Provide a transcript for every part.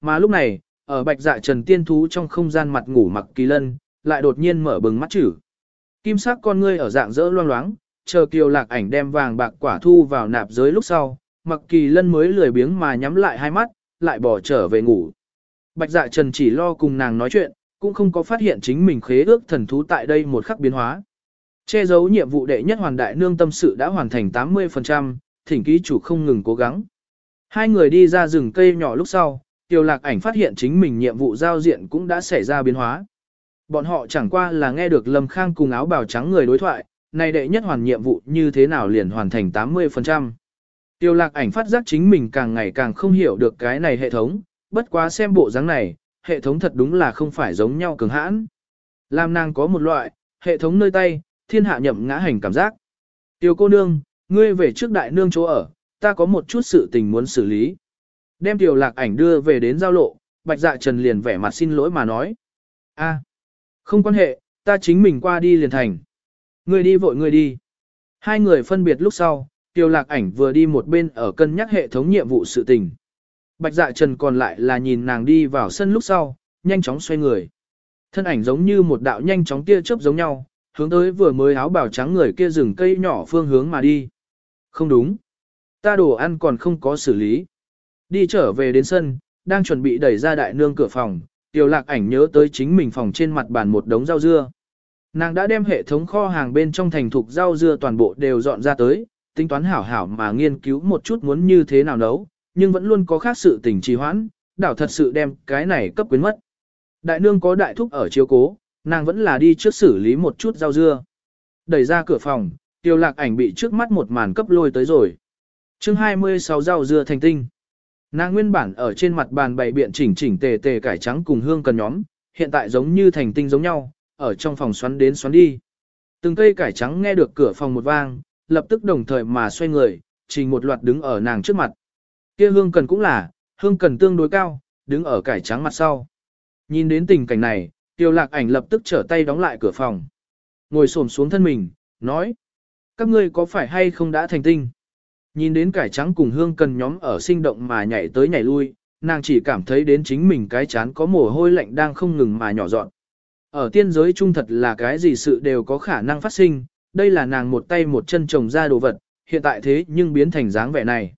Mà lúc này, ở bạch dạ trần tiên thú trong không gian mặt ngủ mặc kỳ lân, lại đột nhiên mở bừng mắt chữ. Kim sắc con ngươi ở dạng dỡ loang loáng, chờ kiều lạc ảnh đem vàng bạc quả thu vào nạp giới lúc sau, mặc kỳ lân mới lười biếng mà nhắm lại hai mắt, lại bỏ trở về ngủ. Bạch dạ trần chỉ lo cùng nàng nói chuyện, cũng không có phát hiện chính mình khế ước thần thú tại đây một khắc biến hóa. Che giấu nhiệm vụ đệ nhất hoàn đại nương tâm sự đã hoàn thành 80%, thỉnh ký chủ không ngừng cố gắng. Hai người đi ra rừng cây nhỏ lúc sau, Tiêu lạc ảnh phát hiện chính mình nhiệm vụ giao diện cũng đã xảy ra biến hóa. Bọn họ chẳng qua là nghe được Lâm Khang cùng áo bào trắng người đối thoại, này đệ nhất hoàn nhiệm vụ như thế nào liền hoàn thành 80%. Tiêu lạc ảnh phát giác chính mình càng ngày càng không hiểu được cái này hệ thống, bất quá xem bộ dáng này, hệ thống thật đúng là không phải giống nhau cường hãn. Lam nàng có một loại, hệ thống nơi tay, thiên hạ nhậm ngã hành cảm giác. Tiêu cô nương, ngươi về trước đại nương chỗ ở, ta có một chút sự tình muốn xử lý. Đem tiểu lạc ảnh đưa về đến giao lộ, bạch dạ trần liền vẻ mặt xin lỗi mà nói. a không quan hệ, ta chính mình qua đi liền thành. Ngươi đi vội ngươi đi. Hai người phân biệt lúc sau, tiểu lạc ảnh vừa đi một bên ở cân nhắc hệ thống nhiệm vụ sự tình. Bạch dạ trần còn lại là nhìn nàng đi vào sân lúc sau, nhanh chóng xoay người. Thân ảnh giống như một đạo nhanh chóng tia chớp giống nhau, hướng tới vừa mới áo bào trắng người kia rừng cây nhỏ phương hướng mà đi. Không đúng. Ta đồ ăn còn không có xử lý. Đi trở về đến sân, đang chuẩn bị đẩy ra đại nương cửa phòng, tiểu lạc ảnh nhớ tới chính mình phòng trên mặt bàn một đống rau dưa. Nàng đã đem hệ thống kho hàng bên trong thành thục rau dưa toàn bộ đều dọn ra tới, tính toán hảo hảo mà nghiên cứu một chút muốn như thế nào nấu, nhưng vẫn luôn có khác sự tình trì hoãn, đảo thật sự đem cái này cấp quyến mất. Đại nương có đại thúc ở chiếu cố, nàng vẫn là đi trước xử lý một chút rau dưa. Đẩy ra cửa phòng, tiêu lạc ảnh bị trước mắt một màn cấp lôi tới rồi. chương 26 rau dưa thành tinh. Nàng nguyên bản ở trên mặt bàn bày biện chỉnh chỉnh tề tề cải trắng cùng hương cần nhóm, hiện tại giống như thành tinh giống nhau, ở trong phòng xoắn đến xoắn đi. Từng cây cải trắng nghe được cửa phòng một vang, lập tức đồng thời mà xoay người, trình một loạt đứng ở nàng trước mặt. Kia hương cần cũng là, hương cần tương đối cao, đứng ở cải trắng mặt sau. Nhìn đến tình cảnh này, tiêu lạc ảnh lập tức trở tay đóng lại cửa phòng. Ngồi xổm xuống thân mình, nói. Các ngươi có phải hay không đã thành tinh? Nhìn đến cải trắng cùng hương cần nhóm ở sinh động mà nhảy tới nhảy lui, nàng chỉ cảm thấy đến chính mình cái chán có mồ hôi lạnh đang không ngừng mà nhỏ dọn. Ở tiên giới trung thật là cái gì sự đều có khả năng phát sinh, đây là nàng một tay một chân trồng ra đồ vật, hiện tại thế nhưng biến thành dáng vẻ này.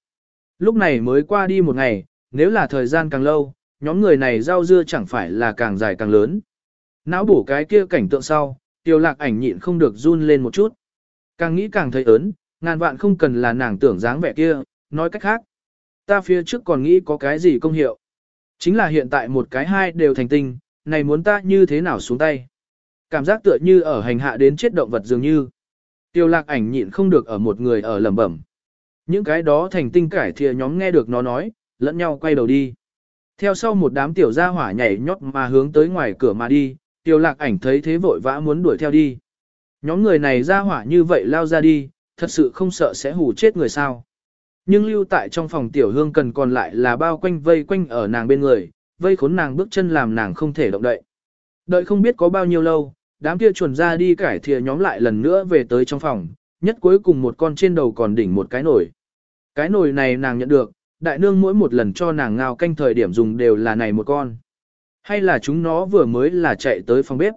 Lúc này mới qua đi một ngày, nếu là thời gian càng lâu, nhóm người này rau dưa chẳng phải là càng dài càng lớn. Não bổ cái kia cảnh tượng sau, tiêu lạc ảnh nhịn không được run lên một chút. Càng nghĩ càng thấy ớn, ngàn vạn không cần là nàng tưởng dáng vẻ kia, nói cách khác. Ta phía trước còn nghĩ có cái gì công hiệu. Chính là hiện tại một cái hai đều thành tinh, này muốn ta như thế nào xuống tay. Cảm giác tựa như ở hành hạ đến chết động vật dường như. Tiêu lạc ảnh nhịn không được ở một người ở lầm bẩm. Những cái đó thành tinh cải thìa nhóm nghe được nó nói, lẫn nhau quay đầu đi. Theo sau một đám tiểu gia hỏa nhảy nhót mà hướng tới ngoài cửa mà đi, tiêu lạc ảnh thấy thế vội vã muốn đuổi theo đi. Nhóm người này gia hỏa như vậy lao ra đi, thật sự không sợ sẽ hù chết người sao. Nhưng lưu tại trong phòng tiểu hương cần còn lại là bao quanh vây quanh ở nàng bên người, vây khốn nàng bước chân làm nàng không thể động đậy. Đợi không biết có bao nhiêu lâu, đám kia chuồn ra đi cải thìa nhóm lại lần nữa về tới trong phòng, nhất cuối cùng một con trên đầu còn đỉnh một cái nồi. Cái nồi này nàng nhận được, đại nương mỗi một lần cho nàng ngao canh thời điểm dùng đều là này một con. Hay là chúng nó vừa mới là chạy tới phòng bếp.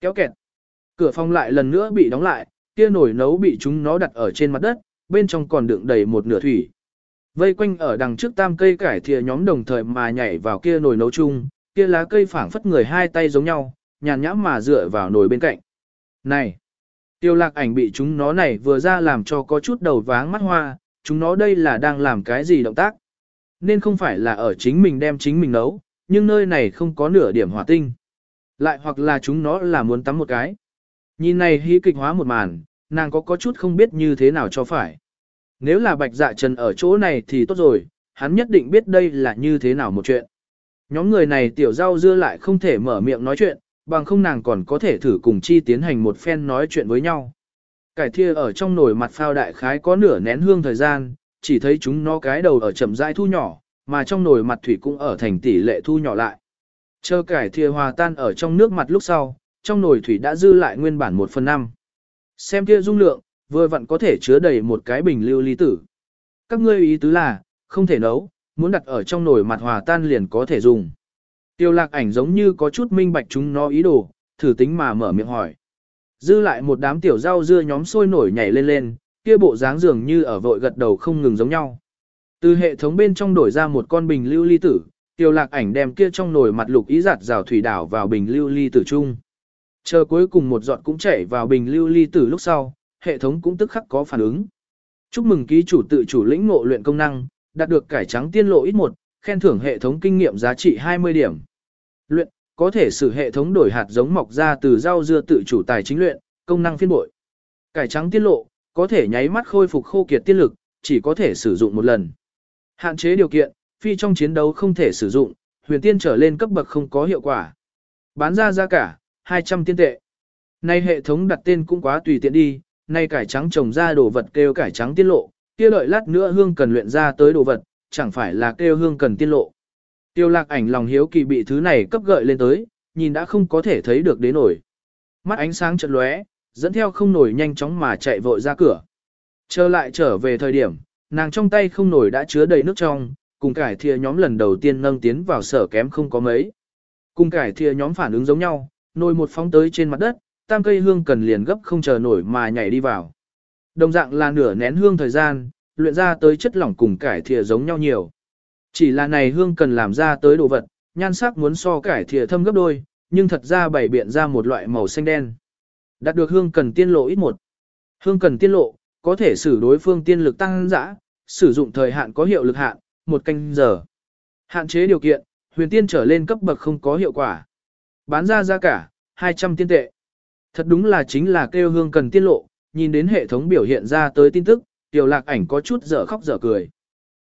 Kéo kẹt. Cửa phòng lại lần nữa bị đóng lại, kia nồi nấu bị chúng nó đặt ở trên mặt đất, bên trong còn đựng đầy một nửa thủy. Vây quanh ở đằng trước tam cây cải thìa nhóm đồng thời mà nhảy vào kia nồi nấu chung, kia lá cây phảng phất người hai tay giống nhau, nhàn nhãm mà dựa vào nồi bên cạnh. Này! Tiêu lạc ảnh bị chúng nó này vừa ra làm cho có chút đầu váng mắt hoa, chúng nó đây là đang làm cái gì động tác. Nên không phải là ở chính mình đem chính mình nấu, nhưng nơi này không có nửa điểm hỏa tinh. Lại hoặc là chúng nó là muốn tắm một cái. Nhìn này hí kịch hóa một màn, nàng có có chút không biết như thế nào cho phải. Nếu là bạch dạ trần ở chỗ này thì tốt rồi, hắn nhất định biết đây là như thế nào một chuyện. Nhóm người này tiểu rau dưa lại không thể mở miệng nói chuyện, bằng không nàng còn có thể thử cùng chi tiến hành một phen nói chuyện với nhau. Cải thia ở trong nồi mặt phao đại khái có nửa nén hương thời gian, chỉ thấy chúng nó cái đầu ở chậm rãi thu nhỏ, mà trong nồi mặt thủy cũng ở thành tỷ lệ thu nhỏ lại. Chờ cải thia hòa tan ở trong nước mặt lúc sau, trong nồi thủy đã dư lại nguyên bản 1 phần 5. Xem kia dung lượng, vừa vặn có thể chứa đầy một cái bình lưu ly tử. Các ngươi ý tứ là, không thể nấu, muốn đặt ở trong nồi mặt hòa tan liền có thể dùng. Tiêu lạc ảnh giống như có chút minh bạch chúng nó ý đồ, thử tính mà mở miệng hỏi. Dư lại một đám tiểu rau dưa nhóm sôi nổi nhảy lên lên, kia bộ dáng dường như ở vội gật đầu không ngừng giống nhau. Từ hệ thống bên trong đổi ra một con bình lưu ly tử, tiêu lạc ảnh đem kia trong nồi mặt lục ý giặt rào thủy đảo vào bình lưu ly tử chung. Chờ cuối cùng một giọt cũng chảy vào bình lưu ly tử lúc sau, hệ thống cũng tức khắc có phản ứng. Chúc mừng ký chủ tự chủ lĩnh ngộ luyện công năng, đạt được cải trắng tiên lộ ít một, khen thưởng hệ thống kinh nghiệm giá trị 20 điểm. Luyện, có thể sử hệ thống đổi hạt giống mọc ra từ rau dưa tự chủ tài chính luyện, công năng phiên bội. Cải trắng tiên lộ, có thể nháy mắt khôi phục khô kiệt tiên lực, chỉ có thể sử dụng một lần. Hạn chế điều kiện, phi trong chiến đấu không thể sử dụng, huyền tiên trở lên cấp bậc không có hiệu quả. Bán ra giá cả, 200 tiên tệ. Nay hệ thống đặt tên cũng quá tùy tiện đi, nay cải trắng trồng ra đồ vật kêu cải trắng tiên lộ, kia đợi lát nữa hương cần luyện ra tới đồ vật, chẳng phải là kêu hương cần tiên lộ. Tiêu lạc ảnh lòng hiếu kỳ bị thứ này cấp gợi lên tới, nhìn đã không có thể thấy được đến nổi. Mắt ánh sáng chợt lóe, dẫn theo không nổi nhanh chóng mà chạy vội ra cửa. Trở lại trở về thời điểm, nàng trong tay không nổi đã chứa đầy nước trong, cùng cải thìa nhóm lần đầu tiên nâng tiến vào sở kém không có mấy. Cùng cải thìa nhóm phản ứng giống nhau, nồi một phóng tới trên mặt đất, tam cây hương cần liền gấp không chờ nổi mà nhảy đi vào. Đồng dạng là nửa nén hương thời gian, luyện ra tới chất lỏng cùng cải thìa giống nhau nhiều. Chỉ là này hương cần làm ra tới đồ vật, nhan sắc muốn so cải thìa thâm gấp đôi, nhưng thật ra bày biện ra một loại màu xanh đen. Đạt được hương cần tiên lộ ít một. Hương cần tiên lộ, có thể sử đối phương tiên lực tăng dã, sử dụng thời hạn có hiệu lực hạn, một canh giờ. Hạn chế điều kiện, huyền tiên trở lên cấp bậc không có hiệu quả. Bán ra giá cả, 200 tiên tệ. Thật đúng là chính là kêu hương cần tiên lộ, nhìn đến hệ thống biểu hiện ra tới tin tức, tiểu lạc ảnh có chút dở khóc dở cười.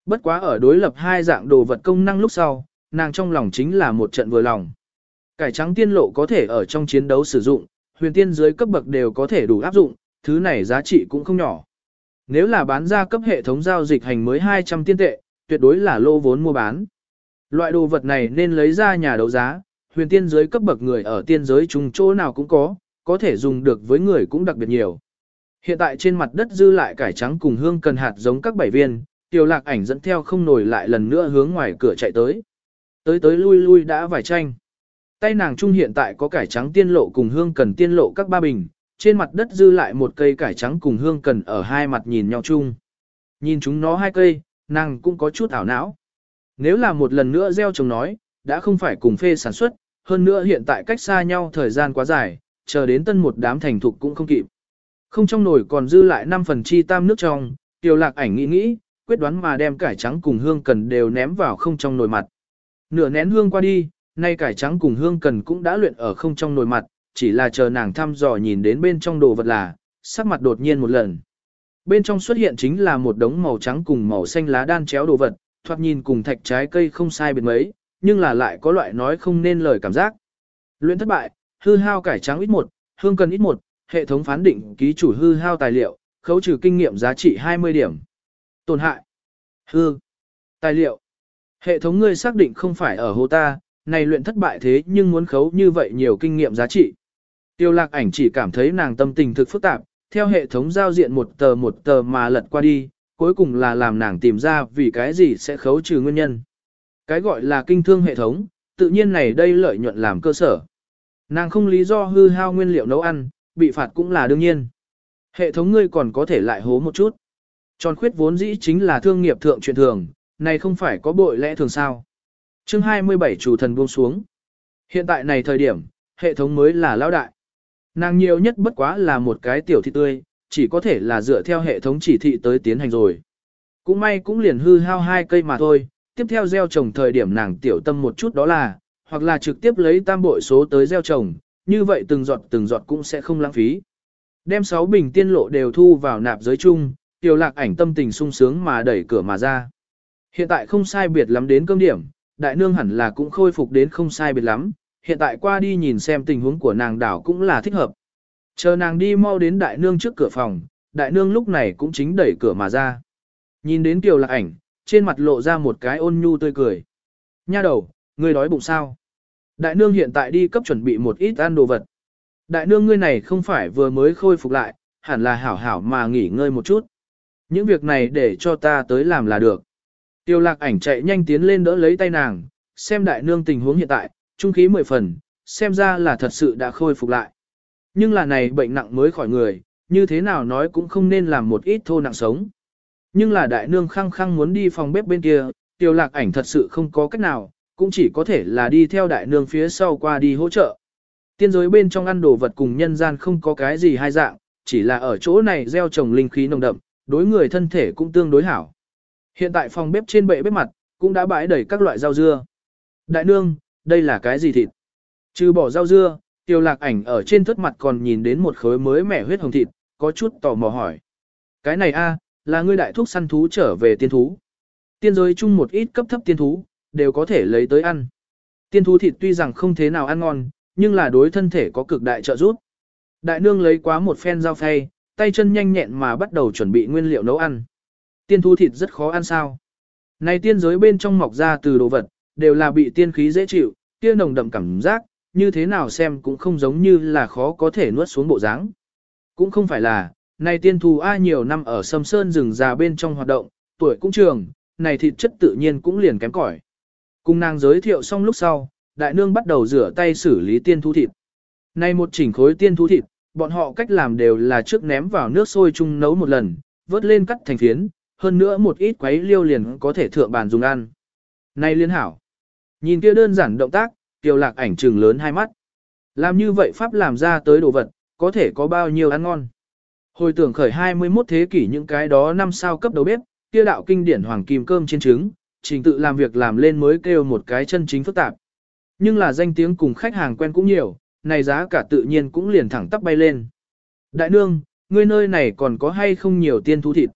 Bất quá ở đối lập hai dạng đồ vật công năng lúc sau, nàng trong lòng chính là một trận vừa lòng. Cải trắng tiên lộ có thể ở trong chiến đấu sử dụng, huyền tiên dưới cấp bậc đều có thể đủ áp dụng, thứ này giá trị cũng không nhỏ. Nếu là bán ra cấp hệ thống giao dịch hành mới 200 tiên tệ, tuyệt đối là lô vốn mua bán. Loại đồ vật này nên lấy ra nhà đấu giá, huyền tiên giới cấp bậc người ở tiên giới trùng chỗ nào cũng có, có thể dùng được với người cũng đặc biệt nhiều. Hiện tại trên mặt đất dư lại cải trắng cùng hương cần hạt giống các bảy viên, Tiểu lạc ảnh dẫn theo không nổi lại lần nữa hướng ngoài cửa chạy tới. Tới tới lui lui đã vài tranh. Tay nàng trung hiện tại có cải trắng tiên lộ cùng hương cần tiên lộ các ba bình, trên mặt đất dư lại một cây cải trắng cùng hương cần ở hai mặt nhìn nhau chung. Nhìn chúng nó hai cây, nàng cũng có chút ảo não. Nếu là một lần nữa gieo trồng nói, đã không phải cùng phê sản xuất, hơn nữa hiện tại cách xa nhau thời gian quá dài, chờ đến tân một đám thành thục cũng không kịp. Không trong nồi còn dư lại 5 phần chi tam nước trong, tiêu lạc ảnh nghĩ nghĩ, quyết đoán mà đem cải trắng cùng hương cần đều ném vào không trong nồi mặt. Nửa nén hương qua đi, nay cải trắng cùng hương cần cũng đã luyện ở không trong nồi mặt, chỉ là chờ nàng thăm dò nhìn đến bên trong đồ vật là, sắc mặt đột nhiên một lần. Bên trong xuất hiện chính là một đống màu trắng cùng màu xanh lá đan chéo đồ vật, thoạt nhìn cùng thạch trái cây không sai biệt mấy, nhưng là lại có loại nói không nên lời cảm giác. Luyện thất bại, hư hao cải trắng ít một, hương cần ít một, hệ thống phán định ký chủ hư hao tài liệu, khấu trừ kinh nghiệm giá trị 20 điểm. Tổn hại. Hư. Tài liệu. Hệ thống ngươi xác định không phải ở hồ ta, này luyện thất bại thế nhưng muốn khấu như vậy nhiều kinh nghiệm giá trị. Tiêu lạc ảnh chỉ cảm thấy nàng tâm tình thực phức tạp, theo hệ thống giao diện một tờ một tờ mà lật qua đi, cuối cùng là làm nàng tìm ra vì cái gì sẽ khấu trừ nguyên nhân. Cái gọi là kinh thương hệ thống, tự nhiên này đây lợi nhuận làm cơ sở. Nàng không lý do hư hao nguyên liệu nấu ăn, bị phạt cũng là đương nhiên. Hệ thống ngươi còn có thể lại hố một chút. Tròn khuyết vốn dĩ chính là thương nghiệp thượng truyền thường, này không phải có bội lẽ thường sao. chương 27 chủ thần buông xuống. Hiện tại này thời điểm, hệ thống mới là lão đại. Nàng nhiều nhất bất quá là một cái tiểu thị tươi, chỉ có thể là dựa theo hệ thống chỉ thị tới tiến hành rồi. Cũng may cũng liền hư hao hai cây mà thôi, tiếp theo gieo trồng thời điểm nàng tiểu tâm một chút đó là, hoặc là trực tiếp lấy tam bội số tới gieo trồng, như vậy từng giọt từng giọt cũng sẽ không lãng phí. Đem sáu bình tiên lộ đều thu vào nạp giới chung, tiểu lạc ảnh tâm tình sung sướng mà đẩy cửa mà ra. Hiện tại không sai biệt lắm đến cơm điểm, đại nương hẳn là cũng khôi phục đến không sai biệt lắm, hiện tại qua đi nhìn xem tình huống của nàng đảo cũng là thích hợp. Chờ nàng đi mau đến đại nương trước cửa phòng, đại nương lúc này cũng chính đẩy cửa mà ra. Nhìn đến tiểu lạc ảnh, trên mặt lộ ra một cái ôn nhu tươi cười. Nha đầu, ngươi đói bụng sao? Đại nương hiện tại đi cấp chuẩn bị một ít ăn đồ vật. Đại nương ngươi này không phải vừa mới khôi phục lại, hẳn là hảo hảo mà nghỉ ngơi một chút. Những việc này để cho ta tới làm là được. Tiêu lạc ảnh chạy nhanh tiến lên đỡ lấy tay nàng, xem đại nương tình huống hiện tại, trung khí mười phần, xem ra là thật sự đã khôi phục lại. Nhưng là này bệnh nặng mới khỏi người, như thế nào nói cũng không nên làm một ít thô nặng sống. Nhưng là đại nương khăng khăng muốn đi phòng bếp bên kia, tiêu lạc ảnh thật sự không có cách nào, cũng chỉ có thể là đi theo đại nương phía sau qua đi hỗ trợ. Tiên giới bên trong ăn đồ vật cùng nhân gian không có cái gì hai dạng, chỉ là ở chỗ này gieo trồng linh khí nồng đậm, đối người thân thể cũng tương đối hảo. Hiện tại phòng bếp trên bệ bếp mặt, cũng đã bãi đầy các loại rau dưa. Đại nương, đây là cái gì thịt? Trừ bỏ rau dưa, tiêu lạc ảnh ở trên thất mặt còn nhìn đến một khối mới mẻ huyết hồng thịt, có chút tò mò hỏi. Cái này a, là ngươi đại thúc săn thú trở về tiên thú. Tiên giới chung một ít cấp thấp tiên thú, đều có thể lấy tới ăn. Tiên thú thịt tuy rằng không thế nào ăn ngon, nhưng là đối thân thể có cực đại trợ giúp. Đại nương lấy quá một phen dao phay, tay chân nhanh nhẹn mà bắt đầu chuẩn bị nguyên liệu nấu ăn. Tiên thú thịt rất khó ăn sao. Này tiên giới bên trong mọc ra từ đồ vật, đều là bị tiên khí dễ chịu, kia nồng đậm cảm giác, như thế nào xem cũng không giống như là khó có thể nuốt xuống bộ dáng. Cũng không phải là, này tiên thù ai nhiều năm ở sâm sơn rừng già bên trong hoạt động, tuổi cũng trường, này thịt chất tự nhiên cũng liền kém cỏi. Cùng nàng giới thiệu xong lúc sau, đại nương bắt đầu rửa tay xử lý tiên thú thịt. Này một chỉnh khối tiên thú thịt, bọn họ cách làm đều là trước ném vào nước sôi chung nấu một lần, vớt lên cắt thành phiến, hơn nữa một ít quấy liêu liền có thể thượng bàn dùng ăn. Này liên hảo. Nhìn kia đơn giản động tác, tiêu lạc ảnh trừng lớn hai mắt. Làm như vậy pháp làm ra tới đồ vật, có thể có bao nhiêu ăn ngon. Hồi tưởng khởi 21 thế kỷ những cái đó năm sao cấp đầu bếp, kia đạo kinh điển hoàng kim cơm trên trứng, trình tự làm việc làm lên mới kêu một cái chân chính phức tạp. Nhưng là danh tiếng cùng khách hàng quen cũng nhiều, này giá cả tự nhiên cũng liền thẳng tắp bay lên. Đại nương, ngươi nơi này còn có hay không nhiều tiên thú thịt?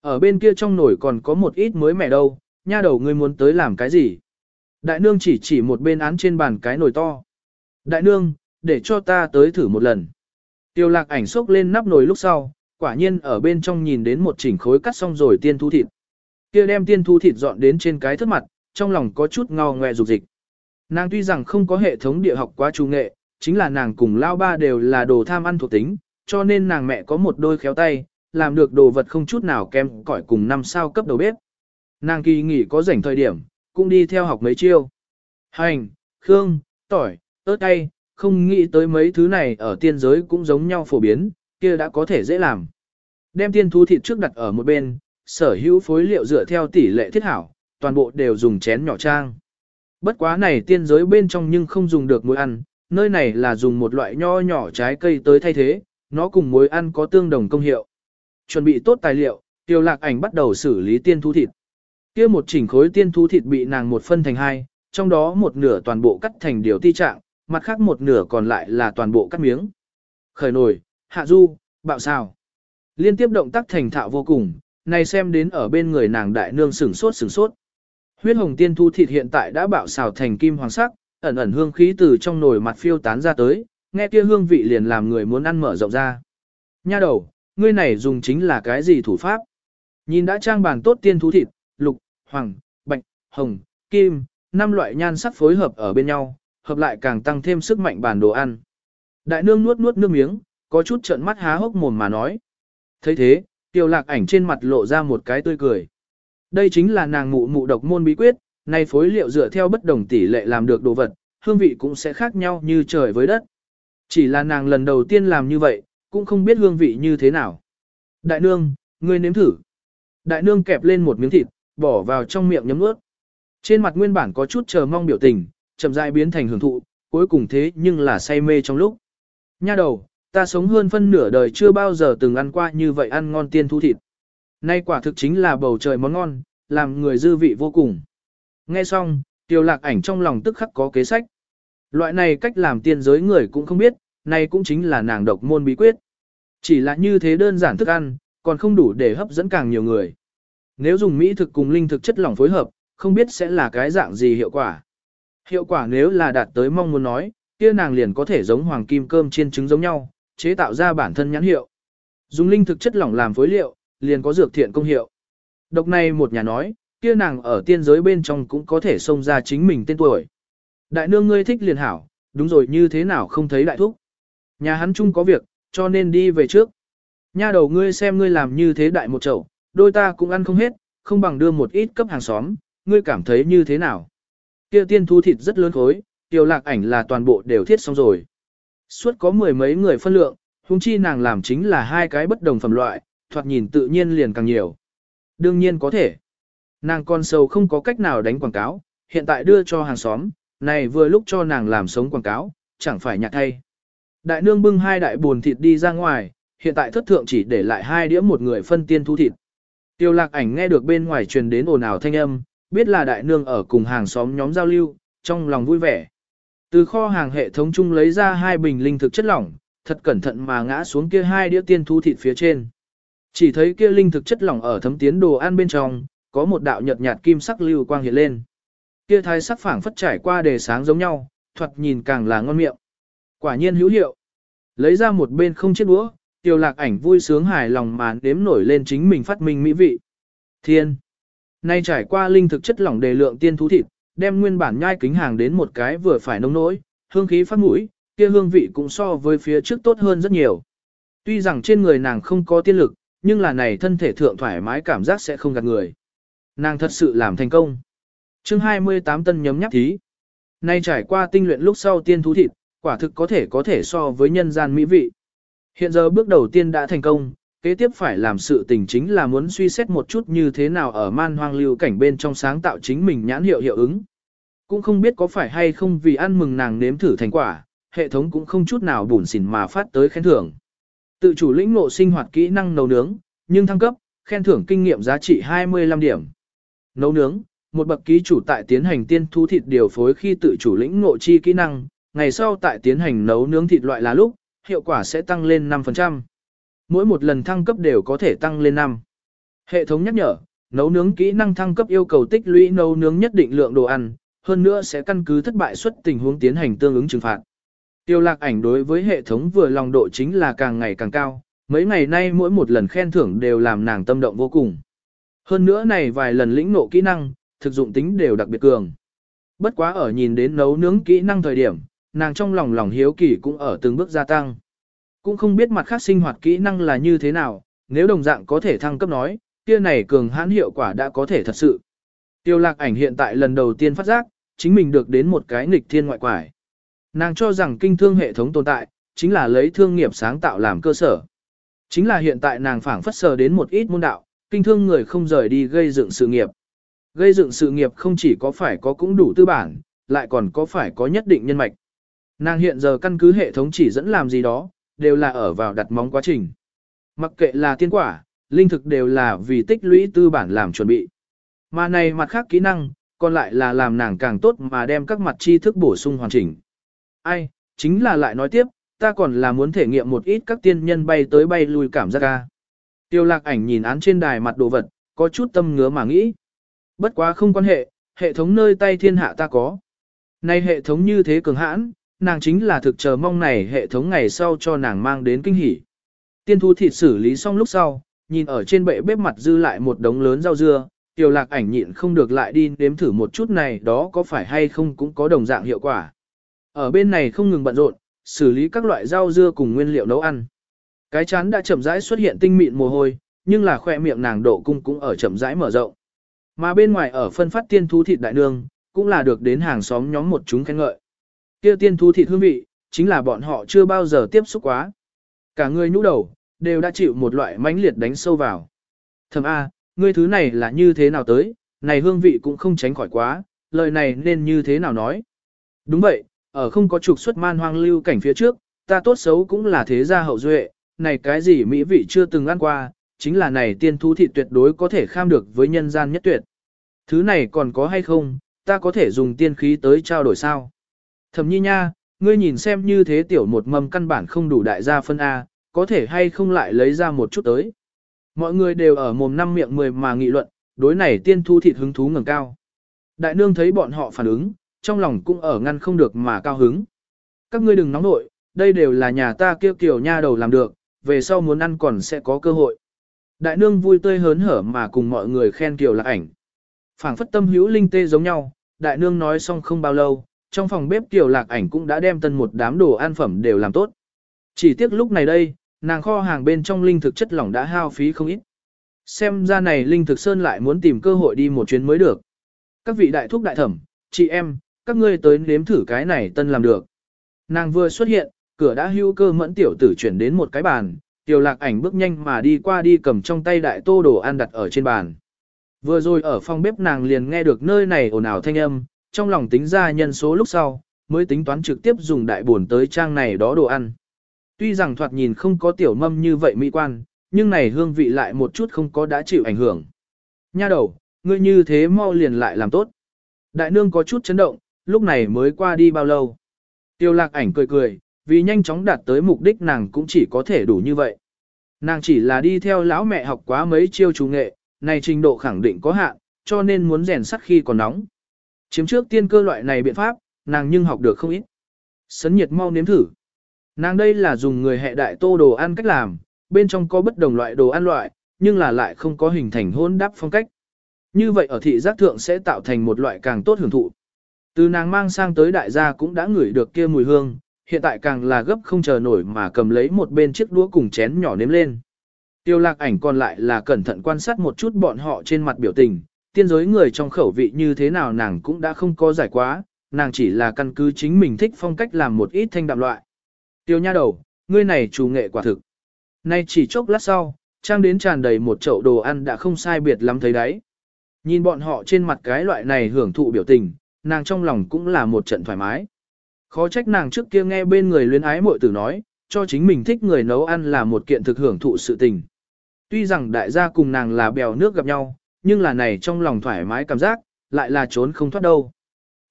Ở bên kia trong nồi còn có một ít mới mẻ đâu, nha đầu ngươi muốn tới làm cái gì? Đại nương chỉ chỉ một bên án trên bàn cái nồi to. Đại nương, để cho ta tới thử một lần. Tiêu lạc ảnh xốc lên nắp nồi lúc sau, quả nhiên ở bên trong nhìn đến một chỉnh khối cắt xong rồi tiên thú thịt. Kia đem tiên thú thịt dọn đến trên cái thất mặt, trong lòng có chút ngao ngoe dục dịch. Nàng tuy rằng không có hệ thống địa học quá trung nghệ, chính là nàng cùng lao ba đều là đồ tham ăn thuộc tính, cho nên nàng mẹ có một đôi khéo tay, làm được đồ vật không chút nào kém cỏi cùng năm sao cấp đầu bếp. Nàng kỳ nghỉ có rảnh thời điểm, cũng đi theo học mấy chiêu. Hành, khương, tỏi, ớt cay, không nghĩ tới mấy thứ này ở tiên giới cũng giống nhau phổ biến, kia đã có thể dễ làm. Đem tiên thú thịt trước đặt ở một bên, sở hữu phối liệu dựa theo tỷ lệ thiết hảo, toàn bộ đều dùng chén nhỏ trang. Bất quá này tiên giới bên trong nhưng không dùng được muối ăn, nơi này là dùng một loại nho nhỏ trái cây tới thay thế, nó cùng muối ăn có tương đồng công hiệu. Chuẩn bị tốt tài liệu, tiêu lạc ảnh bắt đầu xử lý tiên thú thịt. Kia một chỉnh khối tiên thú thịt bị nàng một phân thành hai, trong đó một nửa toàn bộ cắt thành điều ti trạng, mặt khác một nửa còn lại là toàn bộ cắt miếng. Khởi nồi, hạ du, bạo xào. Liên tiếp động tác thành thạo vô cùng, này xem đến ở bên người nàng đại nương sửng sốt sửng sốt. Huyết hồng tiên thu thịt hiện tại đã bạo xào thành kim hoàng sắc, ẩn ẩn hương khí từ trong nồi mặt phiêu tán ra tới, nghe kia hương vị liền làm người muốn ăn mở rộng ra. Nha đầu, ngươi này dùng chính là cái gì thủ pháp? Nhìn đã trang bàn tốt tiên thú thịt, lục, hoàng, bạch, hồng, kim, năm loại nhan sắc phối hợp ở bên nhau, hợp lại càng tăng thêm sức mạnh bản đồ ăn. Đại nương nuốt nuốt nước miếng, có chút trợn mắt há hốc mồm mà nói. thấy thế, tiêu lạc ảnh trên mặt lộ ra một cái tươi cười. Đây chính là nàng mụ mụ độc môn bí quyết, nay phối liệu dựa theo bất đồng tỷ lệ làm được đồ vật, hương vị cũng sẽ khác nhau như trời với đất. Chỉ là nàng lần đầu tiên làm như vậy, cũng không biết hương vị như thế nào. Đại nương, ngươi nếm thử. Đại nương kẹp lên một miếng thịt, bỏ vào trong miệng nhấm nuốt. Trên mặt nguyên bản có chút chờ mong biểu tình, chậm rãi biến thành hưởng thụ, cuối cùng thế nhưng là say mê trong lúc. Nha đầu, ta sống hơn phân nửa đời chưa bao giờ từng ăn qua như vậy ăn ngon tiên thu thịt. Nay quả thực chính là bầu trời món ngon, làm người dư vị vô cùng. Nghe xong, tiêu lạc ảnh trong lòng tức khắc có kế sách. Loại này cách làm tiên giới người cũng không biết, này cũng chính là nàng độc môn bí quyết. Chỉ là như thế đơn giản thức ăn, còn không đủ để hấp dẫn càng nhiều người. Nếu dùng mỹ thực cùng linh thực chất lỏng phối hợp, không biết sẽ là cái dạng gì hiệu quả. Hiệu quả nếu là đạt tới mong muốn nói, kia nàng liền có thể giống hoàng kim cơm chiên trứng giống nhau, chế tạo ra bản thân nhãn hiệu. Dùng linh thực chất lỏng làm phối liệu, liền có dược thiện công hiệu. Độc này một nhà nói, kia nàng ở tiên giới bên trong cũng có thể xông ra chính mình tên tuổi. Đại nương ngươi thích liền hảo, đúng rồi như thế nào không thấy đại thúc. Nhà hắn chung có việc, cho nên đi về trước. Nha đầu ngươi xem ngươi làm như thế đại một chậu, đôi ta cũng ăn không hết, không bằng đưa một ít cấp hàng xóm, ngươi cảm thấy như thế nào? Kia tiên thú thịt rất lớn khối, tiêu lạc ảnh là toàn bộ đều thiết xong rồi. Suốt có mười mấy người phân lượng, huống chi nàng làm chính là hai cái bất đồng phẩm loại, thoạt nhìn tự nhiên liền càng nhiều. Đương nhiên có thể. Nàng con sâu không có cách nào đánh quảng cáo, hiện tại đưa cho hàng xóm, này vừa lúc cho nàng làm sống quảng cáo, chẳng phải nhạc thay. Đại nương bưng hai đại buồn thịt đi ra ngoài, hiện tại thất thượng chỉ để lại hai đĩa một người phân tiên thu thịt. Tiêu lạc ảnh nghe được bên ngoài truyền đến ồn ào thanh âm, biết là đại nương ở cùng hàng xóm nhóm giao lưu, trong lòng vui vẻ. Từ kho hàng hệ thống chung lấy ra hai bình linh thực chất lỏng, thật cẩn thận mà ngã xuống kia hai đĩa tiên thu thịt phía trên. Chỉ thấy kia linh thực chất lỏng ở thấm tiến đồ ăn bên trong, có một đạo nhợt nhạt kim sắc lưu quang hiện lên. Kia thái sắc phảng phất trải qua đề sáng giống nhau, thoạt nhìn càng là ngon miệng. Quả nhiên hữu hiệu. Lấy ra một bên không chết đũa, tiêu lạc ảnh vui sướng hài lòng mà đếm nổi lên chính mình phát minh mỹ vị. Thiên. Nay trải qua linh thực chất lỏng đề lượng tiên thú thịt, đem nguyên bản nhai kính hàng đến một cái vừa phải nông nỗi, hương khí phát mũi, kia hương vị cũng so với phía trước tốt hơn rất nhiều. Tuy rằng trên người nàng không có tiên lực, nhưng là này thân thể thượng thoải mái cảm giác sẽ không gạt người. Nàng thật sự làm thành công. chương 28 tân nhấm nhắc thí. Nay trải qua tinh luyện lúc sau tiên thú thịt, quả thực có thể có thể so với nhân gian mỹ vị. Hiện giờ bước đầu tiên đã thành công, kế tiếp phải làm sự tình chính là muốn suy xét một chút như thế nào ở man hoang lưu cảnh bên trong sáng tạo chính mình nhãn hiệu hiệu ứng. Cũng không biết có phải hay không vì ăn mừng nàng nếm thử thành quả, hệ thống cũng không chút nào bùn xỉn mà phát tới khen thưởng. Tự chủ lĩnh ngộ sinh hoạt kỹ năng nấu nướng, nhưng thăng cấp, khen thưởng kinh nghiệm giá trị 25 điểm. Nấu nướng, một bậc ký chủ tại tiến hành tiên thu thịt điều phối khi tự chủ lĩnh ngộ chi kỹ năng, ngày sau tại tiến hành nấu nướng thịt loại là lúc, hiệu quả sẽ tăng lên 5%. Mỗi một lần thăng cấp đều có thể tăng lên 5. Hệ thống nhắc nhở, nấu nướng kỹ năng thăng cấp yêu cầu tích lũy nấu nướng nhất định lượng đồ ăn, hơn nữa sẽ căn cứ thất bại suất tình huống tiến hành tương ứng trừng phạt. Tiêu lạc ảnh đối với hệ thống vừa lòng độ chính là càng ngày càng cao, mấy ngày nay mỗi một lần khen thưởng đều làm nàng tâm động vô cùng. Hơn nữa này vài lần lĩnh ngộ kỹ năng, thực dụng tính đều đặc biệt cường. Bất quá ở nhìn đến nấu nướng kỹ năng thời điểm, nàng trong lòng lòng hiếu kỳ cũng ở từng bước gia tăng. Cũng không biết mặt khác sinh hoạt kỹ năng là như thế nào, nếu đồng dạng có thể thăng cấp nói, kia này cường hãn hiệu quả đã có thể thật sự. Tiêu lạc ảnh hiện tại lần đầu tiên phát giác, chính mình được đến một cái nghịch thiên ngoại quải. Nàng cho rằng kinh thương hệ thống tồn tại, chính là lấy thương nghiệp sáng tạo làm cơ sở. Chính là hiện tại nàng phảng phất sờ đến một ít môn đạo, kinh thương người không rời đi gây dựng sự nghiệp. Gây dựng sự nghiệp không chỉ có phải có cũng đủ tư bản, lại còn có phải có nhất định nhân mạch. Nàng hiện giờ căn cứ hệ thống chỉ dẫn làm gì đó, đều là ở vào đặt móng quá trình. Mặc kệ là tiên quả, linh thực đều là vì tích lũy tư bản làm chuẩn bị. Mà này mặt khác kỹ năng, còn lại là làm nàng càng tốt mà đem các mặt tri thức bổ sung hoàn chỉnh. Ai, chính là lại nói tiếp, ta còn là muốn thể nghiệm một ít các tiên nhân bay tới bay lui cảm giác ca. Tiêu lạc ảnh nhìn án trên đài mặt đồ vật, có chút tâm ngứa mà nghĩ. Bất quá không quan hệ, hệ thống nơi tay thiên hạ ta có. Nay hệ thống như thế cường hãn, nàng chính là thực chờ mong này hệ thống ngày sau cho nàng mang đến kinh hỉ. Tiên thu thịt xử lý xong lúc sau, nhìn ở trên bệ bếp mặt dư lại một đống lớn rau dưa, tiểu lạc ảnh nhịn không được lại đi nếm thử một chút này đó có phải hay không cũng có đồng dạng hiệu quả. Ở bên này không ngừng bận rộn, xử lý các loại rau dưa cùng nguyên liệu nấu ăn. Cái chán đã chậm rãi xuất hiện tinh mịn mồ hôi, nhưng là khoe miệng nàng độ cung cũng ở chậm rãi mở rộng. Mà bên ngoài ở phân phát tiên thú thịt đại nương, cũng là được đến hàng xóm nhóm một chúng khen ngợi. Kia tiên thú thịt hương vị, chính là bọn họ chưa bao giờ tiếp xúc quá. Cả người nhũ đầu, đều đã chịu một loại mãnh liệt đánh sâu vào. Thầm A, ngươi thứ này là như thế nào tới, này hương vị cũng không tránh khỏi quá, lời này nên như thế nào nói. Đúng vậy, ở không có trục xuất man hoang lưu cảnh phía trước, ta tốt xấu cũng là thế gia hậu duệ, này cái gì mỹ vị chưa từng ăn qua, chính là này tiên thú thịt tuyệt đối có thể kham được với nhân gian nhất tuyệt. Thứ này còn có hay không, ta có thể dùng tiên khí tới trao đổi sao? Thẩm nhi nha, ngươi nhìn xem như thế tiểu một mầm căn bản không đủ đại gia phân A, có thể hay không lại lấy ra một chút tới. Mọi người đều ở mồm năm miệng mười mà nghị luận, đối này tiên thu thịt hứng thú ngẩng cao. Đại nương thấy bọn họ phản ứng, trong lòng cũng ở ngăn không được mà cao hứng. Các ngươi đừng nóng nội, đây đều là nhà ta kêu kiểu nha đầu làm được, về sau muốn ăn còn sẽ có cơ hội. Đại nương vui tươi hớn hở mà cùng mọi người khen kiều lạc ảnh. phảng phất tâm hữu linh tê giống nhau, đại nương nói xong không bao lâu, trong phòng bếp tiểu lạc ảnh cũng đã đem tân một đám đồ ăn phẩm đều làm tốt. Chỉ tiếc lúc này đây, nàng kho hàng bên trong linh thực chất lỏng đã hao phí không ít. Xem ra này Linh Thực Sơn lại muốn tìm cơ hội đi một chuyến mới được. Các vị đại thúc đại thẩm, chị em, các ngươi tới nếm thử cái này tân làm được. Nàng vừa xuất hiện, cửa đã hưu cơ mẫn tiểu tử chuyển đến một cái bàn, tiểu lạc ảnh bước nhanh mà đi qua đi cầm trong tay đại tô đồ ăn đặt ở trên bàn. Vừa rồi ở phòng bếp nàng liền nghe được nơi này ồn ào thanh âm, trong lòng tính ra nhân số lúc sau, mới tính toán trực tiếp dùng đại buồn tới trang này đó đồ ăn. Tuy rằng thoạt nhìn không có tiểu mâm như vậy mỹ quan, nhưng này hương vị lại một chút không có đã chịu ảnh hưởng. Nha đầu, ngươi như thế mau liền lại làm tốt. Đại nương có chút chấn động, lúc này mới qua đi bao lâu. Tiêu lạc ảnh cười cười, vì nhanh chóng đạt tới mục đích nàng cũng chỉ có thể đủ như vậy. Nàng chỉ là đi theo lão mẹ học quá mấy chiêu chú nghệ, này trình độ khẳng định có hạn, cho nên muốn rèn sắt khi còn nóng. Chiếm trước tiên cơ loại này biện pháp, nàng nhưng học được không ít. Sấn nhiệt mau nếm thử. Nàng đây là dùng người hệ đại tô đồ ăn cách làm, bên trong có bất đồng loại đồ ăn loại, nhưng là lại không có hình thành hôn đáp phong cách. Như vậy ở thị giác thượng sẽ tạo thành một loại càng tốt hưởng thụ. Từ nàng mang sang tới đại gia cũng đã ngửi được kia mùi hương, hiện tại càng là gấp không chờ nổi mà cầm lấy một bên chiếc đũa cùng chén nhỏ nếm lên. Tiêu lạc ảnh còn lại là cẩn thận quan sát một chút bọn họ trên mặt biểu tình, tiên giới người trong khẩu vị như thế nào nàng cũng đã không có giải quá, nàng chỉ là căn cứ chính mình thích phong cách làm một ít thanh đạm loại. Tiêu nha đầu, ngươi này chủ nghệ quả thực. Nay chỉ chốc lát sau, trang đến tràn đầy một chậu đồ ăn đã không sai biệt lắm thấy đấy. Nhìn bọn họ trên mặt cái loại này hưởng thụ biểu tình, nàng trong lòng cũng là một trận thoải mái. Khó trách nàng trước kia nghe bên người luyến ái muội tử nói, cho chính mình thích người nấu ăn là một kiện thực hưởng thụ sự tình. Tuy rằng đại gia cùng nàng là bèo nước gặp nhau, nhưng là này trong lòng thoải mái cảm giác, lại là trốn không thoát đâu.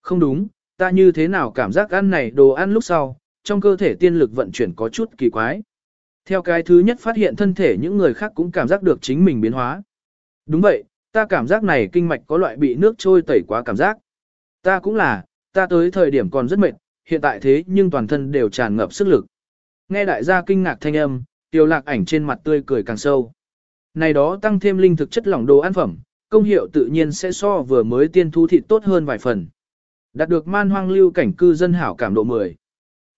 Không đúng, ta như thế nào cảm giác ăn này đồ ăn lúc sau, trong cơ thể tiên lực vận chuyển có chút kỳ quái. Theo cái thứ nhất phát hiện thân thể những người khác cũng cảm giác được chính mình biến hóa. Đúng vậy, ta cảm giác này kinh mạch có loại bị nước trôi tẩy quá cảm giác. Ta cũng là, ta tới thời điểm còn rất mệt, hiện tại thế nhưng toàn thân đều tràn ngập sức lực. Nghe đại gia kinh ngạc thanh âm, tiêu lạc ảnh trên mặt tươi cười càng sâu. Này đó tăng thêm linh thực chất lỏng đồ ăn phẩm, công hiệu tự nhiên sẽ so vừa mới tiên thu thịt tốt hơn vài phần. Đạt được man hoang lưu cảnh cư dân hảo cảm độ 10.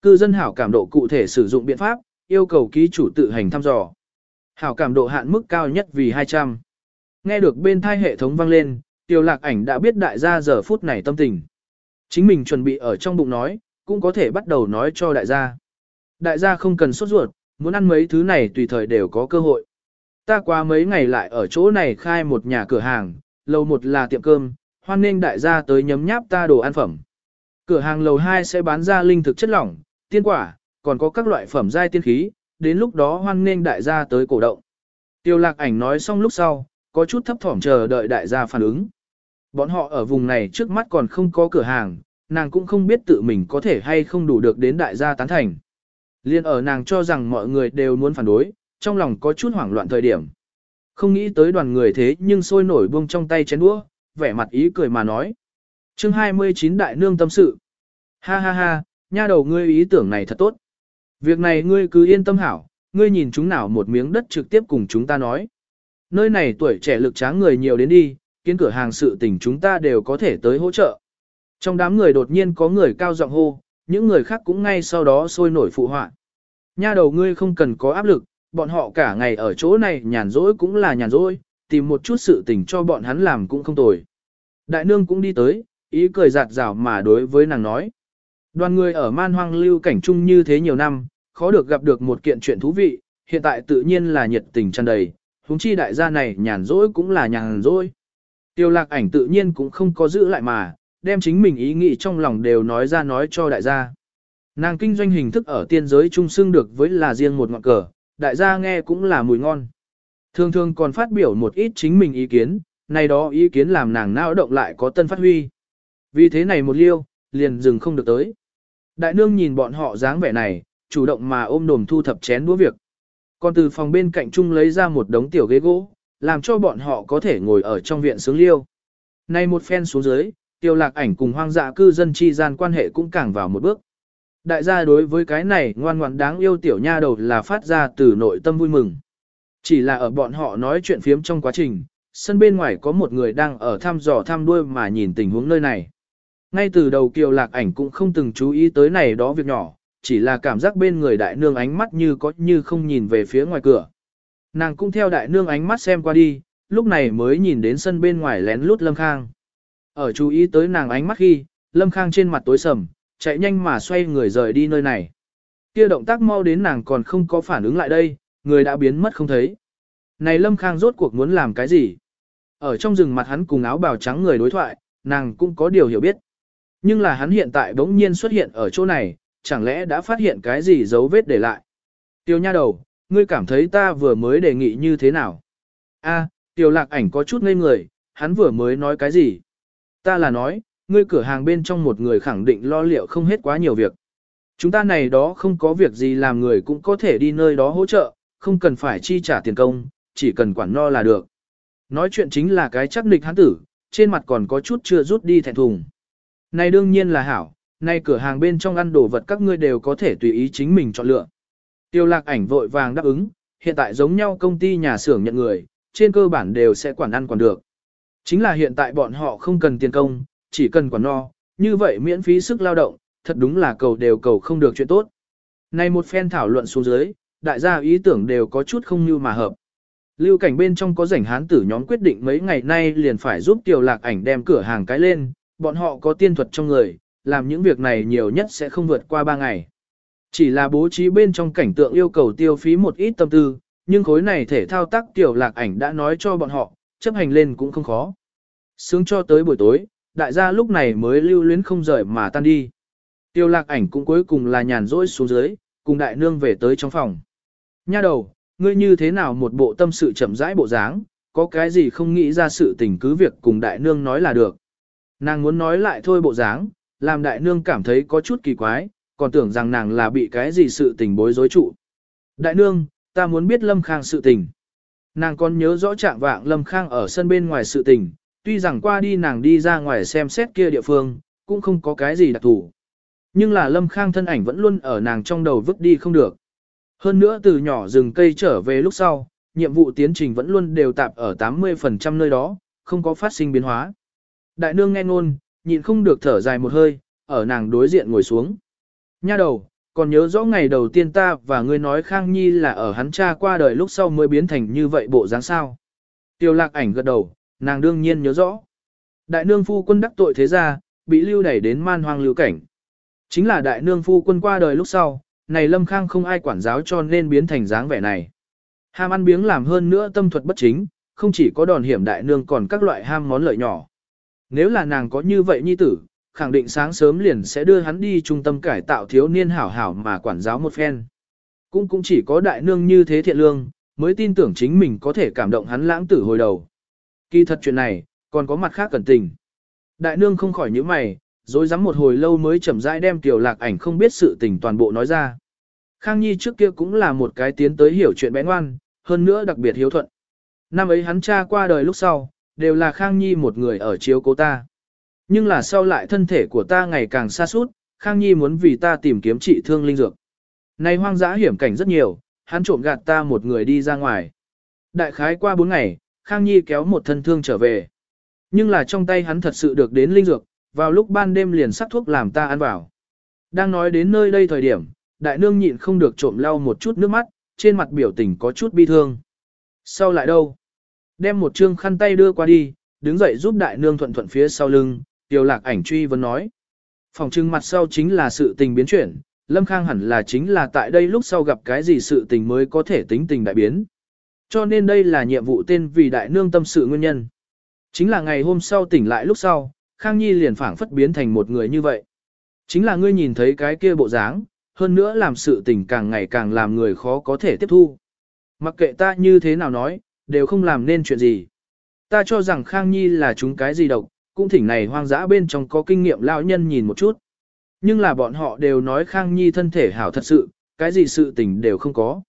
Cư dân hảo cảm độ cụ thể sử dụng biện pháp, yêu cầu ký chủ tự hành thăm dò. Hảo cảm độ hạn mức cao nhất vì 200. Nghe được bên thai hệ thống vang lên, tiêu lạc ảnh đã biết đại gia giờ phút này tâm tình. Chính mình chuẩn bị ở trong bụng nói, cũng có thể bắt đầu nói cho đại gia. Đại gia không cần sốt ruột, muốn ăn mấy thứ này tùy thời đều có cơ hội. Ta qua mấy ngày lại ở chỗ này khai một nhà cửa hàng, lầu một là tiệm cơm, hoan nên đại gia tới nhấm nháp ta đồ ăn phẩm. Cửa hàng lầu 2 sẽ bán ra linh thực chất lỏng, tiên quả, còn có các loại phẩm giai tiên khí, đến lúc đó hoan nên đại gia tới cổ động. Tiêu lạc ảnh nói xong lúc sau, có chút thấp thỏm chờ đợi đại gia phản ứng. Bọn họ ở vùng này trước mắt còn không có cửa hàng, nàng cũng không biết tự mình có thể hay không đủ được đến đại gia tán thành. Liên ở nàng cho rằng mọi người đều muốn phản đối, trong lòng có chút hoảng loạn thời điểm. Không nghĩ tới đoàn người thế nhưng sôi nổi buông trong tay chén đũa, vẻ mặt ý cười mà nói. chương 29 Đại Nương tâm sự. Ha ha ha, nha đầu ngươi ý tưởng này thật tốt. Việc này ngươi cứ yên tâm hảo, ngươi nhìn chúng nào một miếng đất trực tiếp cùng chúng ta nói. Nơi này tuổi trẻ lực tráng người nhiều đến đi, kiến cửa hàng sự tình chúng ta đều có thể tới hỗ trợ. Trong đám người đột nhiên có người cao giọng hô, những người khác cũng ngay sau đó sôi nổi phụ họa. Nha đầu ngươi không cần có áp lực, bọn họ cả ngày ở chỗ này nhàn rỗi cũng là nhàn rỗi, tìm một chút sự tình cho bọn hắn làm cũng không tồi. Đại nương cũng đi tới, ý cười giạt rào mà đối với nàng nói. Đoàn người ở man hoang lưu cảnh chung như thế nhiều năm, khó được gặp được một kiện chuyện thú vị, hiện tại tự nhiên là nhiệt tình tràn đầy, huống chi đại gia này nhàn rỗi cũng là nhàn rỗi. Tiêu lạc ảnh tự nhiên cũng không có giữ lại mà, đem chính mình ý nghĩ trong lòng đều nói ra nói cho đại gia. Nàng kinh doanh hình thức ở tiên giới trung xưng được với là riêng một ngọn cờ, đại gia nghe cũng là mùi ngon. Thường thường còn phát biểu một ít chính mình ý kiến, này đó ý kiến làm nàng não động lại có tân phát huy. Vì thế này một liêu, liền dừng không được tới. Đại nương nhìn bọn họ dáng vẻ này, chủ động mà ôm đồm thu thập chén đũa việc. Còn từ phòng bên cạnh chung lấy ra một đống tiểu ghế gỗ, làm cho bọn họ có thể ngồi ở trong viện sướng liêu. Này một phen xuống dưới, tiêu lạc ảnh cùng hoang dã cư dân chi gian quan hệ cũng càng vào một bước. Đại gia đối với cái này ngoan ngoãn đáng yêu tiểu nha đầu là phát ra từ nội tâm vui mừng. Chỉ là ở bọn họ nói chuyện phiếm trong quá trình, sân bên ngoài có một người đang ở thăm dò thăm đuôi mà nhìn tình huống nơi này. Ngay từ đầu kiều lạc ảnh cũng không từng chú ý tới này đó việc nhỏ, chỉ là cảm giác bên người đại nương ánh mắt như có như không nhìn về phía ngoài cửa. Nàng cũng theo đại nương ánh mắt xem qua đi, lúc này mới nhìn đến sân bên ngoài lén lút Lâm Khang. Ở chú ý tới nàng ánh mắt khi, Lâm Khang trên mặt tối sầm, chạy nhanh mà xoay người rời đi nơi này. Kia động tác mau đến nàng còn không có phản ứng lại đây, người đã biến mất không thấy. Này Lâm Khang rốt cuộc muốn làm cái gì? Ở trong rừng mặt hắn cùng áo bào trắng người đối thoại, nàng cũng có điều hiểu biết. Nhưng là hắn hiện tại bỗng nhiên xuất hiện ở chỗ này, chẳng lẽ đã phát hiện cái gì dấu vết để lại? Tiêu nha đầu, ngươi cảm thấy ta vừa mới đề nghị như thế nào? A, Tiêu lạc ảnh có chút ngây người, hắn vừa mới nói cái gì? Ta là nói, ngươi cửa hàng bên trong một người khẳng định lo liệu không hết quá nhiều việc. Chúng ta này đó không có việc gì làm người cũng có thể đi nơi đó hỗ trợ, không cần phải chi trả tiền công, chỉ cần quản no là được. Nói chuyện chính là cái chắc nịch hắn tử, trên mặt còn có chút chưa rút đi thẹn thùng. Này đương nhiên là hảo, nay cửa hàng bên trong ăn đồ vật các ngươi đều có thể tùy ý chính mình chọn lựa. Tiêu lạc ảnh vội vàng đáp ứng, hiện tại giống nhau công ty nhà xưởng nhận người, trên cơ bản đều sẽ quản ăn quản được. Chính là hiện tại bọn họ không cần tiền công, chỉ cần quản no, như vậy miễn phí sức lao động, thật đúng là cầu đều cầu không được chuyện tốt. Này một phen thảo luận xuống dưới, đại gia ý tưởng đều có chút không như mà hợp. Lưu cảnh bên trong có rảnh hán tử nhóm quyết định mấy ngày nay liền phải giúp tiểu lạc ảnh đem cửa hàng cái lên, bọn họ có tiên thuật trong người, làm những việc này nhiều nhất sẽ không vượt qua 3 ngày. Chỉ là bố trí bên trong cảnh tượng yêu cầu tiêu phí một ít tâm tư, nhưng khối này thể thao tác tiểu lạc ảnh đã nói cho bọn họ, chấp hành lên cũng không khó. Sướng cho tới buổi tối, đại gia lúc này mới lưu luyến không rời mà tan đi. Tiêu lạc ảnh cũng cuối cùng là nhàn rỗi xuống dưới, cùng đại nương về tới trong phòng. Nha đầu, ngươi như thế nào một bộ tâm sự chậm rãi bộ dáng, có cái gì không nghĩ ra sự tình cứ việc cùng đại nương nói là được. Nàng muốn nói lại thôi bộ dáng, làm đại nương cảm thấy có chút kỳ quái, còn tưởng rằng nàng là bị cái gì sự tình bối rối trụ. Đại nương, ta muốn biết Lâm Khang sự tình. Nàng còn nhớ rõ trạng vạng Lâm Khang ở sân bên ngoài sự tình, tuy rằng qua đi nàng đi ra ngoài xem xét kia địa phương, cũng không có cái gì đặc thù. Nhưng là Lâm Khang thân ảnh vẫn luôn ở nàng trong đầu vứt đi không được. Hơn nữa từ nhỏ rừng cây trở về lúc sau, nhiệm vụ tiến trình vẫn luôn đều tạp ở 80% nơi đó, không có phát sinh biến hóa. Đại nương nghe ngôn, nhịn không được thở dài một hơi, ở nàng đối diện ngồi xuống. Nha đầu, còn nhớ rõ ngày đầu tiên ta và ngươi nói Khang Nhi là ở hắn cha qua đời lúc sau mới biến thành như vậy bộ dáng sao. Tiêu lạc ảnh gật đầu, nàng đương nhiên nhớ rõ. Đại nương phu quân đắc tội thế gia bị lưu đẩy đến man hoang lưu cảnh. Chính là đại nương phu quân qua đời lúc sau, này Lâm Khang không ai quản giáo cho nên biến thành dáng vẻ này. Ham ăn biếng làm hơn nữa tâm thuật bất chính, không chỉ có đòn hiểm đại nương còn các loại ham món lợi nhỏ. Nếu là nàng có như vậy nhi tử, khẳng định sáng sớm liền sẽ đưa hắn đi trung tâm cải tạo thiếu niên hảo hảo mà quản giáo một phen. Cũng cũng chỉ có đại nương như thế thiện lương, mới tin tưởng chính mình có thể cảm động hắn lãng tử hồi đầu. Kỳ thật chuyện này, còn có mặt khác cẩn tình. Đại nương không khỏi những mày, rồi dám một hồi lâu mới chậm rãi đem tiểu lạc ảnh không biết sự tình toàn bộ nói ra. Khang Nhi trước kia cũng là một cái tiến tới hiểu chuyện bé ngoan, hơn nữa đặc biệt hiếu thuận. Năm ấy hắn cha qua đời lúc sau, đều là Khang Nhi một người ở chiếu cố ta. Nhưng là sau lại thân thể của ta ngày càng xa suốt, Khang Nhi muốn vì ta tìm kiếm trị thương linh dược. Này hoang dã hiểm cảnh rất nhiều, hắn trộm gạt ta một người đi ra ngoài. Đại khái qua bốn ngày, Khang Nhi kéo một thân thương trở về. Nhưng là trong tay hắn thật sự được đến linh dược, vào lúc ban đêm liền sắc thuốc làm ta ăn vào. Đang nói đến nơi đây thời điểm, đại nương nhịn không được trộm lau một chút nước mắt, trên mặt biểu tình có chút bi thương. Sau lại đâu? Đem một trương khăn tay đưa qua đi, đứng dậy giúp đại nương thuận thuận phía sau lưng, tiểu lạc ảnh truy vấn nói. Phòng trưng mặt sau chính là sự tình biến chuyển, Lâm Khang hẳn là chính là tại đây lúc sau gặp cái gì sự tình mới có thể tính tình đại biến. Cho nên đây là nhiệm vụ tên vì đại nương tâm sự nguyên nhân. Chính là ngày hôm sau tỉnh lại lúc sau, Khang Nhi liền phảng phất biến thành một người như vậy. Chính là ngươi nhìn thấy cái kia bộ dáng, hơn nữa làm sự tình càng ngày càng làm người khó có thể tiếp thu. Mặc kệ ta như thế nào nói, đều không làm nên chuyện gì. Ta cho rằng Khang Nhi là chúng cái gì độc, cũng thỉnh này hoang dã bên trong có kinh nghiệm lão nhân nhìn một chút. Nhưng là bọn họ đều nói Khang Nhi thân thể hảo thật sự, cái gì sự tình đều không có.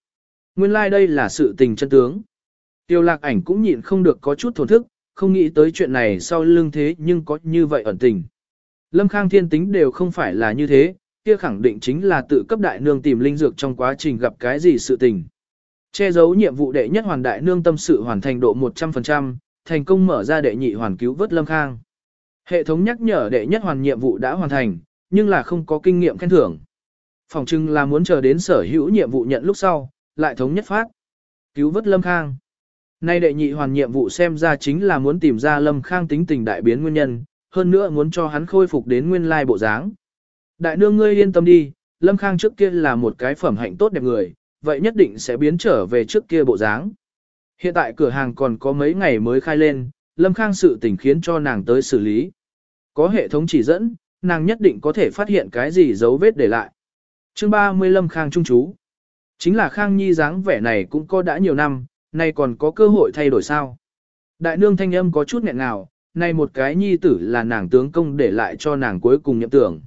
Nguyên lai like đây là sự tình chân tướng. Tiêu lạc ảnh cũng nhịn không được có chút thổn thức, không nghĩ tới chuyện này sau lưng thế nhưng có như vậy ẩn tình. Lâm Khang thiên tính đều không phải là như thế, kia khẳng định chính là tự cấp đại nương tìm linh dược trong quá trình gặp cái gì sự tình. Che giấu nhiệm vụ đệ nhất hoàn đại nương tâm sự hoàn thành độ 100%, thành công mở ra đệ nhị hoàn cứu vớt Lâm Khang. Hệ thống nhắc nhở đệ nhất hoàn nhiệm vụ đã hoàn thành, nhưng là không có kinh nghiệm khen thưởng. Phòng trưng là muốn chờ đến sở hữu nhiệm vụ nhận lúc sau, lại thống nhất phát. Cứu vớt Lâm Khang. Nay đệ nhị hoàn nhiệm vụ xem ra chính là muốn tìm ra Lâm Khang tính tình đại biến nguyên nhân, hơn nữa muốn cho hắn khôi phục đến nguyên lai bộ dáng. Đại nương ngươi yên tâm đi, Lâm Khang trước kia là một cái phẩm hạnh tốt đẹp người, vậy nhất định sẽ biến trở về trước kia bộ dáng. Hiện tại cửa hàng còn có mấy ngày mới khai lên, Lâm Khang sự tình khiến cho nàng tới xử lý. Có hệ thống chỉ dẫn, nàng nhất định có thể phát hiện cái gì dấu vết để lại. chương 30 Lâm Khang trung chú. Chính là Khang Nhi dáng vẻ này cũng có đã nhiều năm, nay còn có cơ hội thay đổi sao. Đại nương thanh âm có chút nghẹn ngào, nay một cái nhi tử là nàng tướng công để lại cho nàng cuối cùng nhậm tưởng.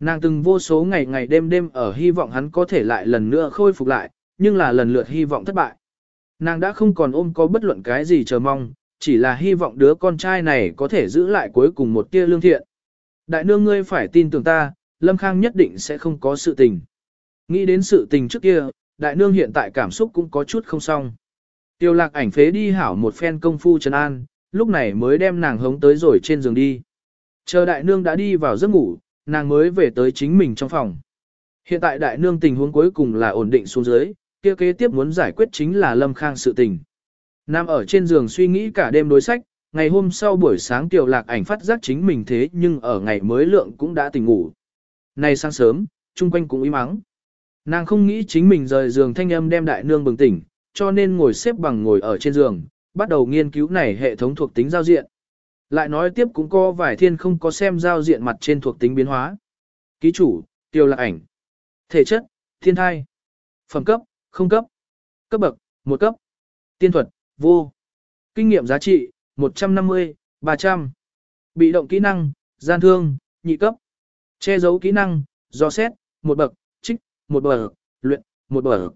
Nàng từng vô số ngày ngày đêm đêm ở hy vọng hắn có thể lại lần nữa khôi phục lại, nhưng là lần lượt hy vọng thất bại. Nàng đã không còn ôm có bất luận cái gì chờ mong, chỉ là hy vọng đứa con trai này có thể giữ lại cuối cùng một tia lương thiện. Đại nương ngươi phải tin tưởng ta, Lâm Khang nhất định sẽ không có sự tình. Nghĩ đến sự tình trước kia, đại nương hiện tại cảm xúc cũng có chút không xong. Tiêu lạc ảnh phế đi hảo một phen công phu trấn an, lúc này mới đem nàng hống tới rồi trên giường đi. Chờ đại nương đã đi vào giấc ngủ, nàng mới về tới chính mình trong phòng. Hiện tại đại nương tình huống cuối cùng là ổn định xuống dưới, kia kế tiếp muốn giải quyết chính là Lâm Khang sự tình. Nam ở trên giường suy nghĩ cả đêm đối sách, ngày hôm sau buổi sáng tiểu lạc ảnh phát giác chính mình thế nhưng ở ngày mới lượng cũng đã tỉnh ngủ. Nay sáng sớm, chung quanh cũng im mắng. Nàng không nghĩ chính mình rời giường thanh âm đem đại nương bừng tỉnh, cho nên ngồi xếp bằng ngồi ở trên giường, bắt đầu nghiên cứu này hệ thống thuộc tính giao diện. Lại nói tiếp cũng có vài thiên không có xem giao diện mặt trên thuộc tính biến hóa. Ký chủ, tiêu lạc ảnh. Thể chất, thiên thai. Phẩm cấp, không cấp. Cấp bậc, một cấp. Tiên thuật, vô. Kinh nghiệm giá trị, 150, 300. Bị động kỹ năng, gian thương, nhị cấp. Che giấu kỹ năng, do xét, một bậc, một bậc, luyện, một bậc.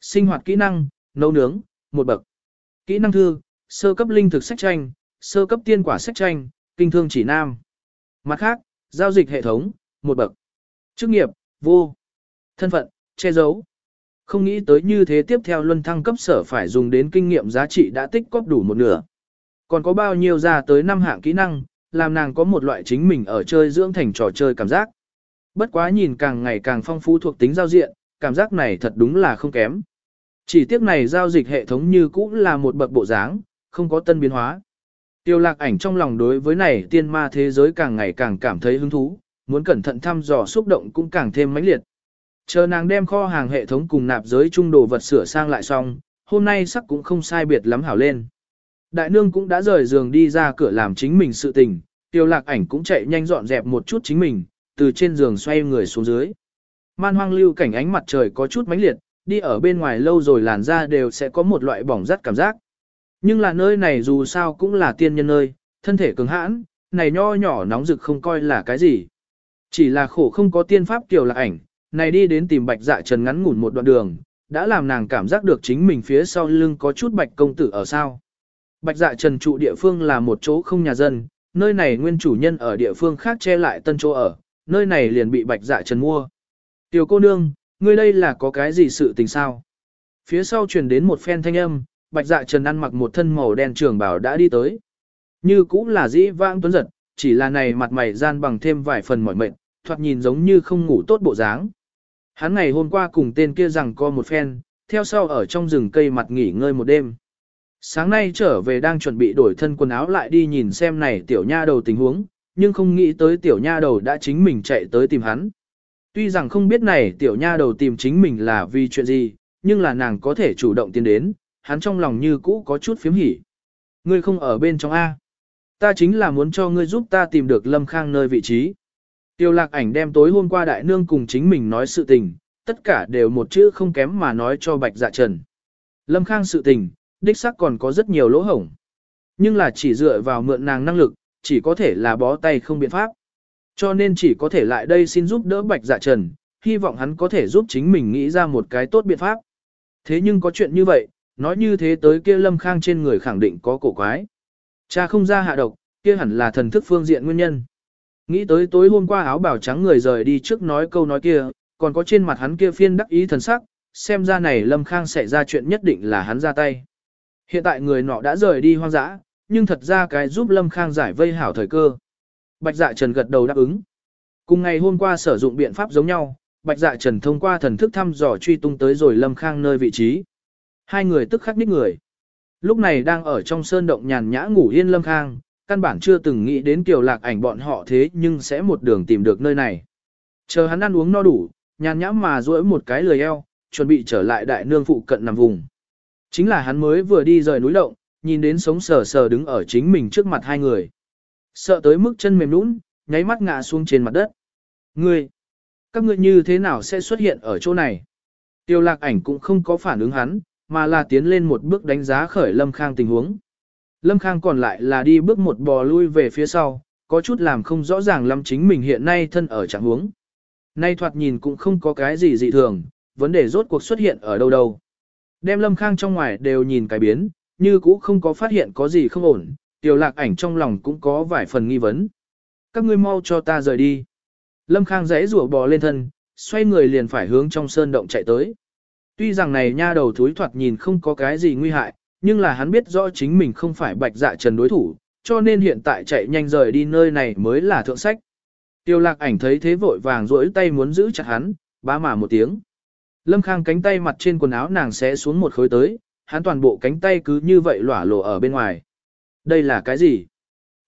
Sinh hoạt kỹ năng, nấu nướng, một bậc. Kỹ năng thư, sơ cấp linh thực sách tranh, sơ cấp tiên quả sách tranh, kinh thương chỉ nam. Mặt khác, giao dịch hệ thống, một bậc. Chức nghiệp, vô. Thân phận, che giấu. Không nghĩ tới như thế tiếp theo luân thăng cấp sở phải dùng đến kinh nghiệm giá trị đã tích cóp đủ một nửa. Còn có bao nhiêu ra tới năm hạng kỹ năng, làm nàng có một loại chính mình ở chơi dưỡng thành trò chơi cảm giác. Bất quá nhìn càng ngày càng phong phú thuộc tính giao diện, cảm giác này thật đúng là không kém. Chỉ tiếc này giao dịch hệ thống như cũ là một bậc bộ dáng, không có tân biến hóa. Tiêu lạc ảnh trong lòng đối với này tiên ma thế giới càng ngày càng cảm thấy hứng thú, muốn cẩn thận thăm dò xúc động cũng càng thêm mãnh liệt. Chờ nàng đem kho hàng hệ thống cùng nạp giới trung đồ vật sửa sang lại xong, hôm nay sắc cũng không sai biệt lắm hảo lên. Đại nương cũng đã rời giường đi ra cửa làm chính mình sự tình, tiêu lạc ảnh cũng chạy nhanh dọn dẹp một chút chính mình, từ trên giường xoay người xuống dưới. Man hoang lưu cảnh ánh mặt trời có chút mãnh liệt, đi ở bên ngoài lâu rồi làn da đều sẽ có một loại bỏng rát cảm giác. Nhưng là nơi này dù sao cũng là tiên nhân nơi, thân thể cứng hãn, này nho nhỏ nóng rực không coi là cái gì. Chỉ là khổ không có tiên pháp tiểu là ảnh, này đi đến tìm bạch dạ trần ngắn ngủn một đoạn đường, đã làm nàng cảm giác được chính mình phía sau lưng có chút bạch công tử ở sao. Bạch dạ trần trụ địa phương là một chỗ không nhà dân, nơi này nguyên chủ nhân ở địa phương khác che lại tân chỗ ở, nơi này liền bị bạch dạ trần mua. Tiểu cô nương, ngươi đây là có cái gì sự tình sao? Phía sau truyền đến một phen thanh âm, bạch dạ trần ăn mặc một thân màu đen trường bảo đã đi tới. Như cũng là dĩ vãng tuấn giật, chỉ là này mặt mày gian bằng thêm vài phần mỏi mệt, thoạt nhìn giống như không ngủ tốt bộ dáng. Hắn ngày hôm qua cùng tên kia rằng co một phen, theo sau ở trong rừng cây mặt nghỉ ngơi một đêm. Sáng nay trở về đang chuẩn bị đổi thân quần áo lại đi nhìn xem này tiểu nha đầu tình huống, nhưng không nghĩ tới tiểu nha đầu đã chính mình chạy tới tìm hắn. Tuy rằng không biết này tiểu nha đầu tìm chính mình là vì chuyện gì, nhưng là nàng có thể chủ động tiến đến, hắn trong lòng như cũ có chút phiếm hỉ. Ngươi không ở bên trong A. Ta chính là muốn cho ngươi giúp ta tìm được Lâm Khang nơi vị trí. Tiêu lạc ảnh đem tối hôm qua đại nương cùng chính mình nói sự tình, tất cả đều một chữ không kém mà nói cho bạch dạ trần. Lâm Khang sự tình, đích xác còn có rất nhiều lỗ hổng. Nhưng là chỉ dựa vào mượn nàng năng lực, chỉ có thể là bó tay không biện pháp. Cho nên chỉ có thể lại đây xin giúp đỡ bạch dạ trần, hy vọng hắn có thể giúp chính mình nghĩ ra một cái tốt biện pháp. Thế nhưng có chuyện như vậy, nói như thế tới kia lâm khang trên người khẳng định có cổ quái. Cha không ra hạ độc, kia hẳn là thần thức phương diện nguyên nhân. Nghĩ tới tối hôm qua áo bào trắng người rời đi trước nói câu nói kia, còn có trên mặt hắn kia phiên đắc ý thần sắc, xem ra này lâm khang sẽ ra chuyện nhất định là hắn ra tay. Hiện tại người nọ đã rời đi hoang dã, nhưng thật ra cái giúp lâm khang giải vây hảo thời cơ. Bạch dạ trần gật đầu đáp ứng. Cùng ngày hôm qua sử dụng biện pháp giống nhau, Bạch Dạ Trần thông qua thần thức thăm dò truy tung tới rồi Lâm Khang nơi vị trí. Hai người tức khắc ních người. Lúc này đang ở trong sơn động nhàn nhã ngủ yên lâm khang, căn bản chưa từng nghĩ đến kiều lạc ảnh bọn họ thế nhưng sẽ một đường tìm được nơi này. Chờ hắn ăn uống no đủ, nhàn nhã mà duỗi một cái lười eo, chuẩn bị trở lại đại nương phụ cận nằm vùng. Chính là hắn mới vừa đi rời núi động, nhìn đến sống sờ sờ đứng ở chính mình trước mặt hai người. Sợ tới mức chân mềm nũng, nháy mắt ngã xuống trên mặt đất. Ngươi, các ngươi như thế nào sẽ xuất hiện ở chỗ này? Tiêu lạc ảnh cũng không có phản ứng hắn, mà là tiến lên một bước đánh giá khởi Lâm Khang tình huống. Lâm Khang còn lại là đi bước một bò lui về phía sau, có chút làm không rõ ràng lắm chính mình hiện nay thân ở trạng huống. Nay thoạt nhìn cũng không có cái gì dị thường, vấn đề rốt cuộc xuất hiện ở đâu đâu. Đem Lâm Khang trong ngoài đều nhìn cái biến, như cũ không có phát hiện có gì không ổn, tiểu lạc ảnh trong lòng cũng có vài phần nghi vấn. Các ngươi mau cho ta rời đi. Lâm Khang rẽ rủa bò lên thân, xoay người liền phải hướng trong sơn động chạy tới. Tuy rằng này nha đầu thúi thoạt nhìn không có cái gì nguy hại, nhưng là hắn biết rõ chính mình không phải bạch dạ trần đối thủ, cho nên hiện tại chạy nhanh rời đi nơi này mới là thượng sách. Tiêu lạc ảnh thấy thế vội vàng rỗi tay muốn giữ chặt hắn, bá mà một tiếng. Lâm Khang cánh tay mặt trên quần áo nàng sẽ xuống một khối tới, hắn toàn bộ cánh tay cứ như vậy lỏa lộ ở bên ngoài. Đây là cái gì?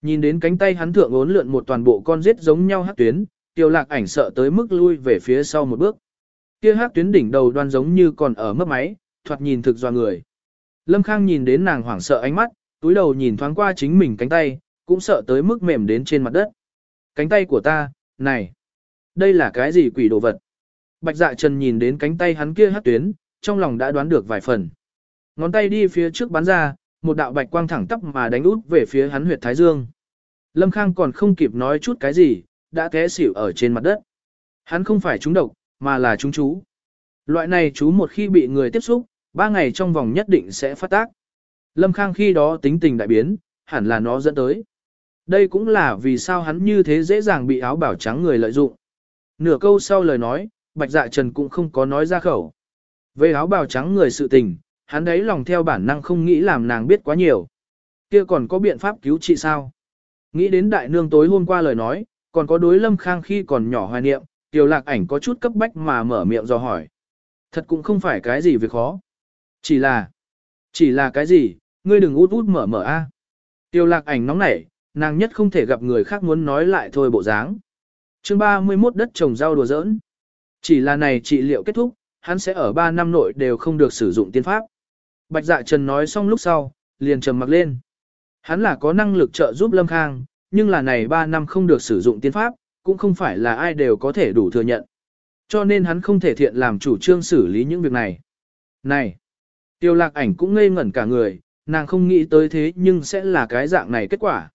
Nhìn đến cánh tay hắn thượng ốn lượn một toàn bộ con rết giống nhau hát tuyến, tiêu lạc ảnh sợ tới mức lui về phía sau một bước. Kia hát tuyến đỉnh đầu đoan giống như còn ở mấp máy, thoạt nhìn thực doa người. Lâm Khang nhìn đến nàng hoảng sợ ánh mắt, túi đầu nhìn thoáng qua chính mình cánh tay, cũng sợ tới mức mềm đến trên mặt đất. Cánh tay của ta, này, đây là cái gì quỷ đồ vật? Bạch dạ trần nhìn đến cánh tay hắn kia hát tuyến, trong lòng đã đoán được vài phần. Ngón tay đi phía trước bắn ra, một đạo bạch quang thẳng tắp mà đánh út về phía hắn huyệt thái dương. Lâm Khang còn không kịp nói chút cái gì, đã té xỉu ở trên mặt đất. Hắn không phải trúng độc, mà là trúng chú. Loại này chú một khi bị người tiếp xúc, ba ngày trong vòng nhất định sẽ phát tác. Lâm Khang khi đó tính tình đại biến, hẳn là nó dẫn tới. Đây cũng là vì sao hắn như thế dễ dàng bị áo bảo trắng người lợi dụng. Nửa câu sau lời nói, Bạch Dạ Trần cũng không có nói ra khẩu. Về áo bào trắng người sự tình, hắn đấy lòng theo bản năng không nghĩ làm nàng biết quá nhiều. Kia còn có biện pháp cứu trị sao? Nghĩ đến đại nương tối hôm qua lời nói, còn có đối lâm khang khi còn nhỏ hoài niệm, tiểu lạc ảnh có chút cấp bách mà mở miệng do hỏi. Thật cũng không phải cái gì việc khó. Chỉ là, chỉ là cái gì, ngươi đừng út út mở mở a. Tiêu lạc ảnh nóng nảy, nàng nhất không thể gặp người khác muốn nói lại thôi bộ dáng. Chương 31 đất trồng rau đùa giỡn. Chỉ là này trị liệu kết thúc, hắn sẽ ở 3 năm nội đều không được sử dụng tiên pháp. Bạch dạ trần nói xong lúc sau, liền trầm mặc lên. Hắn là có năng lực trợ giúp Lâm Khang, nhưng là này 3 năm không được sử dụng tiên pháp, cũng không phải là ai đều có thể đủ thừa nhận. Cho nên hắn không thể thiện làm chủ trương xử lý những việc này. Này, tiêu lạc ảnh cũng ngây ngẩn cả người, nàng không nghĩ tới thế nhưng sẽ là cái dạng này kết quả.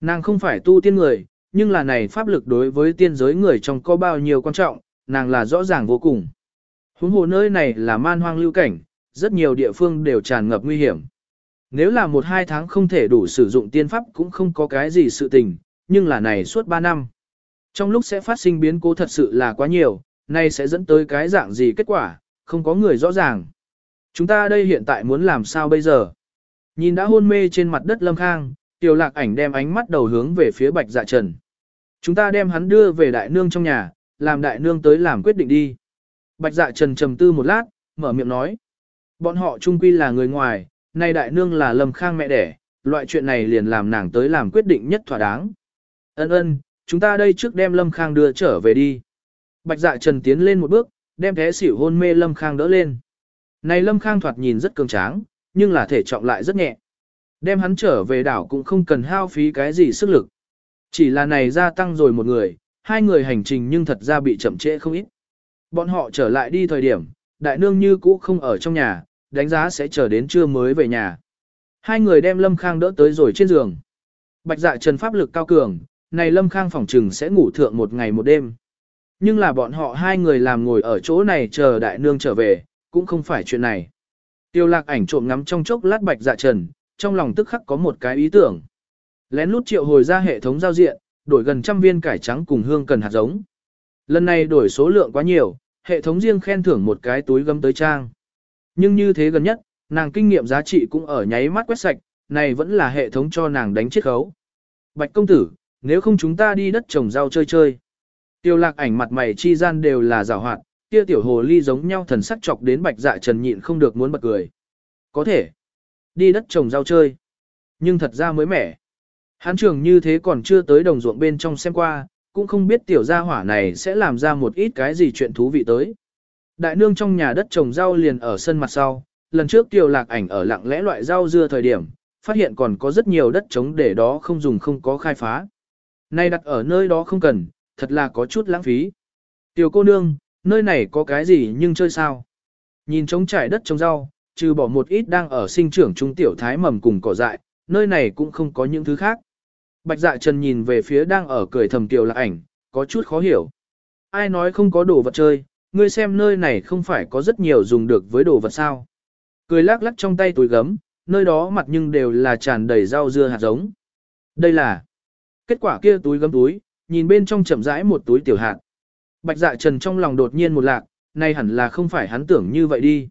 Nàng không phải tu tiên người, nhưng là này pháp lực đối với tiên giới người trong có bao nhiêu quan trọng, nàng là rõ ràng vô cùng. Huống hồ nơi này là man hoang lưu cảnh, rất nhiều địa phương đều tràn ngập nguy hiểm. Nếu là một hai tháng không thể đủ sử dụng tiên pháp cũng không có cái gì sự tình, nhưng là này suốt ba năm. Trong lúc sẽ phát sinh biến cố thật sự là quá nhiều, nay sẽ dẫn tới cái dạng gì kết quả, không có người rõ ràng. Chúng ta đây hiện tại muốn làm sao bây giờ? Nhìn đã hôn mê trên mặt đất lâm khang, tiểu lạc ảnh đem ánh mắt đầu hướng về phía bạch dạ trần. Chúng ta đem hắn đưa về đại nương trong nhà, làm đại nương tới làm quyết định đi. Bạch dạ trần trầm tư một lát, mở miệng nói. Bọn họ trung quy là người ngoài, nay đại nương là lâm khang mẹ đẻ, loại chuyện này liền làm nàng tới làm quyết định nhất thỏa đáng. Ân ân, chúng ta đây trước đem lâm khang đưa trở về đi. Bạch dạ trần tiến lên một bước, đem thế xỉu hôn mê lâm khang đỡ lên. Này lâm khang thoạt nhìn rất cường tráng, nhưng là thể trọng lại rất nhẹ. Đem hắn trở về đảo cũng không cần hao phí cái gì sức lực. Chỉ là này gia tăng rồi một người, hai người hành trình nhưng thật ra bị chậm trễ không ít. Bọn họ trở lại đi thời điểm, đại nương như cũ không ở trong nhà, đánh giá sẽ chờ đến trưa mới về nhà. Hai người đem Lâm Khang đỡ tới rồi trên giường. Bạch dạ trần pháp lực cao cường, này Lâm Khang phỏng trừng sẽ ngủ thượng một ngày một đêm. Nhưng là bọn họ hai người làm ngồi ở chỗ này chờ đại nương trở về, cũng không phải chuyện này. Tiêu lạc ảnh trộm ngắm trong chốc lát bạch dạ trần, trong lòng tức khắc có một cái ý tưởng. Lén lút triệu hồi ra hệ thống giao diện, đổi gần trăm viên cải trắng cùng hương cần hạt giống. Lần này đổi số lượng quá nhiều, hệ thống riêng khen thưởng một cái túi gấm tới trang. Nhưng như thế gần nhất, nàng kinh nghiệm giá trị cũng ở nháy mắt quét sạch, này vẫn là hệ thống cho nàng đánh chiết khấu. Bạch công tử, nếu không chúng ta đi đất trồng rau chơi chơi. Tiêu lạc ảnh mặt mày chi gian đều là rào hoạt, kia tiểu hồ ly giống nhau thần sắc chọc đến bạch dạ trần nhịn không được muốn bật cười. có thể. Đi đất trồng rau chơi. Nhưng thật ra mới mẻ. Hán trường như thế còn chưa tới đồng ruộng bên trong xem qua, cũng không biết tiểu gia hỏa này sẽ làm ra một ít cái gì chuyện thú vị tới. Đại nương trong nhà đất trồng rau liền ở sân mặt sau, lần trước tiểu lạc ảnh ở lặng lẽ loại rau dưa thời điểm, phát hiện còn có rất nhiều đất trống để đó không dùng không có khai phá. Nay đặt ở nơi đó không cần, thật là có chút lãng phí. Tiểu cô nương, nơi này có cái gì nhưng chơi sao? Nhìn trống trải đất trồng rau, trừ bỏ một ít đang ở sinh trưởng trung tiểu thái mầm cùng cỏ dại, nơi này cũng không có những thứ khác. Bạch dạ trần nhìn về phía đang ở cười thầm tiểu lạc ảnh, có chút khó hiểu. Ai nói không có đồ vật chơi, ngươi xem nơi này không phải có rất nhiều dùng được với đồ vật sao. Cười lắc lắc trong tay túi gấm, nơi đó mặt nhưng đều là tràn đầy rau dưa hạt giống. Đây là kết quả kia túi gấm túi, nhìn bên trong chậm rãi một túi tiểu hạt. Bạch dạ trần trong lòng đột nhiên một lạc, nay hẳn là không phải hắn tưởng như vậy đi.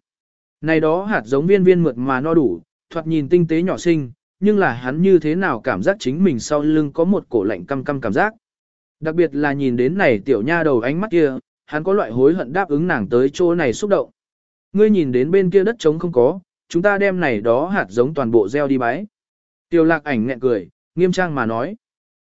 Này đó hạt giống viên viên mượt mà no đủ, thoạt nhìn tinh tế nhỏ xinh, nhưng là hắn như thế nào cảm giác chính mình sau lưng có một cổ lạnh căm căm cảm giác. Đặc biệt là nhìn đến này tiểu nha đầu ánh mắt kia, hắn có loại hối hận đáp ứng nàng tới chỗ này xúc động. Ngươi nhìn đến bên kia đất trống không có, chúng ta đem này đó hạt giống toàn bộ gieo đi bái. Tiểu lạc ảnh nghẹn cười, nghiêm trang mà nói.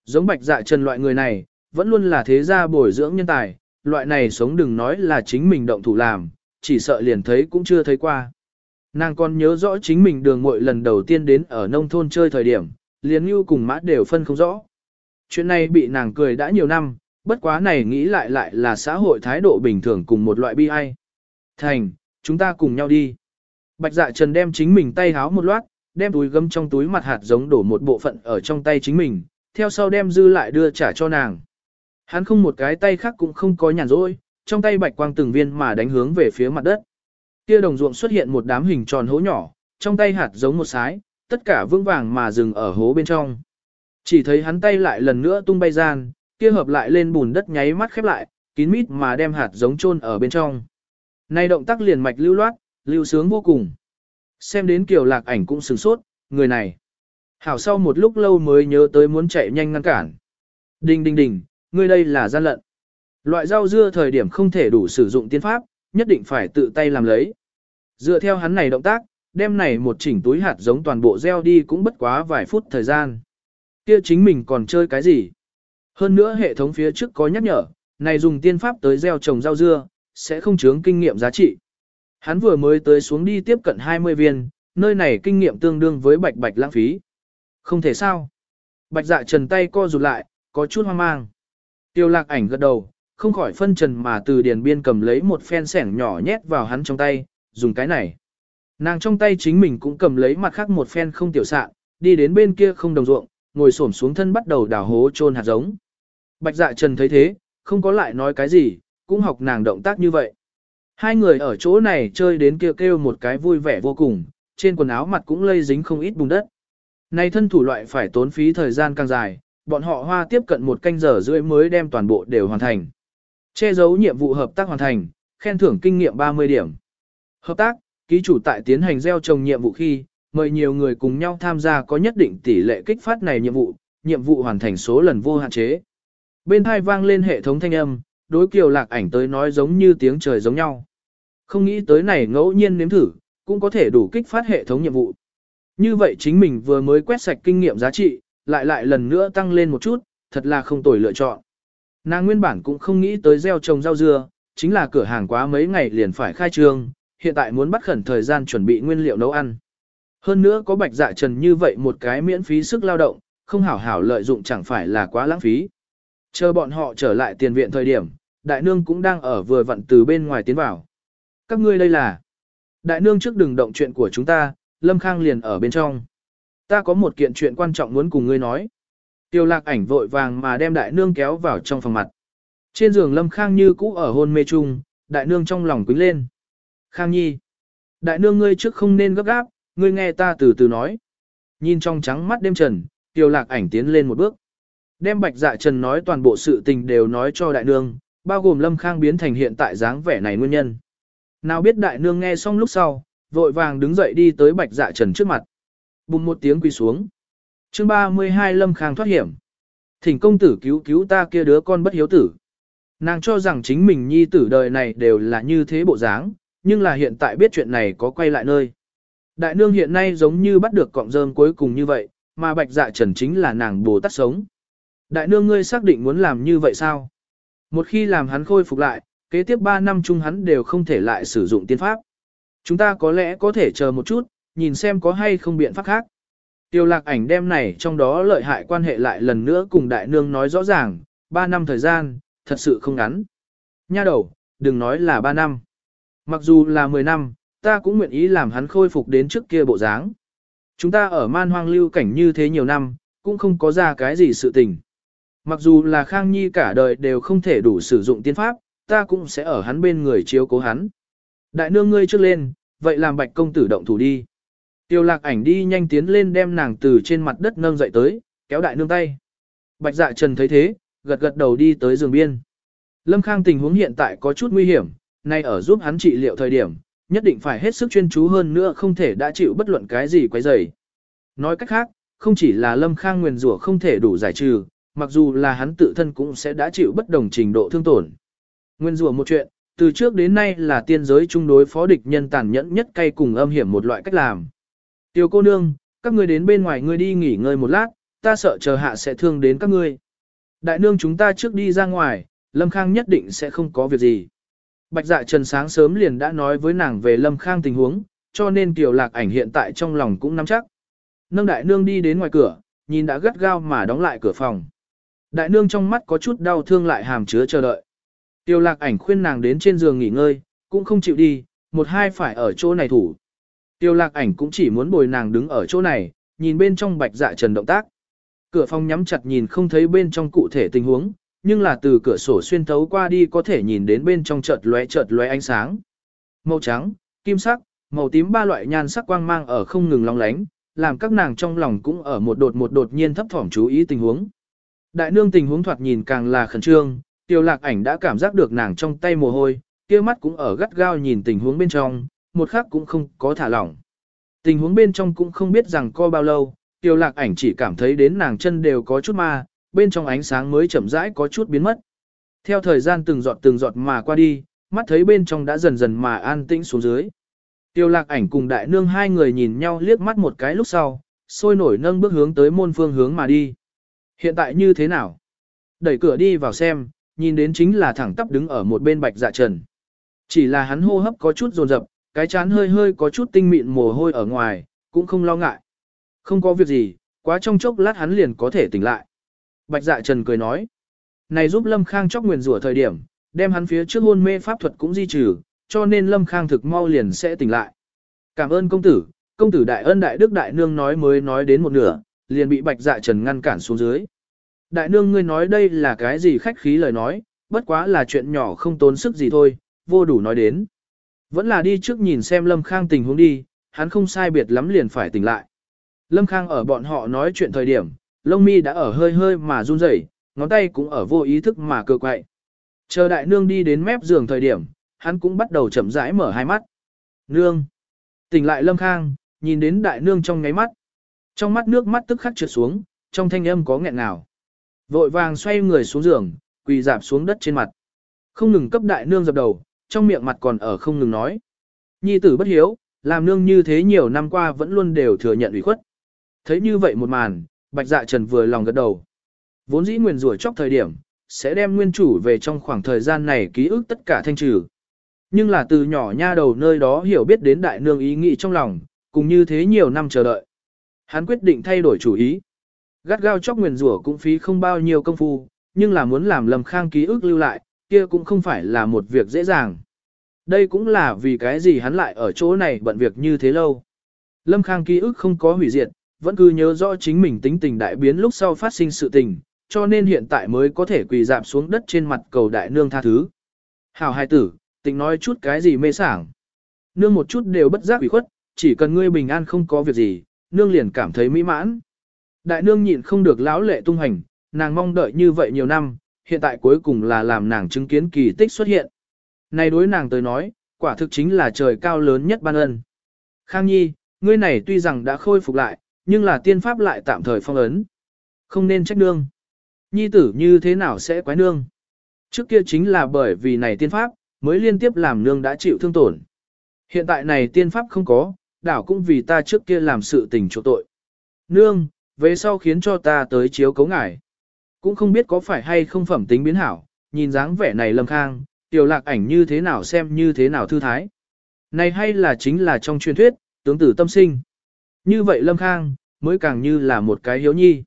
Giống bạch dạ trần loại người này, vẫn luôn là thế gia bồi dưỡng nhân tài, loại này sống đừng nói là chính mình động thủ làm, chỉ sợ liền thấy cũng chưa thấy qua. Nàng còn nhớ rõ chính mình đường muội lần đầu tiên đến ở nông thôn chơi thời điểm, liền như cùng mã đều phân không rõ. Chuyện này bị nàng cười đã nhiều năm, bất quá này nghĩ lại lại là xã hội thái độ bình thường cùng một loại bi ai. Thành, chúng ta cùng nhau đi. Bạch dạ trần đem chính mình tay háo một loát, đem túi gấm trong túi mặt hạt giống đổ một bộ phận ở trong tay chính mình, theo sau đem dư lại đưa trả cho nàng. Hắn không một cái tay khác cũng không có nhàn rỗi, trong tay bạch quang từng viên mà đánh hướng về phía mặt đất. Kia đồng ruộng xuất hiện một đám hình tròn hố nhỏ, trong tay hạt giống một sái, tất cả vững vàng mà dừng ở hố bên trong. Chỉ thấy hắn tay lại lần nữa tung bay gian, kia hợp lại lên bùn đất nháy mắt khép lại, kín mít mà đem hạt giống chôn ở bên trong. Nay động tác liền mạch lưu loát, lưu sướng vô cùng. Xem đến kiểu lạc ảnh cũng sửng sốt, người này. Hảo sau một lúc lâu mới nhớ tới muốn chạy nhanh ngăn cản. đinh đinh đinh ngươi đây là gian lận. Loại rau dưa thời điểm không thể đủ sử dụng tiên pháp, nhất định phải tự tay làm lấy. Dựa theo hắn này động tác, đem này một chỉnh túi hạt giống toàn bộ gieo đi cũng bất quá vài phút thời gian. Kia chính mình còn chơi cái gì? Hơn nữa hệ thống phía trước có nhắc nhở, này dùng tiên pháp tới gieo trồng rau dưa, sẽ không chướng kinh nghiệm giá trị. Hắn vừa mới tới xuống đi tiếp cận 20 viên, nơi này kinh nghiệm tương đương với bạch bạch lãng phí. Không thể sao. Bạch dạ trần tay co rụt lại, có chút hoang mang. Tiêu lạc ảnh gật đầu, không khỏi phân trần mà từ điền biên cầm lấy một phen sẻng nhỏ nhét vào hắn trong tay, dùng cái này. Nàng trong tay chính mình cũng cầm lấy mặt khác một phen không tiểu sạn, đi đến bên kia không đồng ruộng, ngồi xổm xuống thân bắt đầu đào hố chôn hạt giống. Bạch dạ trần thấy thế, không có lại nói cái gì, cũng học nàng động tác như vậy. Hai người ở chỗ này chơi đến kia kêu, kêu một cái vui vẻ vô cùng, trên quần áo mặt cũng lây dính không ít bùn đất. Này thân thủ loại phải tốn phí thời gian càng dài, bọn họ hoa tiếp cận một canh giờ rưỡi mới đem toàn bộ đều hoàn thành. Che giấu nhiệm vụ hợp tác hoàn thành, khen thưởng kinh nghiệm 30 điểm. Hợp tác, ký chủ tại tiến hành gieo trồng nhiệm vụ khi, mời nhiều người cùng nhau tham gia có nhất định tỷ lệ kích phát này nhiệm vụ, nhiệm vụ hoàn thành số lần vô hạn chế. Bên hai vang lên hệ thống thanh âm, đối kiều lạc ảnh tới nói giống như tiếng trời giống nhau. Không nghĩ tới này ngẫu nhiên nếm thử, cũng có thể đủ kích phát hệ thống nhiệm vụ. Như vậy chính mình vừa mới quét sạch kinh nghiệm giá trị, lại lại lần nữa tăng lên một chút, thật là không tồi lựa chọn. Nàng nguyên bản cũng không nghĩ tới gieo trồng rau dưa, chính là cửa hàng quá mấy ngày liền phải khai trương, hiện tại muốn bắt khẩn thời gian chuẩn bị nguyên liệu nấu ăn. Hơn nữa có bạch dạ trần như vậy một cái miễn phí sức lao động, không hảo hảo lợi dụng chẳng phải là quá lãng phí. Chờ bọn họ trở lại tiền viện thời điểm, đại nương cũng đang ở vừa vặn từ bên ngoài tiến vào. Các ngươi đây là... Đại nương trước đừng động chuyện của chúng ta, Lâm Khang liền ở bên trong. Ta có một kiện chuyện quan trọng muốn cùng ngươi nói. Tiêu lạc ảnh vội vàng mà đem đại nương kéo vào trong phòng mặt. Trên giường Lâm Khang như cũ ở hôn mê chung, đại nương trong lòng quýnh lên. Khang nhi. Đại nương ngươi trước không nên gấp gáp, ngươi nghe ta từ từ nói. Nhìn trong trắng mắt đêm trần, tiêu lạc ảnh tiến lên một bước. Đem bạch dạ trần nói toàn bộ sự tình đều nói cho đại nương, bao gồm Lâm Khang biến thành hiện tại dáng vẻ này nguyên nhân. Nào biết đại nương nghe xong lúc sau, vội vàng đứng dậy đi tới bạch dạ trần trước mặt. Bùng một tiếng quỳ xuống chương 32 Lâm Khang thoát hiểm. Thỉnh công tử cứu cứu ta kia đứa con bất hiếu tử. Nàng cho rằng chính mình nhi tử đời này đều là như thế bộ dáng, nhưng là hiện tại biết chuyện này có quay lại nơi. Đại nương hiện nay giống như bắt được cọng rơm cuối cùng như vậy, mà bạch dạ trần chính là nàng bồ tát sống. Đại nương ngươi xác định muốn làm như vậy sao? Một khi làm hắn khôi phục lại, kế tiếp 3 năm chung hắn đều không thể lại sử dụng tiên pháp. Chúng ta có lẽ có thể chờ một chút, nhìn xem có hay không biện pháp khác. Tiêu lạc ảnh đem này trong đó lợi hại quan hệ lại lần nữa cùng đại nương nói rõ ràng, 3 năm thời gian, thật sự không ngắn. Nha đầu, đừng nói là 3 năm. Mặc dù là 10 năm, ta cũng nguyện ý làm hắn khôi phục đến trước kia bộ dáng. Chúng ta ở man hoang lưu cảnh như thế nhiều năm, cũng không có ra cái gì sự tình. Mặc dù là Khang Nhi cả đời đều không thể đủ sử dụng tiên pháp, ta cũng sẽ ở hắn bên người chiếu cố hắn. Đại nương ngươi trước lên, vậy làm bạch công tử động thủ đi. Tiêu lạc ảnh đi nhanh tiến lên đem nàng từ trên mặt đất nâng dậy tới, kéo đại nương tay. Bạch dạ trần thấy thế, gật gật đầu đi tới giường biên. Lâm Khang tình huống hiện tại có chút nguy hiểm, nay ở giúp hắn trị liệu thời điểm, nhất định phải hết sức chuyên chú hơn nữa không thể đã chịu bất luận cái gì quấy rầy. Nói cách khác, không chỉ là Lâm Khang nguyền rủa không thể đủ giải trừ, mặc dù là hắn tự thân cũng sẽ đã chịu bất đồng trình độ thương tổn. Nguyên rủa một chuyện, từ trước đến nay là tiên giới chung đối phó địch nhân tàn nhẫn nhất cay cùng âm hiểm một loại cách làm. Tiểu cô nương, các ngươi đến bên ngoài ngươi đi nghỉ ngơi một lát, ta sợ chờ hạ sẽ thương đến các ngươi. Đại nương chúng ta trước đi ra ngoài, Lâm Khang nhất định sẽ không có việc gì. Bạch dạ trần sáng sớm liền đã nói với nàng về Lâm Khang tình huống, cho nên tiểu lạc ảnh hiện tại trong lòng cũng nắm chắc. Nâng đại nương đi đến ngoài cửa, nhìn đã gắt gao mà đóng lại cửa phòng. Đại nương trong mắt có chút đau thương lại hàm chứa chờ đợi. Tiêu lạc ảnh khuyên nàng đến trên giường nghỉ ngơi, cũng không chịu đi, một hai phải ở chỗ này thủ. Tiêu lạc ảnh cũng chỉ muốn bồi nàng đứng ở chỗ này, nhìn bên trong bạch dạ trần động tác. Cửa phòng nhắm chặt nhìn không thấy bên trong cụ thể tình huống, nhưng là từ cửa sổ xuyên thấu qua đi có thể nhìn đến bên trong chợt lóe chợt lóe ánh sáng. Màu trắng, kim sắc, màu tím ba loại nhan sắc quang mang ở không ngừng long lánh, làm các nàng trong lòng cũng ở một đột một đột nhiên thấp thỏm chú ý tình huống. Đại nương tình huống thoạt nhìn càng là khẩn trương, tiêu lạc ảnh đã cảm giác được nàng trong tay mồ hôi, kia mắt cũng ở gắt gao nhìn tình huống bên trong, một khắc cũng không có thả lỏng. Tình huống bên trong cũng không biết rằng co bao lâu, tiêu lạc ảnh chỉ cảm thấy đến nàng chân đều có chút ma, bên trong ánh sáng mới chậm rãi có chút biến mất. Theo thời gian từng giọt từng giọt mà qua đi, mắt thấy bên trong đã dần dần mà an tĩnh xuống dưới. Tiêu lạc ảnh cùng đại nương hai người nhìn nhau liếc mắt một cái lúc sau, sôi nổi nâng bước hướng tới môn phương hướng mà đi. Hiện tại như thế nào? Đẩy cửa đi vào xem, nhìn đến chính là thẳng tắp đứng ở một bên bạch dạ trần. Chỉ là hắn hô hấp có chút rồn rập cái chán hơi hơi có chút tinh mịn mồ hôi ở ngoài, cũng không lo ngại. Không có việc gì, quá trong chốc lát hắn liền có thể tỉnh lại. Bạch dạ trần cười nói. Này giúp Lâm Khang chóc nguyền rủa thời điểm, đem hắn phía trước hôn mê pháp thuật cũng di trừ, cho nên Lâm Khang thực mau liền sẽ tỉnh lại. Cảm ơn công tử, công tử đại ân đại đức đại nương nói mới nói đến một nửa, liền bị bạch dạ trần ngăn cản xuống dưới. Đại nương ngươi nói đây là cái gì khách khí lời nói, bất quá là chuyện nhỏ không tốn sức gì thôi, vô đủ nói đến. Vẫn là đi trước nhìn xem Lâm Khang tình huống đi, hắn không sai biệt lắm liền phải tỉnh lại. Lâm Khang ở bọn họ nói chuyện thời điểm, lông mi đã ở hơi hơi mà run rẩy, ngón tay cũng ở vô ý thức mà cơ quậy. Chờ đại nương đi đến mép giường thời điểm, hắn cũng bắt đầu chậm rãi mở hai mắt. Nương! Tỉnh lại Lâm Khang, nhìn đến đại nương trong ngáy mắt. Trong mắt nước mắt tức khắc trượt xuống, trong thanh âm có nghẹn nào. Vội vàng xoay người xuống giường, quỳ dạp xuống đất trên mặt. Không ngừng cấp đại nương dập đầu, trong miệng mặt còn ở không ngừng nói. Nhi tử bất hiếu, làm nương như thế nhiều năm qua vẫn luôn đều thừa nhận ủy khuất. Thấy như vậy một màn, bạch dạ trần vừa lòng gật đầu. Vốn dĩ nguyền rủa chóc thời điểm, sẽ đem nguyên chủ về trong khoảng thời gian này ký ức tất cả thanh trừ. Nhưng là từ nhỏ nha đầu nơi đó hiểu biết đến đại nương ý nghĩ trong lòng, cùng như thế nhiều năm chờ đợi. Hắn quyết định thay đổi chủ ý. Gắt gao chóc nguyền rủa cũng phí không bao nhiêu công phu, nhưng là muốn làm lầm Khang ký ức lưu lại, kia cũng không phải là một việc dễ dàng. Đây cũng là vì cái gì hắn lại ở chỗ này bận việc như thế lâu. Lâm Khang ký ức không có hủy diệt, vẫn cứ nhớ rõ chính mình tính tình đại biến lúc sau phát sinh sự tình, cho nên hiện tại mới có thể quỳ dạp xuống đất trên mặt cầu đại nương tha thứ. Hảo hai tử, tình nói chút cái gì mê sảng. Nương một chút đều bất giác ủy khuất, chỉ cần ngươi bình an không có việc gì, nương liền cảm thấy mỹ mãn. Đại nương nhịn không được lão lệ tung hành, nàng mong đợi như vậy nhiều năm, hiện tại cuối cùng là làm nàng chứng kiến kỳ tích xuất hiện. Này đối nàng tới nói, quả thực chính là trời cao lớn nhất ban ân. Khang Nhi, ngươi này tuy rằng đã khôi phục lại, nhưng là tiên pháp lại tạm thời phong ấn. Không nên trách nương. Nhi tử như thế nào sẽ quái nương? Trước kia chính là bởi vì này tiên pháp, mới liên tiếp làm nương đã chịu thương tổn. Hiện tại này tiên pháp không có, đảo cũng vì ta trước kia làm sự tình chỗ tội. Nương, về sau khiến cho ta tới chiếu cấu ngải. Cũng không biết có phải hay không phẩm tính biến hảo, nhìn dáng vẻ này lâm khang, tiểu lạc ảnh như thế nào xem như thế nào thư thái. Này hay là chính là trong truyền thuyết, tướng tử tâm sinh. Như vậy lâm khang, mới càng như là một cái hiếu nhi.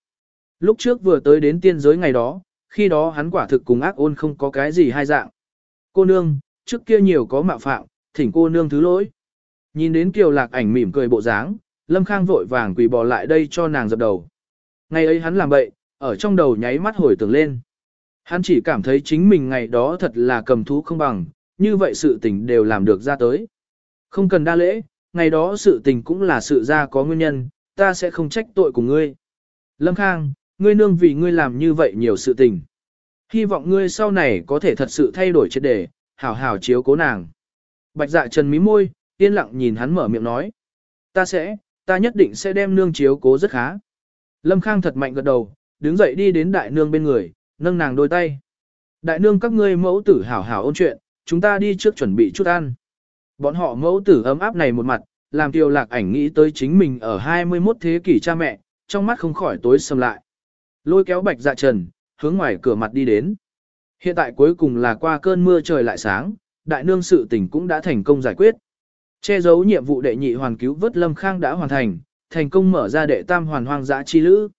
Lúc trước vừa tới đến tiên giới ngày đó, khi đó hắn quả thực cùng ác ôn không có cái gì hai dạng. Cô nương, trước kia nhiều có mạo phạm, thỉnh cô nương thứ lỗi. Nhìn đến kiều lạc ảnh mỉm cười bộ dáng, lâm khang vội vàng quỳ bò lại đây cho nàng dập đầu. Ngày ấy hắn làm bậy, ở trong đầu nháy mắt hồi tưởng lên. Hắn chỉ cảm thấy chính mình ngày đó thật là cầm thú không bằng, như vậy sự tình đều làm được ra tới. Không cần đa lễ, ngày đó sự tình cũng là sự ra có nguyên nhân, ta sẽ không trách tội của ngươi. Lâm Khang, ngươi nương vì ngươi làm như vậy nhiều sự tình. Hy vọng ngươi sau này có thể thật sự thay đổi triệt đề, hảo hảo chiếu cố nàng. Bạch dạ trần mí môi, yên lặng nhìn hắn mở miệng nói. Ta sẽ, ta nhất định sẽ đem nương chiếu cố rất khá. Lâm Khang thật mạnh gật đầu, đứng dậy đi đến đại nương bên người, nâng nàng đôi tay. Đại nương các ngươi mẫu tử hảo hảo ôn chuyện, chúng ta đi trước chuẩn bị chút ăn. Bọn họ mẫu tử ấm áp này một mặt, làm tiêu lạc ảnh nghĩ tới chính mình ở 21 thế kỷ cha mẹ, trong mắt không khỏi tối sầm lại. Lôi kéo bạch dạ trần, hướng ngoài cửa mặt đi đến. Hiện tại cuối cùng là qua cơn mưa trời lại sáng, đại nương sự tình cũng đã thành công giải quyết. Che giấu nhiệm vụ đệ nhị hoàn cứu vớt lâm khang đã hoàn thành, thành công mở ra đệ tam hoàn hoang dã chi lữ.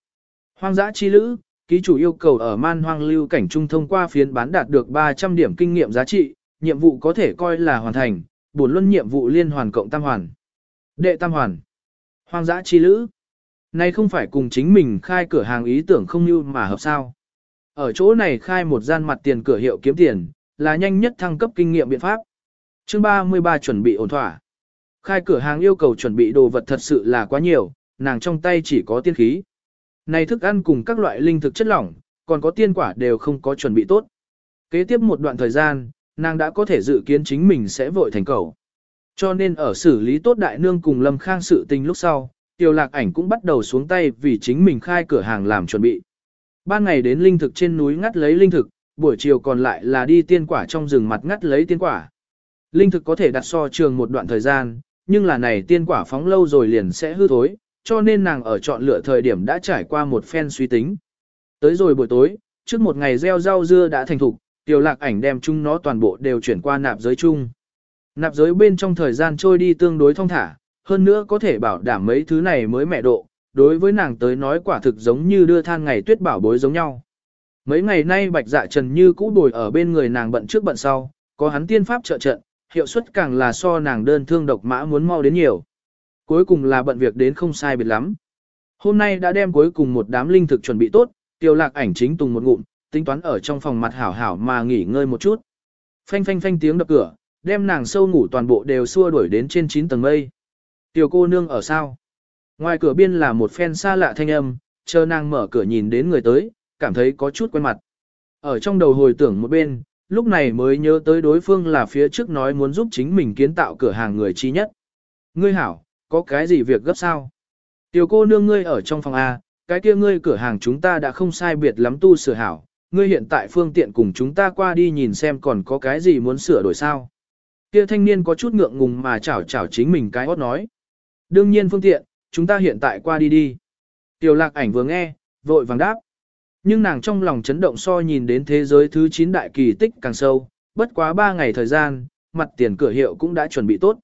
Hoang dã chi lữ, ký chủ yêu cầu ở man hoang lưu cảnh trung thông qua phiến bán đạt được 300 điểm kinh nghiệm giá trị, nhiệm vụ có thể coi là hoàn thành, Buồn luân nhiệm vụ liên hoàn cộng tam hoàn. Đệ tam hoàn. Hoang dã chi lữ. nay không phải cùng chính mình khai cửa hàng ý tưởng không như mà hợp sao. Ở chỗ này khai một gian mặt tiền cửa hiệu kiếm tiền, là nhanh nhất thăng cấp kinh nghiệm biện pháp. Chương 33 chuẩn bị ổn thỏa. Khai cửa hàng yêu cầu chuẩn bị đồ vật thật sự là quá nhiều, nàng trong tay chỉ có tiên khí. Này thức ăn cùng các loại linh thực chất lỏng, còn có tiên quả đều không có chuẩn bị tốt. Kế tiếp một đoạn thời gian, nàng đã có thể dự kiến chính mình sẽ vội thành cầu. Cho nên ở xử lý tốt đại nương cùng Lâm Khang sự tình lúc sau, Tiêu Lạc Ảnh cũng bắt đầu xuống tay vì chính mình khai cửa hàng làm chuẩn bị. Ban ngày đến linh thực trên núi ngắt lấy linh thực, buổi chiều còn lại là đi tiên quả trong rừng mặt ngắt lấy tiên quả. Linh thực có thể đặt so trường một đoạn thời gian, nhưng là này tiên quả phóng lâu rồi liền sẽ hư thối, cho nên nàng ở chọn lựa thời điểm đã trải qua một phen suy tính. Tới rồi buổi tối, trước một ngày gieo rau dưa đã thành thục, tiểu Lạc Ảnh đem chúng nó toàn bộ đều chuyển qua nạp giới chung. Nạp giới bên trong thời gian trôi đi tương đối thông thả, hơn nữa có thể bảo đảm mấy thứ này mới mẹ độ, đối với nàng tới nói quả thực giống như đưa than ngày tuyết bảo bối giống nhau. Mấy ngày nay bạch dạ trần như cũ bồi ở bên người nàng bận trước bận sau, có hắn tiên pháp trợ trận, hiệu suất càng là so nàng đơn thương độc mã muốn mau đến nhiều. Cuối cùng là bận việc đến không sai biệt lắm. Hôm nay đã đem cuối cùng một đám linh thực chuẩn bị tốt, tiêu lạc ảnh chính tùng một ngụm, tính toán ở trong phòng mặt hảo hảo mà nghỉ ngơi một chút. Phanh phanh phanh tiếng đập cửa, đem nàng sâu ngủ toàn bộ đều xua đuổi đến trên 9 tầng mây. Tiểu cô nương ở sao? Ngoài cửa biên là một phen xa lạ thanh âm, chờ nàng mở cửa nhìn đến người tới, cảm thấy có chút quen mặt. Ở trong đầu hồi tưởng một bên, lúc này mới nhớ tới đối phương là phía trước nói muốn giúp chính mình kiến tạo cửa hàng người chi nhất. Ngươi hảo, có cái gì việc gấp sao? Tiểu cô nương ngươi ở trong phòng A, cái kia ngươi cửa hàng chúng ta đã không sai biệt lắm tu sửa hảo, ngươi hiện tại phương tiện cùng chúng ta qua đi nhìn xem còn có cái gì muốn sửa đổi sao. Kia thanh niên có chút ngượng ngùng mà chảo chảo chính mình cái hót nói. Đương nhiên phương tiện, chúng ta hiện tại qua đi đi. Tiểu lạc ảnh vừa nghe, vội vàng đáp. Nhưng nàng trong lòng chấn động so nhìn đến thế giới thứ 9 đại kỳ tích càng sâu, bất quá 3 ngày thời gian, mặt tiền cửa hiệu cũng đã chuẩn bị tốt.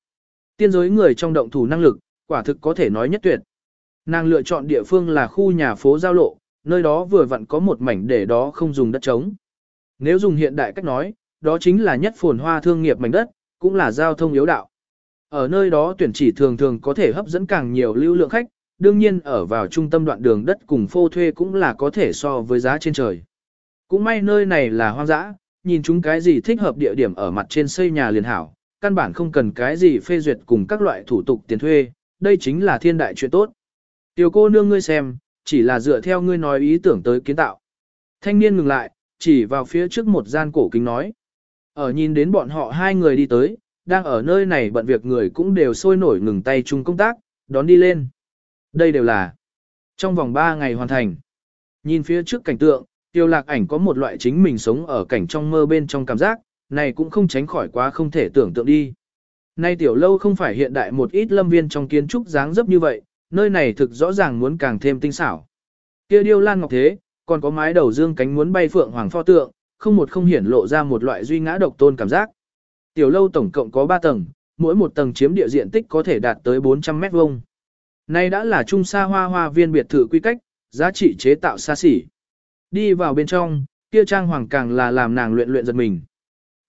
Tiên giới người trong động thủ năng lực, quả thực có thể nói nhất tuyệt. Nàng lựa chọn địa phương là khu nhà phố giao lộ, nơi đó vừa vặn có một mảnh để đó không dùng đất trống. Nếu dùng hiện đại cách nói, đó chính là nhất phồn hoa thương nghiệp mảnh đất, cũng là giao thông yếu đạo. Ở nơi đó tuyển chỉ thường thường có thể hấp dẫn càng nhiều lưu lượng khách, đương nhiên ở vào trung tâm đoạn đường đất cùng phô thuê cũng là có thể so với giá trên trời. Cũng may nơi này là hoang dã, nhìn chúng cái gì thích hợp địa điểm ở mặt trên xây nhà liền hảo, căn bản không cần cái gì phê duyệt cùng các loại thủ tục tiền thuê, đây chính là thiên đại chuyện tốt. Tiểu cô nương ngươi xem, chỉ là dựa theo ngươi nói ý tưởng tới kiến tạo. Thanh niên ngừng lại, chỉ vào phía trước một gian cổ kính nói. Ở nhìn đến bọn họ hai người đi tới, đang ở nơi này bận việc người cũng đều sôi nổi ngừng tay chung công tác, đón đi lên. Đây đều là trong vòng 3 ngày hoàn thành. Nhìn phía trước cảnh tượng, tiêu lạc ảnh có một loại chính mình sống ở cảnh trong mơ bên trong cảm giác, này cũng không tránh khỏi quá không thể tưởng tượng đi. Nay tiểu lâu không phải hiện đại một ít lâm viên trong kiến trúc dáng dấp như vậy, nơi này thực rõ ràng muốn càng thêm tinh xảo. Kia điêu lan ngọc thế, còn có mái đầu dương cánh muốn bay phượng hoàng pho tượng, không một không hiển lộ ra một loại duy ngã độc tôn cảm giác. Tiểu lâu tổng cộng có 3 tầng, mỗi một tầng chiếm địa diện tích có thể đạt tới 400 mét vuông. Nay đã là trung sa hoa hoa viên biệt thự quy cách, giá trị chế tạo xa xỉ. Đi vào bên trong, kia trang hoàng càng là làm nàng luyện luyện giật mình.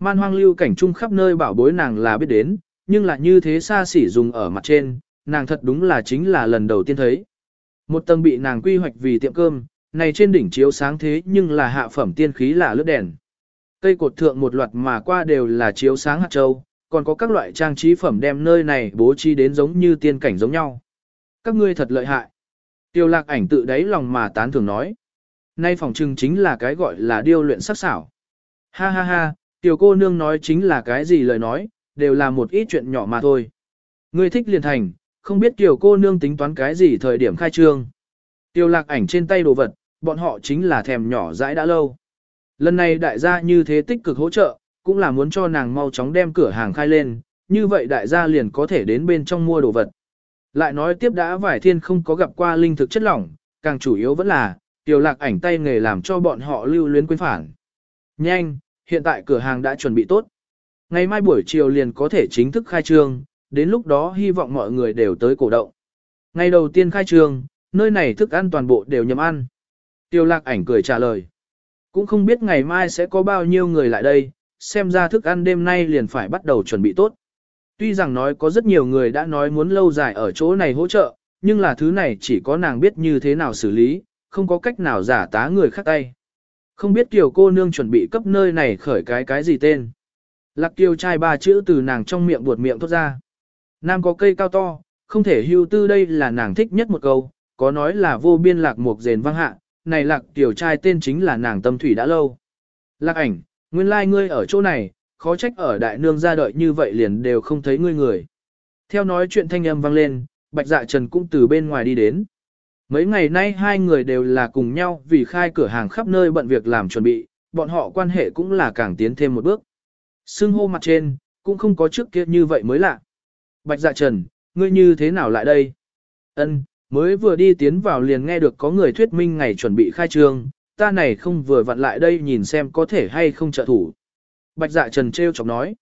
Man hoang lưu cảnh trung khắp nơi bảo bối nàng là biết đến, nhưng là như thế xa xỉ dùng ở mặt trên, nàng thật đúng là chính là lần đầu tiên thấy. Một tầng bị nàng quy hoạch vì tiệm cơm, này trên đỉnh chiếu sáng thế nhưng là hạ phẩm tiên khí là lướt đèn. Cây cột thượng một loạt mà qua đều là chiếu sáng hạt châu, còn có các loại trang trí phẩm đem nơi này bố trí đến giống như tiên cảnh giống nhau. Các ngươi thật lợi hại. Tiêu lạc ảnh tự đáy lòng mà tán thường nói. Nay phòng trưng chính là cái gọi là điêu luyện sắc xảo. Ha ha ha, tiểu cô nương nói chính là cái gì lời nói, đều là một ít chuyện nhỏ mà thôi. Ngươi thích liền thành, không biết tiểu cô nương tính toán cái gì thời điểm khai trương. Tiêu lạc ảnh trên tay đồ vật, bọn họ chính là thèm nhỏ dãi đã lâu. Lần này đại gia như thế tích cực hỗ trợ, cũng là muốn cho nàng mau chóng đem cửa hàng khai lên, như vậy đại gia liền có thể đến bên trong mua đồ vật. Lại nói tiếp đã vải thiên không có gặp qua linh thực chất lỏng, càng chủ yếu vẫn là, tiểu lạc ảnh tay nghề làm cho bọn họ lưu luyến quên phản. Nhanh, hiện tại cửa hàng đã chuẩn bị tốt. Ngày mai buổi chiều liền có thể chính thức khai trương, đến lúc đó hy vọng mọi người đều tới cổ động. Ngày đầu tiên khai trương, nơi này thức ăn toàn bộ đều nhầm ăn. Tiêu lạc ảnh cười trả lời. Cũng không biết ngày mai sẽ có bao nhiêu người lại đây, xem ra thức ăn đêm nay liền phải bắt đầu chuẩn bị tốt. Tuy rằng nói có rất nhiều người đã nói muốn lâu dài ở chỗ này hỗ trợ, nhưng là thứ này chỉ có nàng biết như thế nào xử lý, không có cách nào giả tá người khác tay. Không biết tiểu cô nương chuẩn bị cấp nơi này khởi cái cái gì tên. Lạc tiêu trai ba chữ từ nàng trong miệng buột miệng thốt ra. Nam có cây cao to, không thể hưu tư đây là nàng thích nhất một câu, có nói là vô biên lạc mục rền vang hạ, này lạc tiểu trai tên chính là nàng tâm thủy đã lâu. Lạc ảnh, nguyên lai like ngươi ở chỗ này, khó trách ở đại nương ra đợi như vậy liền đều không thấy ngươi người. Theo nói chuyện thanh âm vang lên, bạch dạ trần cũng từ bên ngoài đi đến. Mấy ngày nay hai người đều là cùng nhau vì khai cửa hàng khắp nơi bận việc làm chuẩn bị, bọn họ quan hệ cũng là càng tiến thêm một bước. Sưng hô mặt trên, cũng không có trước kia như vậy mới lạ. Bạch dạ trần, ngươi như thế nào lại đây? Ân, mới vừa đi tiến vào liền nghe được có người thuyết minh ngày chuẩn bị khai trương, ta này không vừa vặn lại đây nhìn xem có thể hay không trợ thủ. Bạch dạ trần treo chọc nói.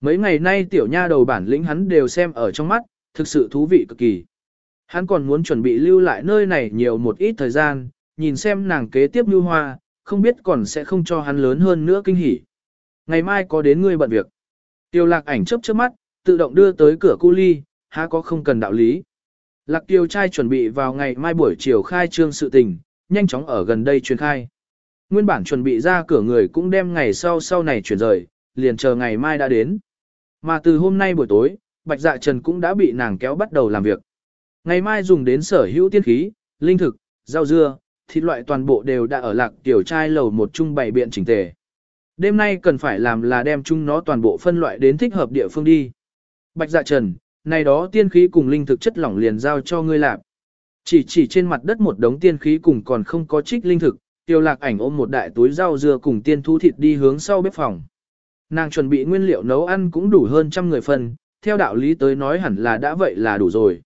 Mấy ngày nay tiểu nha đầu bản lĩnh hắn đều xem ở trong mắt, thực sự thú vị cực kỳ. Hắn còn muốn chuẩn bị lưu lại nơi này nhiều một ít thời gian, nhìn xem nàng kế tiếp như hoa, không biết còn sẽ không cho hắn lớn hơn nữa kinh hỉ. Ngày mai có đến ngươi bận việc. Tiêu lạc ảnh chớp chớp mắt, tự động đưa tới cửa cu ly, há có không cần đạo lý. Lạc tiêu trai chuẩn bị vào ngày mai buổi chiều khai trương sự tình, nhanh chóng ở gần đây truyền khai. Nguyên bản chuẩn bị ra cửa người cũng đem ngày sau sau này chuyển rời, liền chờ ngày mai đã đến. Mà từ hôm nay buổi tối, Bạch Dạ Trần cũng đã bị nàng kéo bắt đầu làm việc. Ngày mai dùng đến sở hữu tiên khí, linh thực, rau dưa, thịt loại toàn bộ đều đã ở lạc tiểu trai lầu một trung bày biện chỉnh tề. Đêm nay cần phải làm là đem chung nó toàn bộ phân loại đến thích hợp địa phương đi. Bạch Dạ Trần, này đó tiên khí cùng linh thực chất lỏng liền giao cho ngươi làm. Chỉ chỉ trên mặt đất một đống tiên khí cùng còn không có trích linh thực, tiêu lạc ảnh ôm một đại túi rau dưa cùng tiên thu thịt đi hướng sau bếp phòng. Nàng chuẩn bị nguyên liệu nấu ăn cũng đủ hơn trăm người phần, theo đạo lý tới nói hẳn là đã vậy là đủ rồi.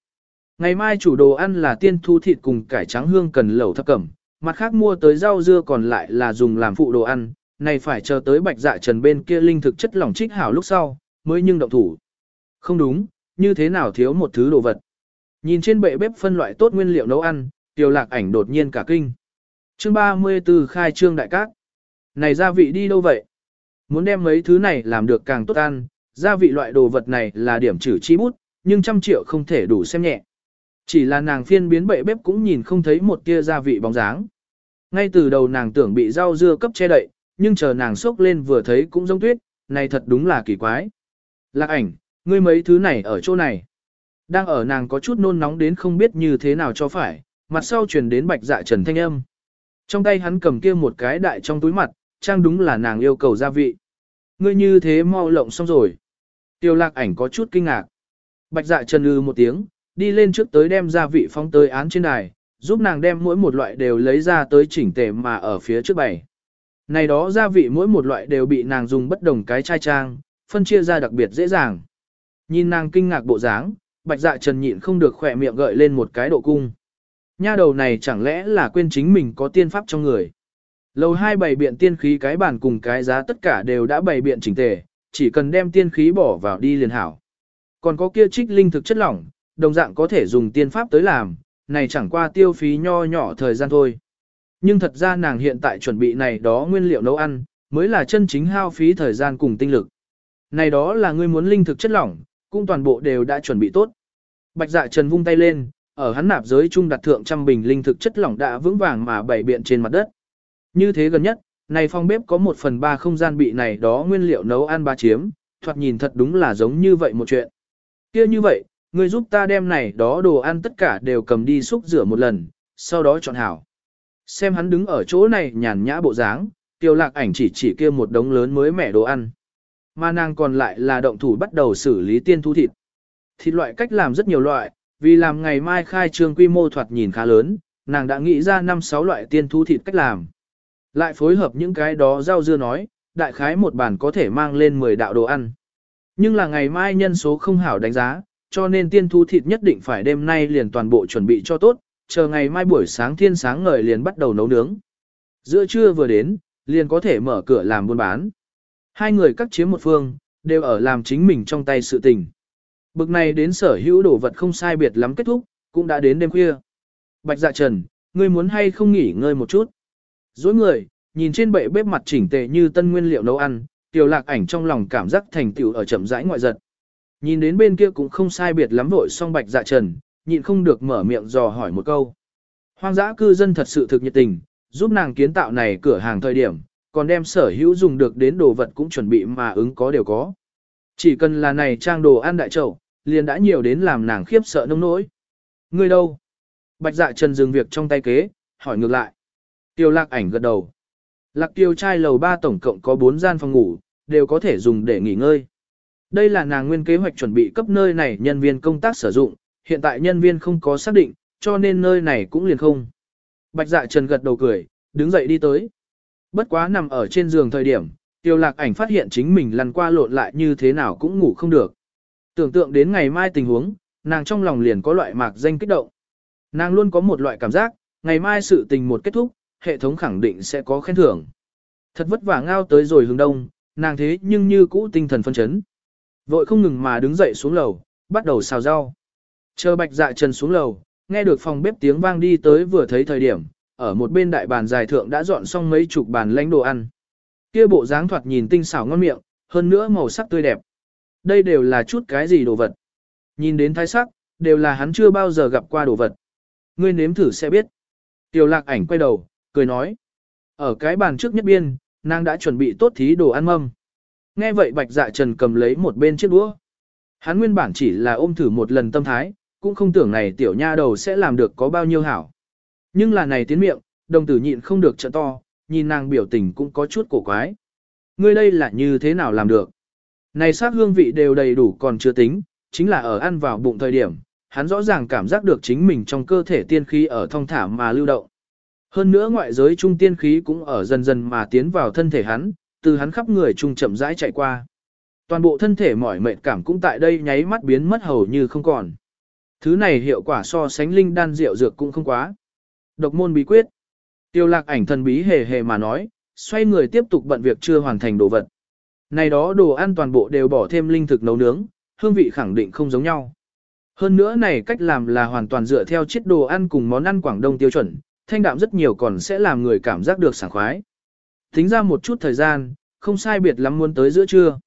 Ngày mai chủ đồ ăn là tiên thu thịt cùng cải trắng hương cần lẩu thập cẩm, mặt khác mua tới rau dưa còn lại là dùng làm phụ đồ ăn, này phải chờ tới bạch dạ trần bên kia linh thực chất lỏng trích hảo lúc sau, mới nhưng động thủ. Không đúng, như thế nào thiếu một thứ đồ vật. Nhìn trên bệ bếp phân loại tốt nguyên liệu nấu ăn, tiêu lạc ảnh đột nhiên cả kinh. Chương 34 khai trương đại cát. Này gia vị đi đâu vậy? Muốn đem mấy thứ này làm được càng tốt ăn, gia vị loại đồ vật này là điểm trừ chi bút, nhưng trăm triệu không thể đủ xem nhẹ. Chỉ là nàng phiên biến bệ bếp cũng nhìn không thấy một tia gia vị bóng dáng. Ngay từ đầu nàng tưởng bị rau dưa cấp che đậy, nhưng chờ nàng sốc lên vừa thấy cũng giống tuyết, này thật đúng là kỳ quái. Lạc ảnh, ngươi mấy thứ này ở chỗ này. Đang ở nàng có chút nôn nóng đến không biết như thế nào cho phải, mặt sau truyền đến bạch dạ trần thanh âm. Trong tay hắn cầm kia một cái đại trong túi mặt, trang đúng là nàng yêu cầu gia vị. Ngươi như thế mau lộng xong rồi. Tiêu lạc ảnh có chút kinh ngạc. Bạch dạ trần ư một tiếng, đi lên trước tới đem gia vị phóng tới án trên đài, giúp nàng đem mỗi một loại đều lấy ra tới chỉnh tề mà ở phía trước bày. Này đó gia vị mỗi một loại đều bị nàng dùng bất đồng cái chai trang, phân chia ra đặc biệt dễ dàng. Nhìn nàng kinh ngạc bộ dáng, bạch dạ trần nhịn không được khỏe miệng gợi lên một cái độ cung. Nha đầu này chẳng lẽ là quên chính mình có tiên pháp trong người. Lầu hai bày biện tiên khí cái bàn cùng cái giá tất cả đều đã bày biện chỉnh tề, chỉ cần đem tiên khí bỏ vào đi liền hảo. Còn có kia trích linh thực chất lỏng, đồng dạng có thể dùng tiên pháp tới làm, này chẳng qua tiêu phí nho nhỏ thời gian thôi. Nhưng thật ra nàng hiện tại chuẩn bị này đó nguyên liệu nấu ăn, mới là chân chính hao phí thời gian cùng tinh lực. Này đó là ngươi muốn linh thực chất lỏng, cũng toàn bộ đều đã chuẩn bị tốt. Bạch dạ trần vung tay lên, ở hắn nạp giới trung đặt thượng trăm bình linh thực chất lỏng đã vững vàng mà bày biện trên mặt đất. Như thế gần nhất, này phòng bếp có một phần ba không gian bị này đó nguyên liệu nấu ăn ba chiếm, thoạt nhìn thật đúng là giống như vậy một chuyện. kia như vậy, ngươi giúp ta đem này đó đồ ăn tất cả đều cầm đi xúc rửa một lần, sau đó chọn hảo. Xem hắn đứng ở chỗ này nhàn nhã bộ dáng, tiêu lạc ảnh chỉ chỉ kia một đống lớn mới mẻ đồ ăn. Mà nàng còn lại là động thủ bắt đầu xử lý tiên thu thịt. Thịt loại cách làm rất nhiều loại, vì làm ngày mai khai trương quy mô thoạt nhìn khá lớn, nàng đã nghĩ ra 5-6 loại tiên thu thịt cách làm. Lại phối hợp những cái đó rau dưa nói, đại khái một bàn có thể mang lên 10 đạo đồ ăn. Nhưng là ngày mai nhân số không hảo đánh giá, cho nên tiên thu thịt nhất định phải đêm nay liền toàn bộ chuẩn bị cho tốt, chờ ngày mai buổi sáng thiên sáng ngời liền bắt đầu nấu nướng. Giữa trưa vừa đến, liền có thể mở cửa làm buôn bán. Hai người cắt chiếm một phương, đều ở làm chính mình trong tay sự tình. Bực này đến sở hữu đồ vật không sai biệt lắm kết thúc, cũng đã đến đêm khuya. Bạch dạ trần, ngươi muốn hay không nghỉ ngơi một chút. Dối người, nhìn trên bệ bếp mặt chỉnh tề như tân nguyên liệu nấu ăn, tiểu lạc ảnh trong lòng cảm giác thành tựu ở chậm rãi ngoại giật. Nhìn đến bên kia cũng không sai biệt lắm vội song bạch dạ trần, nhịn không được mở miệng dò hỏi một câu. Hoang dã cư dân thật sự thực nhiệt tình, giúp nàng kiến tạo này cửa hàng thời điểm, còn đem sở hữu dùng được đến đồ vật cũng chuẩn bị mà ứng có đều có. Chỉ cần là này trang đồ ăn đại trậu, liền đã nhiều đến làm nàng khiếp sợ nông nỗi. người đâu? Bạch dạ trần dừng việc trong tay kế, hỏi ngược lại. Tiêu lạc ảnh gật đầu. Lạc tiêu trai lầu 3 tổng cộng có 4 gian phòng ngủ, đều có thể dùng để nghỉ ngơi. Đây là nàng nguyên kế hoạch chuẩn bị cấp nơi này nhân viên công tác sử dụng, hiện tại nhân viên không có xác định, cho nên nơi này cũng liền không. Bạch dạ trần gật đầu cười, đứng dậy đi tới. Bất quá nằm ở trên giường thời điểm, tiêu lạc ảnh phát hiện chính mình lăn qua lộn lại như thế nào cũng ngủ không được. Tưởng tượng đến ngày mai tình huống, nàng trong lòng liền có loại mạc danh kích động. Nàng luôn có một loại cảm giác, ngày mai sự tình một kết thúc, hệ thống khẳng định sẽ có khen thưởng. Thật vất vả ngao tới rồi hướng đông, nàng thế nhưng như cũ tinh thần phân chấn. Vội không ngừng mà đứng dậy xuống lầu, bắt đầu xào rau. Chờ bạch dạ trần xuống lầu, nghe được phòng bếp tiếng vang đi tới vừa thấy thời điểm, ở một bên đại bàn dài thượng đã dọn xong mấy chục bàn lãnh đồ ăn. Kia bộ dáng thoạt nhìn tinh xảo ngon miệng, hơn nữa màu sắc tươi đẹp. Đây đều là chút cái gì đồ vật. Nhìn đến thái sắc, đều là hắn chưa bao giờ gặp qua đồ vật. Ngươi nếm thử sẽ biết. Tiểu lạc ảnh quay đầu, cười nói. Ở cái bàn trước nhất biên, nàng đã chuẩn bị tốt thí đồ ăn mâm. Nghe vậy bạch dạ trần cầm lấy một bên chiếc đũa. Hắn nguyên bản chỉ là ôm thử một lần tâm thái, cũng không tưởng này tiểu nha đầu sẽ làm được có bao nhiêu hảo. Nhưng là này tiến miệng, đồng tử nhịn không được trợ to, nhìn nàng biểu tình cũng có chút cổ quái. Ngươi đây là như thế nào làm được? Này sát hương vị đều đầy đủ còn chưa tính, chính là ở ăn vào bụng thời điểm, hắn rõ ràng cảm giác được chính mình trong cơ thể tiên khí ở thông thả mà lưu động. Hơn nữa ngoại giới trung tiên khí cũng ở dần dần mà tiến vào thân thể hắn, từ hắn khắp người trung chậm rãi chạy qua. Toàn bộ thân thể mỏi mệt cảm cũng tại đây nháy mắt biến mất hầu như không còn. Thứ này hiệu quả so sánh linh đan rượu dược cũng không quá. Độc môn bí quyết. Tiêu lạc ảnh thần bí hề hề mà nói, xoay người tiếp tục bận việc chưa hoàn thành đồ vật. Này đó đồ ăn toàn bộ đều bỏ thêm linh thực nấu nướng, hương vị khẳng định không giống nhau. Hơn nữa này cách làm là hoàn toàn dựa theo chiếc đồ ăn cùng món ăn Quảng Đông tiêu chuẩn, thanh đạm rất nhiều còn sẽ làm người cảm giác được sảng khoái. Tính ra một chút thời gian, không sai biệt lắm muốn tới giữa trưa.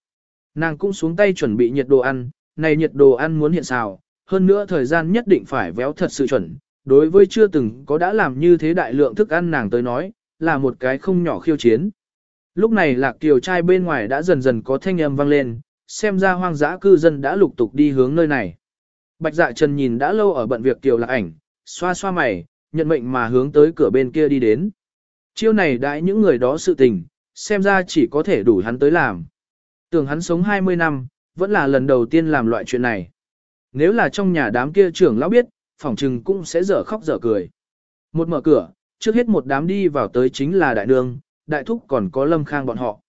Nàng cũng xuống tay chuẩn bị nhiệt đồ ăn, này nhiệt đồ ăn muốn hiện xào, hơn nữa thời gian nhất định phải véo thật sự chuẩn. Đối với chưa từng có đã làm như thế đại lượng thức ăn nàng tới nói, là một cái không nhỏ khiêu chiến. Lúc này lạc kiều trai bên ngoài đã dần dần có thanh âm vang lên, xem ra hoang dã cư dân đã lục tục đi hướng nơi này. Bạch dạ trần nhìn đã lâu ở bận việc kiều lạc ảnh, xoa xoa mày, nhận mệnh mà hướng tới cửa bên kia đi đến. Chiêu này đãi những người đó sự tình, xem ra chỉ có thể đủ hắn tới làm. Tưởng hắn sống 20 năm, vẫn là lần đầu tiên làm loại chuyện này. Nếu là trong nhà đám kia trưởng lão biết, phỏng trừng cũng sẽ dở khóc dở cười. Một mở cửa, trước hết một đám đi vào tới chính là đại nương, đại thúc còn có lâm khang bọn họ.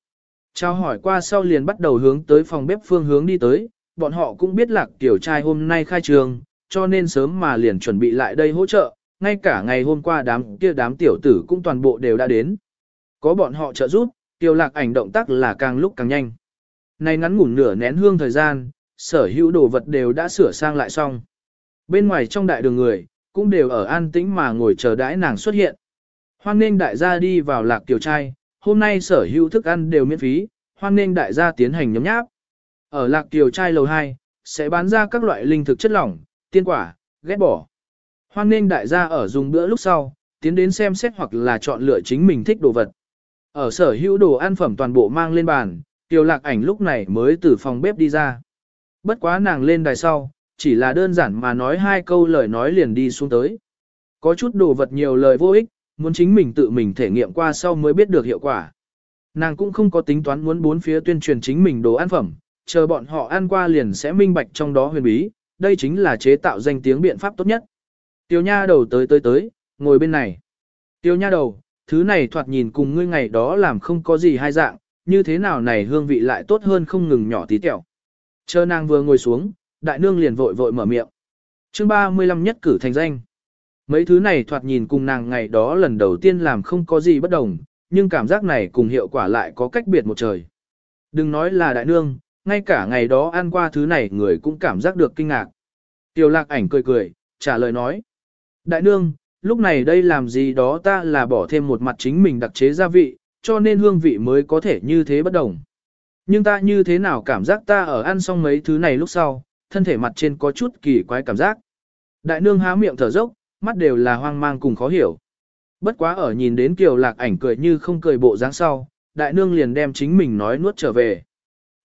Trao hỏi qua sau liền bắt đầu hướng tới phòng bếp phương hướng đi tới, bọn họ cũng biết lạc tiểu trai hôm nay khai trường, cho nên sớm mà liền chuẩn bị lại đây hỗ trợ, ngay cả ngày hôm qua đám kia đám tiểu tử cũng toàn bộ đều đã đến. Có bọn họ trợ giúp, Tiêu lạc ảnh động tác là càng lúc càng nhanh. Này ngắn ngủn nửa nén hương thời gian, sở hữu đồ vật đều đã sửa sang lại xong. Bên ngoài trong đại đường người, cũng đều ở an tĩnh mà ngồi chờ đãi nàng xuất hiện. Hoan nên đại gia đi vào lạc tiểu trai, hôm nay sở hữu thức ăn đều miễn phí, hoan nên đại gia tiến hành nhấm nháp. Ở lạc tiểu trai lầu 2, sẽ bán ra các loại linh thực chất lỏng, tiên quả, ghét bỏ. Hoan nên đại gia ở dùng bữa lúc sau, tiến đến xem xét hoặc là chọn lựa chính mình thích đồ vật. Ở sở hữu đồ ăn phẩm toàn bộ mang lên bàn, tiểu lạc ảnh lúc này mới từ phòng bếp đi ra. Bất quá nàng lên đài sau, chỉ là đơn giản mà nói hai câu lời nói liền đi xuống tới. Có chút đồ vật nhiều lời vô ích, muốn chính mình tự mình thể nghiệm qua sau mới biết được hiệu quả. Nàng cũng không có tính toán muốn bốn phía tuyên truyền chính mình đồ ăn phẩm, chờ bọn họ ăn qua liền sẽ minh bạch trong đó huyền bí, đây chính là chế tạo danh tiếng biện pháp tốt nhất. Tiêu nha đầu tới tới tới, ngồi bên này. Tiêu nha đầu, thứ này thoạt nhìn cùng ngươi ngày đó làm không có gì hai dạng, như thế nào này hương vị lại tốt hơn không ngừng nhỏ tí tẹo. Chờ nàng vừa ngồi xuống, đại nương liền vội vội mở miệng. chương 35 nhất cử thành danh. Mấy thứ này thoạt nhìn cùng nàng ngày đó lần đầu tiên làm không có gì bất đồng, nhưng cảm giác này cùng hiệu quả lại có cách biệt một trời. Đừng nói là đại nương, ngay cả ngày đó ăn qua thứ này người cũng cảm giác được kinh ngạc. Tiểu lạc ảnh cười cười, trả lời nói. Đại nương, lúc này đây làm gì đó ta là bỏ thêm một mặt chính mình đặc chế gia vị, cho nên hương vị mới có thể như thế bất đồng. Nhưng ta như thế nào cảm giác ta ở ăn xong mấy thứ này lúc sau, thân thể mặt trên có chút kỳ quái cảm giác. Đại nương há miệng thở dốc, mắt đều là hoang mang cùng khó hiểu. Bất quá ở nhìn đến kiều lạc ảnh cười như không cười bộ dáng sau, đại nương liền đem chính mình nói nuốt trở về.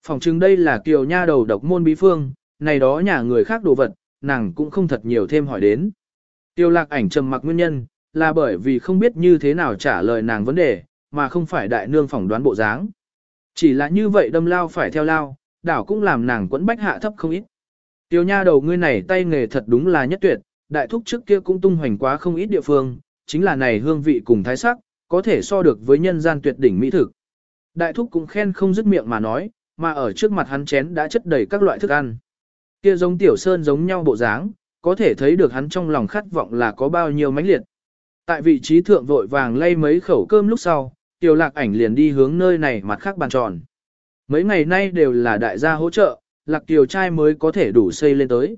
Phòng chứng đây là kiều nha đầu độc môn bí phương, này đó nhà người khác đồ vật, nàng cũng không thật nhiều thêm hỏi đến. Tiêu lạc ảnh trầm mặc nguyên nhân, là bởi vì không biết như thế nào trả lời nàng vấn đề, mà không phải đại nương phỏng đoán bộ dáng. Chỉ là như vậy đâm lao phải theo lao, đảo cũng làm nàng quẫn bách hạ thấp không ít. Tiêu nha đầu ngươi này tay nghề thật đúng là nhất tuyệt, đại thúc trước kia cũng tung hoành quá không ít địa phương, chính là này hương vị cùng thái sắc, có thể so được với nhân gian tuyệt đỉnh mỹ thực. Đại thúc cũng khen không dứt miệng mà nói, mà ở trước mặt hắn chén đã chất đầy các loại thức ăn. Kia giống tiểu sơn giống nhau bộ dáng, có thể thấy được hắn trong lòng khát vọng là có bao nhiêu mãnh liệt. Tại vị trí thượng vội vàng lay mấy khẩu cơm lúc sau, tiểu lạc ảnh liền đi hướng nơi này mặt khác bàn tròn. Mấy ngày nay đều là đại gia hỗ trợ, lạc tiểu trai mới có thể đủ xây lên tới.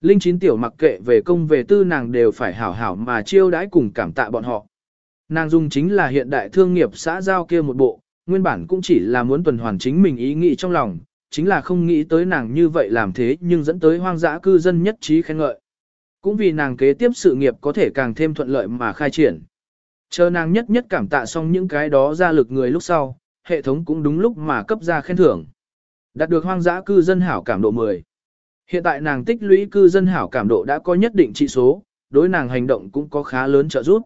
Linh chín tiểu mặc kệ về công về tư nàng đều phải hảo hảo mà chiêu đãi cùng cảm tạ bọn họ. Nàng dùng chính là hiện đại thương nghiệp xã giao kia một bộ, nguyên bản cũng chỉ là muốn tuần hoàn chính mình ý nghĩ trong lòng, chính là không nghĩ tới nàng như vậy làm thế nhưng dẫn tới hoang dã cư dân nhất trí khen ngợi. Cũng vì nàng kế tiếp sự nghiệp có thể càng thêm thuận lợi mà khai triển. Chờ nàng nhất nhất cảm tạ xong những cái đó ra lực người lúc sau, hệ thống cũng đúng lúc mà cấp ra khen thưởng. Đạt được hoang dã cư dân hảo cảm độ 10. Hiện tại nàng tích lũy cư dân hảo cảm độ đã có nhất định trị số, đối nàng hành động cũng có khá lớn trợ giúp.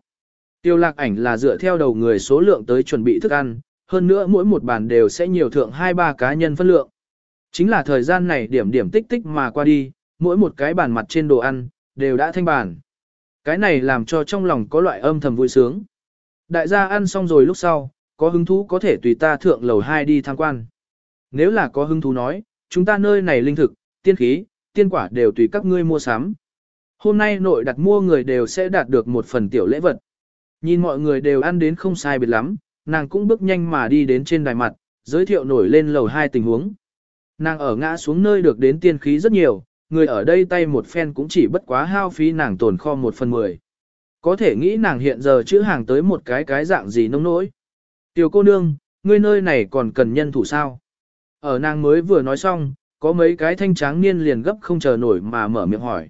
Tiêu lạc ảnh là dựa theo đầu người số lượng tới chuẩn bị thức ăn, hơn nữa mỗi một bàn đều sẽ nhiều thượng 2-3 cá nhân phân lượng. Chính là thời gian này điểm điểm tích tích mà qua đi, mỗi một cái bàn mặt trên đồ ăn, đều đã thanh bàn. Cái này làm cho trong lòng có loại âm thầm vui sướng. Đại gia ăn xong rồi lúc sau, có hứng thú có thể tùy ta thượng lầu 2 đi tham quan. Nếu là có hứng thú nói, chúng ta nơi này linh thực, tiên khí, tiên quả đều tùy các ngươi mua sắm. Hôm nay nội đặt mua người đều sẽ đạt được một phần tiểu lễ vật. Nhìn mọi người đều ăn đến không sai biệt lắm, nàng cũng bước nhanh mà đi đến trên đài mặt, giới thiệu nổi lên lầu hai tình huống. Nàng ở ngã xuống nơi được đến tiên khí rất nhiều, người ở đây tay một phen cũng chỉ bất quá hao phí nàng tồn kho một phần mười. Có thể nghĩ nàng hiện giờ chữ hàng tới một cái cái dạng gì nông nỗi. Tiểu cô nương, ngươi nơi này còn cần nhân thủ sao? Ở nàng mới vừa nói xong, có mấy cái thanh tráng niên liền gấp không chờ nổi mà mở miệng hỏi.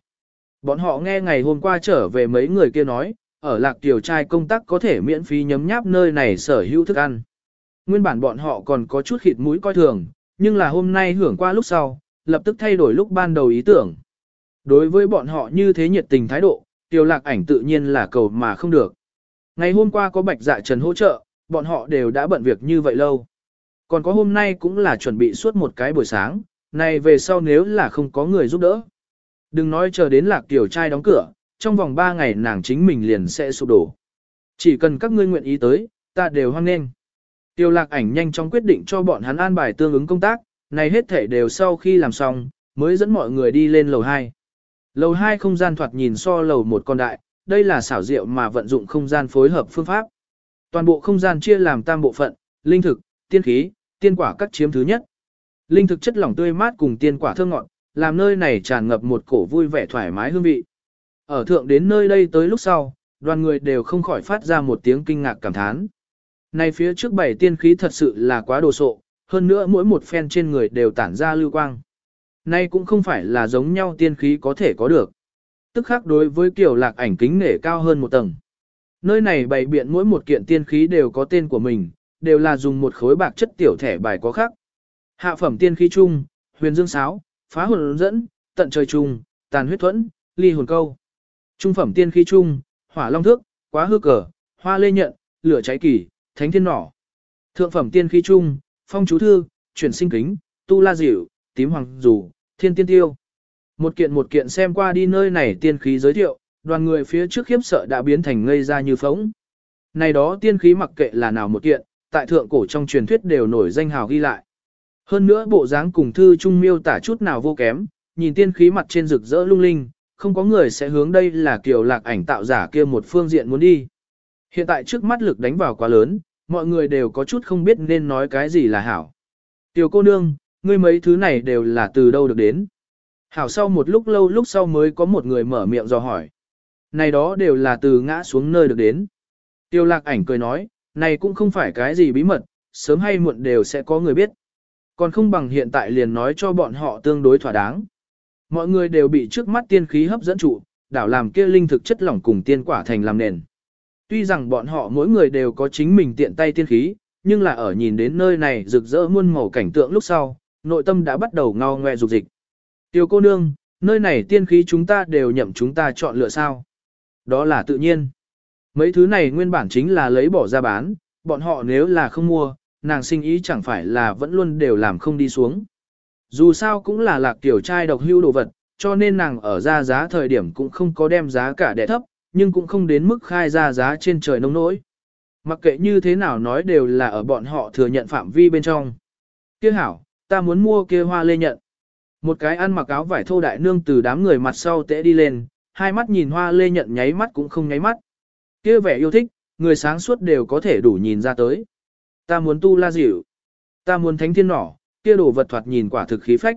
Bọn họ nghe ngày hôm qua trở về mấy người kia nói, ở lạc tiểu trai công tác có thể miễn phí nhấm nháp nơi này sở hữu thức ăn. Nguyên bản bọn họ còn có chút khịt mũi coi thường, nhưng là hôm nay hưởng qua lúc sau, lập tức thay đổi lúc ban đầu ý tưởng. Đối với bọn họ như thế nhiệt tình thái độ, tiểu lạc ảnh tự nhiên là cầu mà không được. Ngày hôm qua có bạch dạ trần hỗ trợ, bọn họ đều đã bận việc như vậy lâu. Còn có hôm nay cũng là chuẩn bị suốt một cái buổi sáng, này về sau nếu là không có người giúp đỡ. Đừng nói chờ đến lạc tiểu trai đóng cửa, trong vòng 3 ngày nàng chính mình liền sẽ sụp đổ. Chỉ cần các ngươi nguyện ý tới, ta đều hoan nghênh. Tiêu lạc ảnh nhanh chóng quyết định cho bọn hắn an bài tương ứng công tác, này hết thể đều sau khi làm xong, mới dẫn mọi người đi lên lầu 2. Lầu 2 không gian thoạt nhìn so lầu một con đại, đây là xảo diệu mà vận dụng không gian phối hợp phương pháp. Toàn bộ không gian chia làm tam bộ phận, linh thực, tiên khí, tiên quả các chiếm thứ nhất. Linh thực chất lỏng tươi mát cùng tiên quả thơm ngọt, làm nơi này tràn ngập một cổ vui vẻ thoải mái hương vị. Ở thượng đến nơi đây tới lúc sau, đoàn người đều không khỏi phát ra một tiếng kinh ngạc cảm thán. Này phía trước bảy tiên khí thật sự là quá đồ sộ, hơn nữa mỗi một phen trên người đều tản ra lưu quang. Nay cũng không phải là giống nhau tiên khí có thể có được. Tức khác đối với kiểu lạc ảnh kính nể cao hơn một tầng. Nơi này bày biện mỗi một kiện tiên khí đều có tên của mình, đều là dùng một khối bạc chất tiểu thẻ bài có khác. Hạ phẩm tiên khí chung, huyền dương sáo, phá hồn dẫn, tận trời chung, tàn huyết thuẫn, ly hồn câu. Trung phẩm tiên khí chung, hỏa long thước, quá hư cờ, hoa lê nhận, lửa cháy kỳ, thánh thiên nỏ. Thượng phẩm tiên khí trung phong chú thư, chuyển sinh kính, tu la dịu, tím hoàng dù, thiên tiên tiêu. Một kiện một kiện xem qua đi nơi này tiên khí giới thiệu, đoàn người phía trước khiếp sợ đã biến thành ngây ra như phóng. Này đó tiên khí mặc kệ là nào một kiện, tại thượng cổ trong truyền thuyết đều nổi danh hào ghi lại. Hơn nữa bộ dáng cùng thư trung miêu tả chút nào vô kém, nhìn tiên khí mặt trên rực rỡ lung linh, không có người sẽ hướng đây là kiểu lạc ảnh tạo giả kia một phương diện muốn đi. Hiện tại trước mắt lực đánh vào quá lớn, mọi người đều có chút không biết nên nói cái gì là hảo. Tiểu cô nương, ngươi mấy thứ này đều là từ đâu được đến. Hảo sau một lúc lâu lúc sau mới có một người mở miệng dò hỏi. Này đó đều là từ ngã xuống nơi được đến. Tiêu lạc ảnh cười nói, này cũng không phải cái gì bí mật, sớm hay muộn đều sẽ có người biết. Còn không bằng hiện tại liền nói cho bọn họ tương đối thỏa đáng. Mọi người đều bị trước mắt tiên khí hấp dẫn trụ, đảo làm kia linh thực chất lỏng cùng tiên quả thành làm nền. Tuy rằng bọn họ mỗi người đều có chính mình tiện tay tiên khí, nhưng là ở nhìn đến nơi này rực rỡ muôn màu cảnh tượng lúc sau, nội tâm đã bắt đầu ngao ngoe dục dịch. tiểu cô nương, nơi này tiên khí chúng ta đều nhậm chúng ta chọn lựa sao. Đó là tự nhiên. Mấy thứ này nguyên bản chính là lấy bỏ ra bán, bọn họ nếu là không mua, nàng sinh ý chẳng phải là vẫn luôn đều làm không đi xuống. Dù sao cũng là lạc tiểu trai độc hưu đồ vật, cho nên nàng ở ra giá thời điểm cũng không có đem giá cả đẻ thấp, nhưng cũng không đến mức khai ra giá trên trời nông nỗi. Mặc kệ như thế nào nói đều là ở bọn họ thừa nhận phạm vi bên trong. Kia hảo, ta muốn mua kia hoa lê nhận. Một cái ăn mặc áo vải thô đại nương từ đám người mặt sau tễ đi lên, hai mắt nhìn hoa lê nhận nháy mắt cũng không nháy mắt. Kia vẻ yêu thích, người sáng suốt đều có thể đủ nhìn ra tới. Ta muốn tu la dịu. Ta muốn thánh thiên nỏ, kia đồ vật thoạt nhìn quả thực khí phách.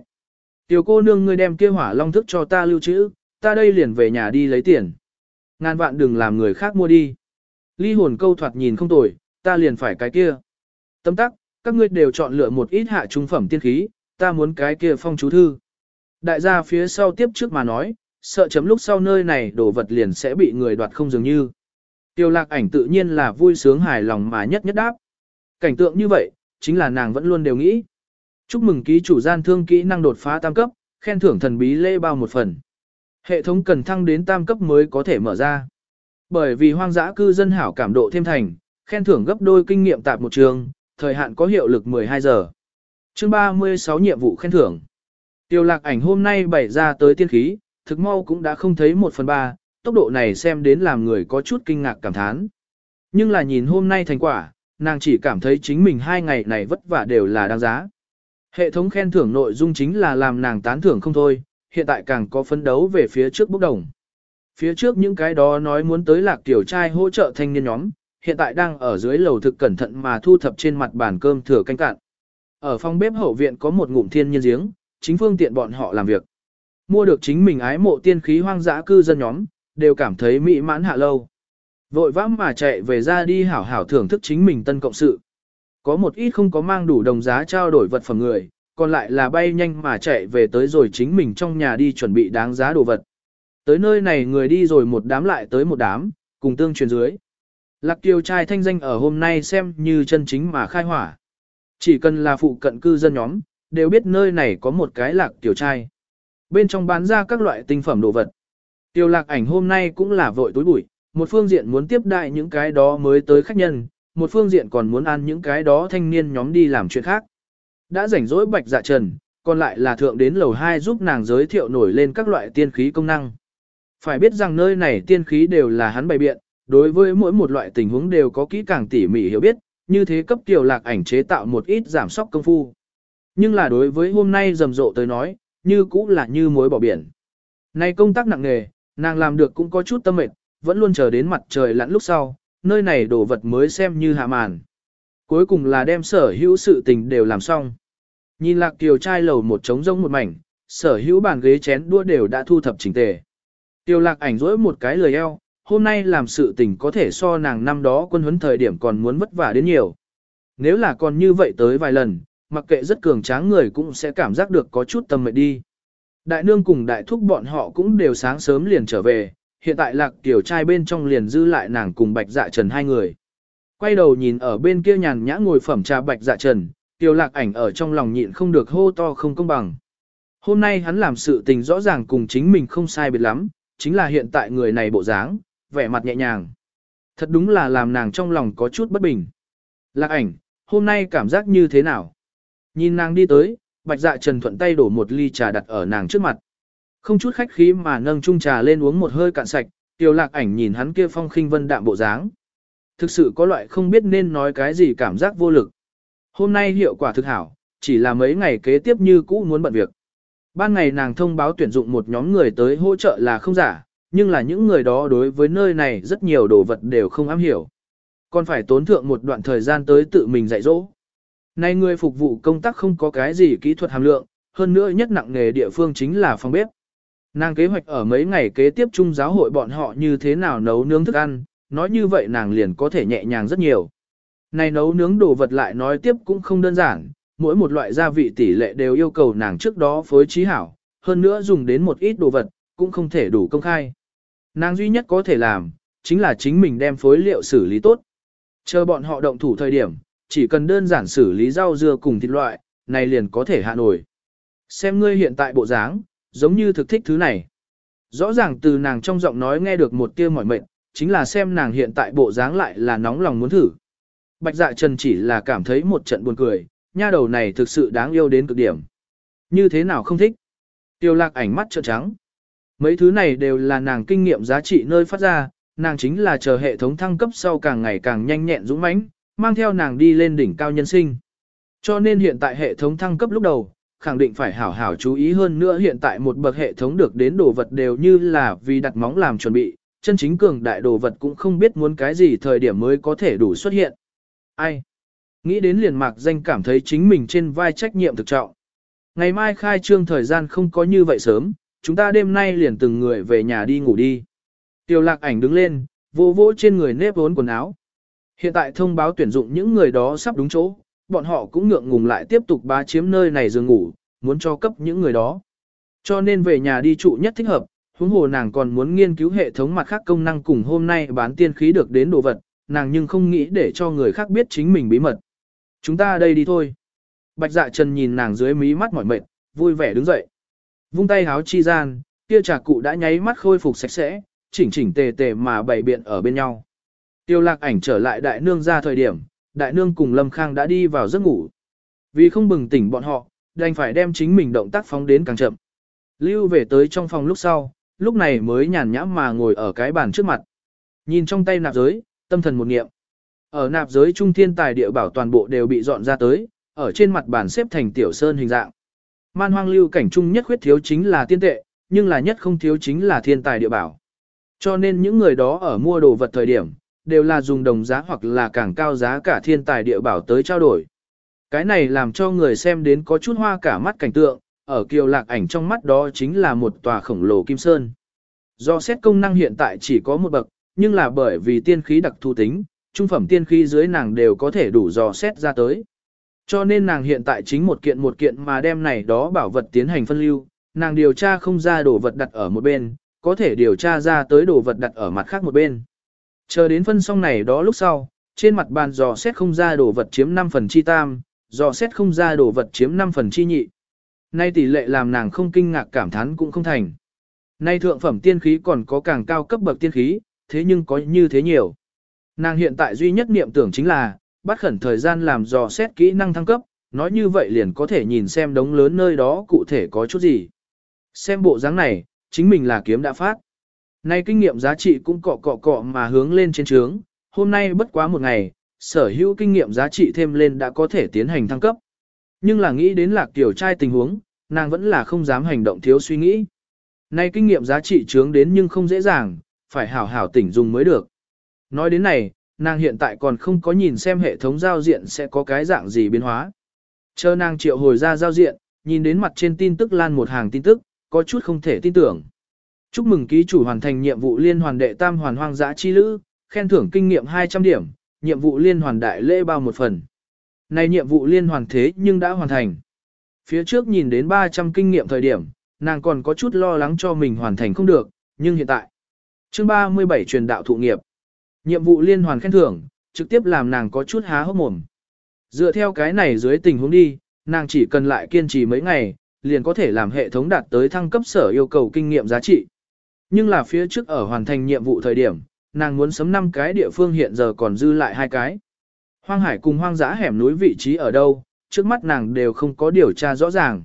Tiểu cô nương ngươi đem kia hỏa long thức cho ta lưu trữ, ta đây liền về nhà đi lấy tiền. Ngàn vạn đừng làm người khác mua đi. Ly hồn câu thoạt nhìn không tồi, ta liền phải cái kia. Tâm tắc, các ngươi đều chọn lựa một ít hạ trung phẩm tiên khí, ta muốn cái kia phong chú thư. Đại gia phía sau tiếp trước mà nói, sợ chấm lúc sau nơi này đồ vật liền sẽ bị người đoạt không dường như. Tiêu lạc ảnh tự nhiên là vui sướng hài lòng mà nhất nhất đáp. Cảnh tượng như vậy, chính là nàng vẫn luôn đều nghĩ. Chúc mừng ký chủ gian thương kỹ năng đột phá tam cấp, khen thưởng thần bí lễ bao một phần. Hệ thống cần thăng đến tam cấp mới có thể mở ra. Bởi vì hoang dã cư dân hảo cảm độ thêm thành, khen thưởng gấp đôi kinh nghiệm tạp một trường, thời hạn có hiệu lực 12 giờ. Chương 36 nhiệm vụ khen thưởng. Tiêu lạc ảnh hôm nay bày ra tới tiên khí, thực mau cũng đã không thấy một phần ba, tốc độ này xem đến làm người có chút kinh ngạc cảm thán. Nhưng là nhìn hôm nay thành quả, nàng chỉ cảm thấy chính mình hai ngày này vất vả đều là đáng giá. Hệ thống khen thưởng nội dung chính là làm nàng tán thưởng không thôi, hiện tại càng có phấn đấu về phía trước bốc đồng. Phía trước những cái đó nói muốn tới lạc tiểu trai hỗ trợ thanh niên nhóm, hiện tại đang ở dưới lầu thực cẩn thận mà thu thập trên mặt bàn cơm thừa canh cạn. Ở phòng bếp hậu viện có một ngụm thiên nhiên giếng, chính phương tiện bọn họ làm việc. Mua được chính mình ái mộ tiên khí hoang dã cư dân nhóm, đều cảm thấy mỹ mãn hạ lâu. Vội vã mà chạy về ra đi hảo hảo thưởng thức chính mình tân cộng sự. Có một ít không có mang đủ đồng giá trao đổi vật phẩm người, còn lại là bay nhanh mà chạy về tới rồi chính mình trong nhà đi chuẩn bị đáng giá đồ vật. Tới nơi này người đi rồi một đám lại tới một đám, cùng tương truyền dưới. Lạc Kiều trai thanh danh ở hôm nay xem như chân chính mà khai hỏa. Chỉ cần là phụ cận cư dân nhóm, đều biết nơi này có một cái lạc tiểu trai. Bên trong bán ra các loại tinh phẩm đồ vật. Tiêu lạc ảnh hôm nay cũng là vội tối bụi, một phương diện muốn tiếp đại những cái đó mới tới khách nhân, một phương diện còn muốn ăn những cái đó thanh niên nhóm đi làm chuyện khác. Đã rảnh rỗi bạch dạ trần, còn lại là thượng đến lầu 2 giúp nàng giới thiệu nổi lên các loại tiên khí công năng. Phải biết rằng nơi này tiên khí đều là hắn bày biện, đối với mỗi một loại tình huống đều có kỹ càng tỉ mỉ hiểu biết, như thế cấp tiểu lạc ảnh chế tạo một ít giảm sóc công phu. Nhưng là đối với hôm nay rầm rộ tới nói, như cũng là như mối bỏ biển. Này công tác nặng nề, nàng làm được cũng có chút tâm mệt, vẫn luôn chờ đến mặt trời lặn lúc sau, nơi này đổ vật mới xem như hạ màn. Cuối cùng là đem sở hữu sự tình đều làm xong. Nhìn lạc kiều trai lầu một trống rông một mảnh, sở hữu bàn ghế chén đua đều đã thu thập chỉnh tề. Tiêu lạc ảnh rỗi một cái lời eo, hôm nay làm sự tình có thể so nàng năm đó quân huấn thời điểm còn muốn vất vả đến nhiều. Nếu là còn như vậy tới vài lần, mặc kệ rất cường tráng người cũng sẽ cảm giác được có chút tâm mệt đi. Đại nương cùng đại thúc bọn họ cũng đều sáng sớm liền trở về, hiện tại lạc tiểu trai bên trong liền dư lại nàng cùng bạch dạ trần hai người. Quay đầu nhìn ở bên kia nhàn nhã ngồi phẩm trà bạch dạ trần, tiểu lạc ảnh ở trong lòng nhịn không được hô to không công bằng. Hôm nay hắn làm sự tình rõ ràng cùng chính mình không sai biệt lắm, chính là hiện tại người này bộ dáng, vẻ mặt nhẹ nhàng. Thật đúng là làm nàng trong lòng có chút bất bình. Lạc ảnh, hôm nay cảm giác như thế nào? Nhìn nàng đi tới, bạch dạ trần thuận tay đổ một ly trà đặt ở nàng trước mặt. Không chút khách khí mà nâng chung trà lên uống một hơi cạn sạch, tiểu lạc ảnh nhìn hắn kia phong khinh vân đạm bộ dáng. Thực sự có loại không biết nên nói cái gì cảm giác vô lực. Hôm nay hiệu quả thực hảo, chỉ là mấy ngày kế tiếp như cũ muốn bận việc. Ban ngày nàng thông báo tuyển dụng một nhóm người tới hỗ trợ là không giả, nhưng là những người đó đối với nơi này rất nhiều đồ vật đều không am hiểu. Còn phải tốn thượng một đoạn thời gian tới tự mình dạy dỗ. Nay người phục vụ công tác không có cái gì kỹ thuật hàm lượng, hơn nữa nhất nặng nghề địa phương chính là phòng bếp. Nàng kế hoạch ở mấy ngày kế tiếp chung giáo hội bọn họ như thế nào nấu nướng thức ăn, nói như vậy nàng liền có thể nhẹ nhàng rất nhiều. Này nấu nướng đồ vật lại nói tiếp cũng không đơn giản, mỗi một loại gia vị tỷ lệ đều yêu cầu nàng trước đó phối trí hảo, hơn nữa dùng đến một ít đồ vật, cũng không thể đủ công khai. Nàng duy nhất có thể làm, chính là chính mình đem phối liệu xử lý tốt. Chờ bọn họ động thủ thời điểm, chỉ cần đơn giản xử lý rau dưa cùng thịt loại, này liền có thể hạ nổi. Xem ngươi hiện tại bộ dáng, giống như thực thích thứ này. Rõ ràng từ nàng trong giọng nói nghe được một tia mỏi mệt, chính là xem nàng hiện tại bộ dáng lại là nóng lòng muốn thử. Bạch dạ trần chỉ là cảm thấy một trận buồn cười, nha đầu này thực sự đáng yêu đến cực điểm. Như thế nào không thích? Tiêu lạc ảnh mắt trợn trắng. Mấy thứ này đều là nàng kinh nghiệm giá trị nơi phát ra, nàng chính là chờ hệ thống thăng cấp sau càng ngày càng nhanh nhẹn dũng mãnh, mang theo nàng đi lên đỉnh cao nhân sinh. Cho nên hiện tại hệ thống thăng cấp lúc đầu, khẳng định phải hảo hảo chú ý hơn nữa hiện tại một bậc hệ thống được đến đồ vật đều như là vì đặt móng làm chuẩn bị, chân chính cường đại đồ vật cũng không biết muốn cái gì thời điểm mới có thể đủ xuất hiện. Ai? Nghĩ đến liền mạc danh cảm thấy chính mình trên vai trách nhiệm thực trọng. Ngày mai khai trương thời gian không có như vậy sớm, chúng ta đêm nay liền từng người về nhà đi ngủ đi. Tiêu lạc ảnh đứng lên, vô vỗ trên người nếp vốn quần áo. Hiện tại thông báo tuyển dụng những người đó sắp đúng chỗ, bọn họ cũng ngượng ngùng lại tiếp tục bá chiếm nơi này giường ngủ, muốn cho cấp những người đó. Cho nên về nhà đi trụ nhất thích hợp, huống hồ nàng còn muốn nghiên cứu hệ thống mặt khác công năng cùng hôm nay bán tiên khí được đến đồ vật, nàng nhưng không nghĩ để cho người khác biết chính mình bí mật. Chúng ta đây đi thôi. Bạch dạ trần nhìn nàng dưới mí mắt mỏi mệt, vui vẻ đứng dậy. Vung tay háo chi gian, kia trà cụ đã nháy mắt khôi phục sạch sẽ, chỉnh chỉnh tề tề mà bày biện ở bên nhau. Tiêu lạc ảnh trở lại đại nương ra thời điểm, đại nương cùng Lâm Khang đã đi vào giấc ngủ. Vì không bừng tỉnh bọn họ, đành phải đem chính mình động tác phóng đến càng chậm. Lưu về tới trong phòng lúc sau, lúc này mới nhàn nhã mà ngồi ở cái bàn trước mặt. Nhìn trong tay nạp giới, tâm thần một niệm. Ở nạp giới trung thiên tài địa bảo toàn bộ đều bị dọn ra tới, ở trên mặt bàn xếp thành tiểu sơn hình dạng. Man hoang lưu cảnh trung nhất khuyết thiếu chính là tiên tệ, nhưng là nhất không thiếu chính là thiên tài địa bảo. Cho nên những người đó ở mua đồ vật thời điểm, đều là dùng đồng giá hoặc là càng cao giá cả thiên tài địa bảo tới trao đổi. Cái này làm cho người xem đến có chút hoa cả mắt cảnh tượng, ở kiều lạc ảnh trong mắt đó chính là một tòa khổng lồ kim sơn. Do xét công năng hiện tại chỉ có một bậc, nhưng là bởi vì tiên khí đặc thu tính, trung phẩm tiên khí dưới nàng đều có thể đủ dò xét ra tới. Cho nên nàng hiện tại chính một kiện một kiện mà đem này đó bảo vật tiến hành phân lưu, nàng điều tra không ra đồ vật đặt ở một bên, có thể điều tra ra tới đồ vật đặt ở mặt khác một bên. Chờ đến phân xong này đó lúc sau, trên mặt bàn dò xét không ra đồ vật chiếm 5 phần chi tam, dò xét không ra đồ vật chiếm 5 phần chi nhị. Nay tỷ lệ làm nàng không kinh ngạc cảm thán cũng không thành. Nay thượng phẩm tiên khí còn có càng cao cấp bậc tiên khí, thế nhưng có như thế nhiều. Nàng hiện tại duy nhất niệm tưởng chính là, bắt khẩn thời gian làm dò xét kỹ năng thăng cấp, nói như vậy liền có thể nhìn xem đống lớn nơi đó cụ thể có chút gì. Xem bộ dáng này, chính mình là kiếm đã phát. Nay kinh nghiệm giá trị cũng cọ cọ cọ mà hướng lên trên trướng, hôm nay bất quá một ngày, sở hữu kinh nghiệm giá trị thêm lên đã có thể tiến hành thăng cấp. Nhưng là nghĩ đến lạc tiểu trai tình huống, nàng vẫn là không dám hành động thiếu suy nghĩ. Nay kinh nghiệm giá trị trướng đến nhưng không dễ dàng, phải hảo hảo tỉnh dùng mới được. Nói đến này, nàng hiện tại còn không có nhìn xem hệ thống giao diện sẽ có cái dạng gì biến hóa. Chờ nàng triệu hồi ra giao diện, nhìn đến mặt trên tin tức lan một hàng tin tức, có chút không thể tin tưởng. Chúc mừng ký chủ hoàn thành nhiệm vụ liên hoàn đệ tam hoàn hoang dã chi lữ, khen thưởng kinh nghiệm 200 điểm, nhiệm vụ liên hoàn đại lễ bao một phần. Này nhiệm vụ liên hoàn thế nhưng đã hoàn thành. Phía trước nhìn đến 300 kinh nghiệm thời điểm, nàng còn có chút lo lắng cho mình hoàn thành không được, nhưng hiện tại. Chương 37 truyền đạo thụ nghiệp. Nhiệm vụ liên hoàn khen thưởng, trực tiếp làm nàng có chút há hốc mồm. Dựa theo cái này dưới tình huống đi, nàng chỉ cần lại kiên trì mấy ngày, liền có thể làm hệ thống đạt tới thăng cấp sở yêu cầu kinh nghiệm giá trị. Nhưng là phía trước ở hoàn thành nhiệm vụ thời điểm, nàng muốn sấm năm cái địa phương hiện giờ còn dư lại hai cái. Hoang hải cùng hoang dã hẻm núi vị trí ở đâu, trước mắt nàng đều không có điều tra rõ ràng.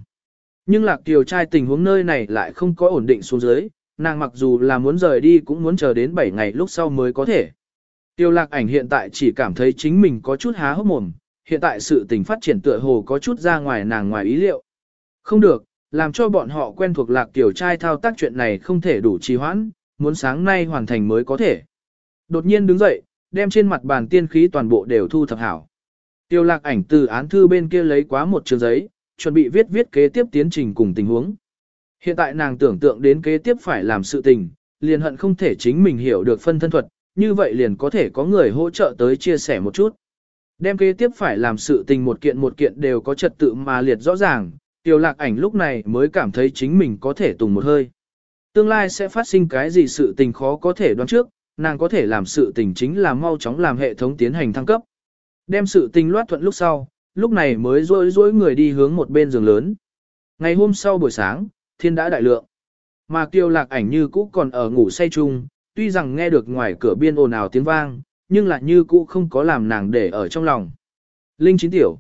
Nhưng lạc kiều trai tình huống nơi này lại không có ổn định xuống dưới, nàng mặc dù là muốn rời đi cũng muốn chờ đến 7 ngày lúc sau mới có thể. Tiêu lạc ảnh hiện tại chỉ cảm thấy chính mình có chút há hốc mồm, hiện tại sự tình phát triển tựa hồ có chút ra ngoài nàng ngoài ý liệu. Không được, làm cho bọn họ quen thuộc lạc tiểu trai thao tác chuyện này không thể đủ trì hoãn, muốn sáng nay hoàn thành mới có thể. Đột nhiên đứng dậy, đem trên mặt bàn tiên khí toàn bộ đều thu thập hảo. Tiêu lạc ảnh từ án thư bên kia lấy quá một trường giấy, chuẩn bị viết viết kế tiếp tiến trình cùng tình huống. Hiện tại nàng tưởng tượng đến kế tiếp phải làm sự tình, liền hận không thể chính mình hiểu được phân thân thuật, như vậy liền có thể có người hỗ trợ tới chia sẻ một chút. Đem kế tiếp phải làm sự tình một kiện một kiện đều có trật tự mà liệt rõ ràng, Tiêu lạc ảnh lúc này mới cảm thấy chính mình có thể tùng một hơi. Tương lai sẽ phát sinh cái gì sự tình khó có thể đoán trước, nàng có thể làm sự tình chính là mau chóng làm hệ thống tiến hành thăng cấp. Đem sự tình loát thuận lúc sau, lúc này mới rối rối người đi hướng một bên giường lớn. Ngày hôm sau buổi sáng, thiên đã đại lượng. Mà kiều lạc ảnh như cũ còn ở ngủ say chung, tuy rằng nghe được ngoài cửa biên ồn ào tiếng vang, nhưng lại như cũ không có làm nàng để ở trong lòng. Linh chín tiểu.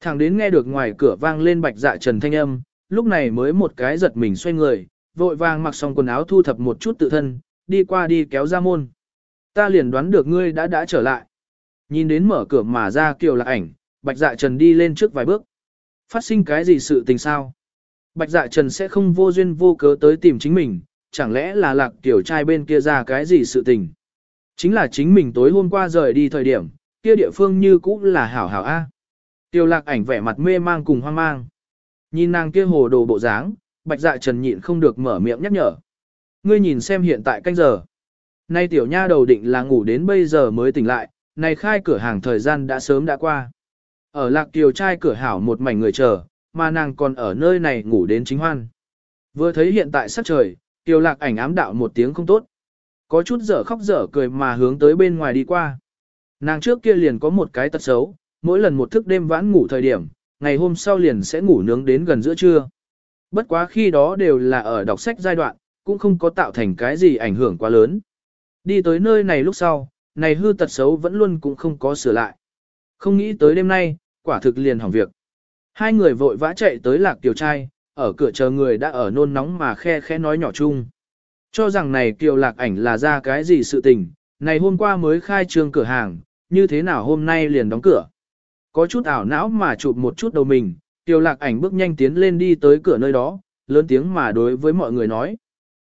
Thẳng đến nghe được ngoài cửa vang lên bạch dạ trần thanh âm, lúc này mới một cái giật mình xoay người, vội vàng mặc xong quần áo thu thập một chút tự thân, đi qua đi kéo ra môn. Ta liền đoán được ngươi đã đã trở lại. Nhìn đến mở cửa mà ra kiều lạc ảnh, bạch dạ trần đi lên trước vài bước. Phát sinh cái gì sự tình sao? Bạch dạ trần sẽ không vô duyên vô cớ tới tìm chính mình, chẳng lẽ là lạc tiểu trai bên kia ra cái gì sự tình? Chính là chính mình tối hôm qua rời đi thời điểm, kia địa phương như cũ là hảo hảo A. Tiêu lạc ảnh vẻ mặt mê mang cùng hoang mang. Nhìn nàng kia hồ đồ bộ dáng, bạch dạ trần nhịn không được mở miệng nhắc nhở. Ngươi nhìn xem hiện tại canh giờ. Nay tiểu nha đầu định là ngủ đến bây giờ mới tỉnh lại, này khai cửa hàng thời gian đã sớm đã qua. Ở lạc tiểu trai cửa hảo một mảnh người chờ, mà nàng còn ở nơi này ngủ đến chính hoan. Vừa thấy hiện tại sắc trời, tiểu lạc ảnh ám đạo một tiếng không tốt. Có chút dở khóc dở cười mà hướng tới bên ngoài đi qua. Nàng trước kia liền có một cái tật xấu, mỗi lần một thức đêm vãn ngủ thời điểm, ngày hôm sau liền sẽ ngủ nướng đến gần giữa trưa. Bất quá khi đó đều là ở đọc sách giai đoạn, cũng không có tạo thành cái gì ảnh hưởng quá lớn. Đi tới nơi này lúc sau, này hư tật xấu vẫn luôn cũng không có sửa lại. Không nghĩ tới đêm nay, quả thực liền hỏng việc. Hai người vội vã chạy tới lạc tiểu trai, ở cửa chờ người đã ở nôn nóng mà khe khe nói nhỏ chung. Cho rằng này kiều lạc ảnh là ra cái gì sự tình, này hôm qua mới khai trương cửa hàng, như thế nào hôm nay liền đóng cửa. Có chút ảo não mà chụp một chút đầu mình, kiều lạc ảnh bước nhanh tiến lên đi tới cửa nơi đó, lớn tiếng mà đối với mọi người nói.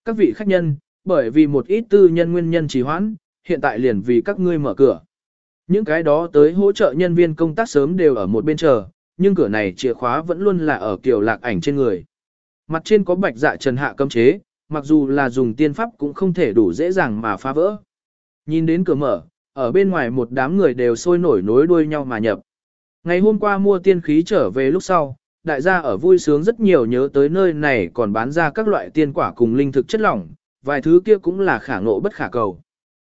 Các vị khách nhân, bởi vì một ít tư nhân nguyên nhân trì hoãn, hiện tại liền vì các ngươi mở cửa. Những cái đó tới hỗ trợ nhân viên công tác sớm đều ở một bên chờ, nhưng cửa này chìa khóa vẫn luôn là ở kiểu lạc ảnh trên người. Mặt trên có bạch dạ trần hạ cấm chế, mặc dù là dùng tiên pháp cũng không thể đủ dễ dàng mà phá vỡ. Nhìn đến cửa mở, ở bên ngoài một đám người đều sôi nổi nối đuôi nhau mà nhập. Ngày hôm qua mua tiên khí trở về lúc sau, đại gia ở vui sướng rất nhiều nhớ tới nơi này còn bán ra các loại tiên quả cùng linh thực chất lỏng, vài thứ kia cũng là khả ngộ bất khả cầu.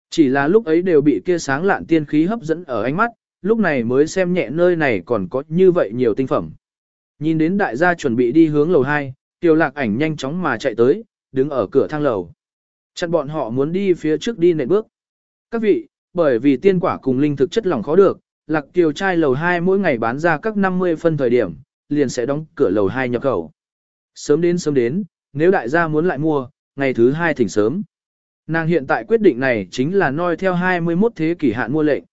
Chỉ là lúc ấy đều bị kia sáng lạn tiên khí hấp dẫn ở ánh mắt, lúc này mới xem nhẹ nơi này còn có như vậy nhiều tinh phẩm. Nhìn đến đại gia chuẩn bị đi hướng lầu 2, tiêu lạc ảnh nhanh chóng mà chạy tới, đứng ở cửa thang lầu. Chặn bọn họ muốn đi phía trước đi nệm bước. Các vị, bởi vì tiên quả cùng linh thực chất lỏng khó được, lạc kiều trai lầu 2 mỗi ngày bán ra các 50 phân thời điểm, liền sẽ đóng cửa lầu 2 nhập khẩu. Sớm đến sớm đến, nếu đại gia muốn lại mua, ngày thứ 2 thỉnh sớm. Nàng hiện tại quyết định này chính là noi theo 21 thế kỷ hạn mua lệnh.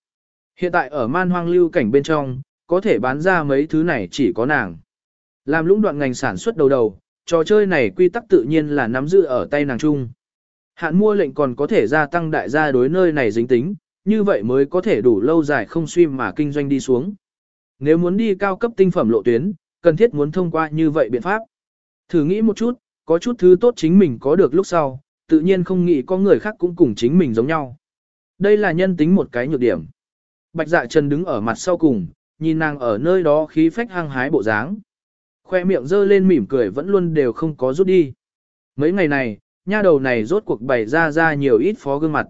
Hiện tại ở man hoang lưu cảnh bên trong, có thể bán ra mấy thứ này chỉ có nàng. Làm lũng đoạn ngành sản xuất đầu đầu, trò chơi này quy tắc tự nhiên là nắm giữ ở tay nàng chung. Hạn mua lệnh còn có thể gia tăng đại gia đối nơi này dính tính, như vậy mới có thể đủ lâu dài không suy mà kinh doanh đi xuống. Nếu muốn đi cao cấp tinh phẩm lộ tuyến, cần thiết muốn thông qua như vậy biện pháp. Thử nghĩ một chút, có chút thứ tốt chính mình có được lúc sau, tự nhiên không nghĩ có người khác cũng cùng chính mình giống nhau. Đây là nhân tính một cái nhược điểm. Bạch dạ trần đứng ở mặt sau cùng, nhìn nàng ở nơi đó khí phách hăng hái bộ dáng. Khoe miệng dơ lên mỉm cười vẫn luôn đều không có rút đi. Mấy ngày này, nha đầu này rốt cuộc bày ra ra nhiều ít phó gương mặt.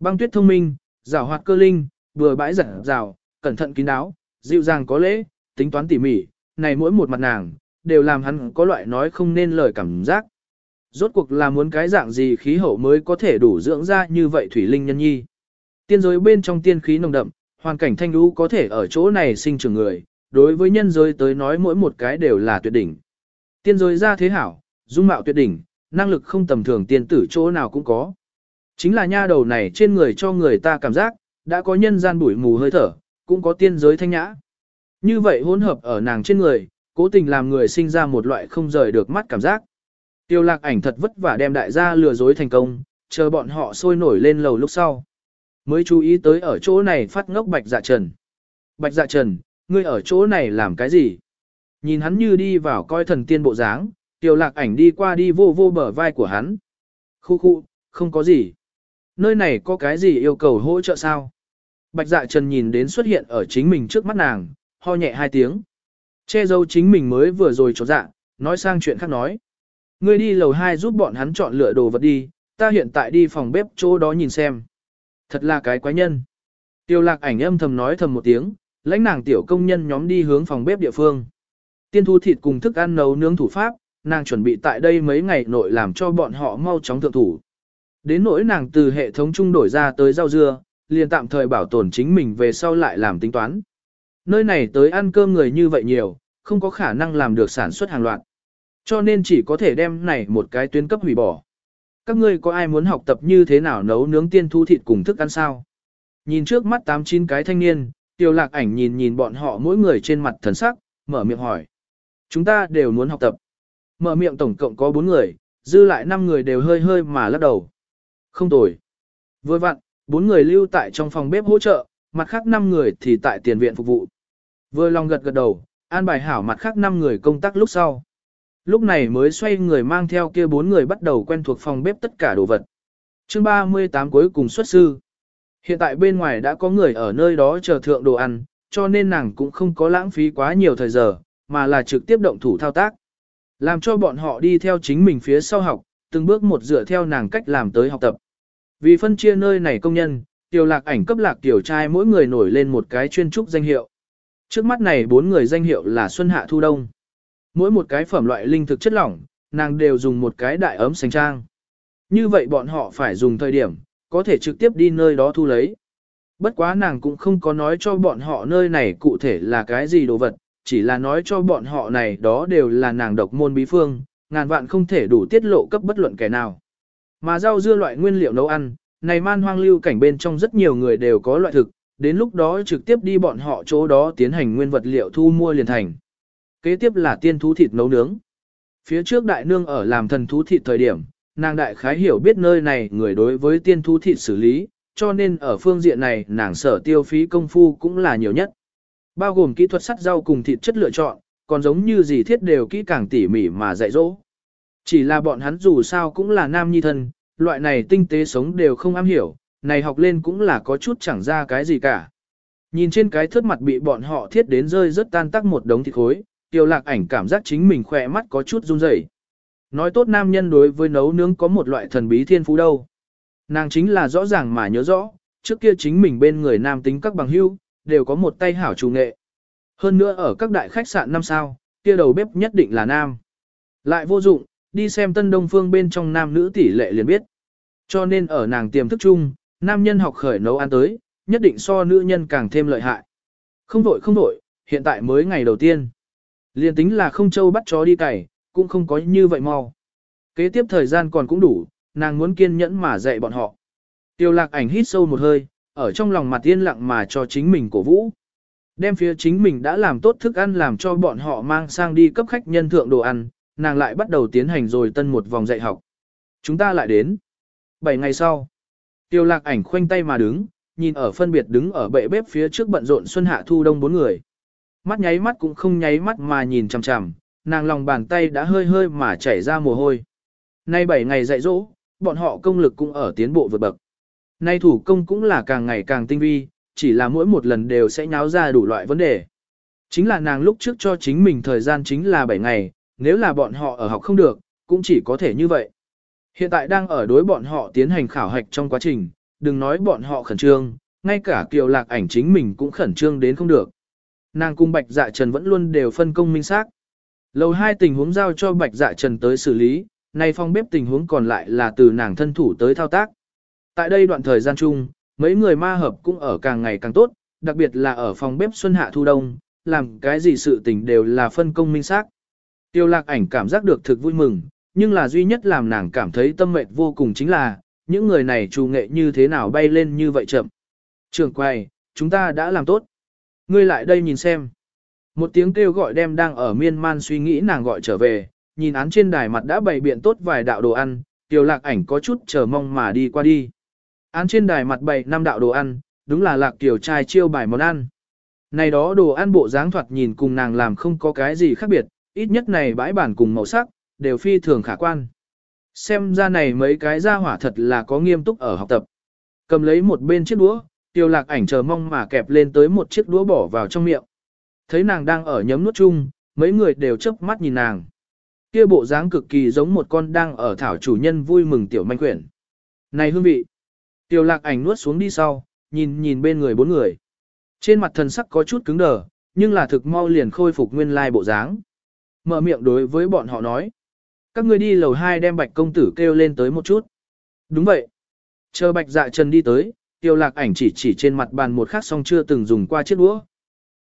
Băng tuyết thông minh, rào hoạt cơ linh, vừa bãi giật rào, cẩn thận kín đáo, dịu dàng có lễ, tính toán tỉ mỉ, này mỗi một mặt nàng, đều làm hắn có loại nói không nên lời cảm giác. Rốt cuộc là muốn cái dạng gì khí hậu mới có thể đủ dưỡng ra như vậy thủy linh nhân nhi. Tiên giới bên trong tiên khí nồng đậm, hoàn cảnh thanh lũ có thể ở chỗ này sinh trưởng người, đối với nhân giới tới nói mỗi một cái đều là tuyệt đỉnh. Tiên giới ra thế hảo, dung mạo tuyệt đỉnh, năng lực không tầm thường tiên tử chỗ nào cũng có. Chính là nha đầu này trên người cho người ta cảm giác, đã có nhân gian bụi mù hơi thở, cũng có tiên giới thanh nhã. Như vậy hỗn hợp ở nàng trên người, cố tình làm người sinh ra một loại không rời được mắt cảm giác. Tiêu lạc ảnh thật vất vả đem đại gia lừa dối thành công, chờ bọn họ sôi nổi lên lầu lúc sau. Mới chú ý tới ở chỗ này phát ngốc bạch dạ trần. Bạch dạ trần, ngươi ở chỗ này làm cái gì? Nhìn hắn như đi vào coi thần tiên bộ dáng, tiêu lạc ảnh đi qua đi vô vô bờ vai của hắn. Khu khu, không có gì. Nơi này có cái gì yêu cầu hỗ trợ sao? Bạch dạ trần nhìn đến xuất hiện ở chính mình trước mắt nàng, ho nhẹ hai tiếng. Che giấu chính mình mới vừa rồi trốn dạ, nói sang chuyện khác nói. Ngươi đi lầu 2 giúp bọn hắn chọn lựa đồ vật đi, ta hiện tại đi phòng bếp chỗ đó nhìn xem. Thật là cái quái nhân. Tiêu lạc ảnh âm thầm nói thầm một tiếng, lãnh nàng tiểu công nhân nhóm đi hướng phòng bếp địa phương. Tiên thu thịt cùng thức ăn nấu nướng thủ pháp, nàng chuẩn bị tại đây mấy ngày nội làm cho bọn họ mau chóng thượng thủ. Đến nỗi nàng từ hệ thống trung đổi ra tới rau dưa, liền tạm thời bảo tồn chính mình về sau lại làm tính toán. Nơi này tới ăn cơm người như vậy nhiều, không có khả năng làm được sản xuất hàng loạt. Cho nên chỉ có thể đem này một cái tuyến cấp hủy bỏ. Các ngươi có ai muốn học tập như thế nào nấu nướng tiên thu thịt cùng thức ăn sao? Nhìn trước mắt tám chín cái thanh niên, tiêu lạc ảnh nhìn nhìn bọn họ mỗi người trên mặt thần sắc, mở miệng hỏi. Chúng ta đều muốn học tập. Mở miệng tổng cộng có bốn người, dư lại năm người đều hơi hơi mà lắc đầu. Không tồi. Vừa vặn, bốn người lưu tại trong phòng bếp hỗ trợ, mặt khác năm người thì tại tiền viện phục vụ. Vừa lòng gật gật đầu, an bài hảo mặt khác năm người công tác lúc sau. Lúc này mới xoay người mang theo kia bốn người bắt đầu quen thuộc phòng bếp tất cả đồ vật. chương 38 cuối cùng xuất sư. Hiện tại bên ngoài đã có người ở nơi đó chờ thượng đồ ăn, cho nên nàng cũng không có lãng phí quá nhiều thời giờ, mà là trực tiếp động thủ thao tác. Làm cho bọn họ đi theo chính mình phía sau học, từng bước một dựa theo nàng cách làm tới học tập. Vì phân chia nơi này công nhân, tiểu lạc ảnh cấp lạc tiểu trai mỗi người nổi lên một cái chuyên trúc danh hiệu. Trước mắt này bốn người danh hiệu là Xuân Hạ Thu Đông. Mỗi một cái phẩm loại linh thực chất lỏng, nàng đều dùng một cái đại ấm sành trang. Như vậy bọn họ phải dùng thời điểm, có thể trực tiếp đi nơi đó thu lấy. Bất quá nàng cũng không có nói cho bọn họ nơi này cụ thể là cái gì đồ vật, chỉ là nói cho bọn họ này đó đều là nàng độc môn bí phương, ngàn vạn không thể đủ tiết lộ cấp bất luận kẻ nào. Mà rau dưa loại nguyên liệu nấu ăn, này man hoang lưu cảnh bên trong rất nhiều người đều có loại thực, đến lúc đó trực tiếp đi bọn họ chỗ đó tiến hành nguyên vật liệu thu mua liền thành. Kế tiếp là tiên thú thịt nấu nướng. Phía trước đại nương ở làm thần thú thịt thời điểm, nàng đại khái hiểu biết nơi này người đối với tiên thú thịt xử lý, cho nên ở phương diện này nàng sở tiêu phí công phu cũng là nhiều nhất. Bao gồm kỹ thuật sắt rau cùng thịt chất lựa chọn, còn giống như gì thiết đều kỹ càng tỉ mỉ mà dạy dỗ. Chỉ là bọn hắn dù sao cũng là nam nhi thân, loại này tinh tế sống đều không am hiểu, này học lên cũng là có chút chẳng ra cái gì cả. Nhìn trên cái thớt mặt bị bọn họ thiết đến rơi rất tan tắc một đống thịt khối, tiêu lạc ảnh cảm giác chính mình khỏe mắt có chút run rẩy. Nói tốt nam nhân đối với nấu nướng có một loại thần bí thiên phú đâu. Nàng chính là rõ ràng mà nhớ rõ, trước kia chính mình bên người nam tính các bằng hưu, đều có một tay hảo chủ nghệ. Hơn nữa ở các đại khách sạn năm sao, kia đầu bếp nhất định là nam. Lại vô dụng, đi xem tân đông phương bên trong nam nữ tỷ lệ liền biết. Cho nên ở nàng tiềm thức chung, nam nhân học khởi nấu ăn tới, nhất định so nữ nhân càng thêm lợi hại. Không vội không vội, hiện tại mới ngày đầu tiên. liền tính là không châu bắt chó đi cày, cũng không có như vậy mau. Kế tiếp thời gian còn cũng đủ, nàng muốn kiên nhẫn mà dạy bọn họ. Tiêu lạc ảnh hít sâu một hơi, ở trong lòng mặt yên lặng mà cho chính mình cổ vũ. Đem phía chính mình đã làm tốt thức ăn làm cho bọn họ mang sang đi cấp khách nhân thượng đồ ăn, nàng lại bắt đầu tiến hành rồi tân một vòng dạy học. Chúng ta lại đến. Bảy ngày sau, tiêu lạc ảnh khoanh tay mà đứng, nhìn ở phân biệt đứng ở bệ bếp phía trước bận rộn xuân hạ thu đông bốn người. Mắt nháy mắt cũng không nháy mắt mà nhìn chằm chằm, nàng lòng bàn tay đã hơi hơi mà chảy ra mồ hôi. Nay bảy ngày dạy dỗ, bọn họ công lực cũng ở tiến bộ vượt bậc. Nay thủ công cũng là càng ngày càng tinh vi, chỉ là mỗi một lần đều sẽ nháo ra đủ loại vấn đề. Chính là nàng lúc trước cho chính mình thời gian chính là 7 ngày, nếu là bọn họ ở học không được, cũng chỉ có thể như vậy. Hiện tại đang ở đối bọn họ tiến hành khảo hạch trong quá trình, đừng nói bọn họ khẩn trương, ngay cả kiều lạc ảnh chính mình cũng khẩn trương đến không được. Nàng cung bạch dạ trần vẫn luôn đều phân công minh xác. Lầu hai tình huống giao cho bạch dạ trần tới xử lý, nay phong bếp tình huống còn lại là từ nàng thân thủ tới thao tác. Tại đây đoạn thời gian chung, mấy người ma hợp cũng ở càng ngày càng tốt, đặc biệt là ở phòng bếp xuân hạ thu đông, làm cái gì sự tình đều là phân công minh xác. Tiêu lạc ảnh cảm giác được thực vui mừng, nhưng là duy nhất làm nàng cảm thấy tâm mệt vô cùng chính là, những người này trù nghệ như thế nào bay lên như vậy chậm. Trường quay, chúng ta đã làm tốt. Ngươi lại đây nhìn xem. Một tiếng kêu gọi đem đang ở miên man suy nghĩ nàng gọi trở về, nhìn án trên đài mặt đã bày biện tốt vài đạo đồ ăn, tiêu lạc ảnh có chút chờ mong mà đi qua đi. Án trên đài mặt bày năm đạo đồ ăn, đúng là lạc tiểu trai chiêu bài món ăn. Này đó đồ ăn bộ dáng thoạt nhìn cùng nàng làm không có cái gì khác biệt, ít nhất này bãi bản cùng màu sắc, đều phi thường khả quan. Xem ra này mấy cái ra hỏa thật là có nghiêm túc ở học tập. Cầm lấy một bên chiếc đũa, tiêu lạc ảnh chờ mong mà kẹp lên tới một chiếc đũa bỏ vào trong miệng. Thấy nàng đang ở nhấm nuốt chung, mấy người đều chớp mắt nhìn nàng. Kia bộ dáng cực kỳ giống một con đang ở thảo chủ nhân vui mừng tiểu manh quyển. Này hương vị! Tiêu lạc ảnh nuốt xuống đi sau, nhìn nhìn bên người bốn người. Trên mặt thần sắc có chút cứng đờ, nhưng là thực mau liền khôi phục nguyên lai bộ dáng. Mở miệng đối với bọn họ nói. Các ngươi đi lầu 2 đem bạch công tử kêu lên tới một chút. Đúng vậy. Chờ bạch dạ trần đi tới, tiêu lạc ảnh chỉ chỉ trên mặt bàn một khắc song chưa từng dùng qua chiếc đũa.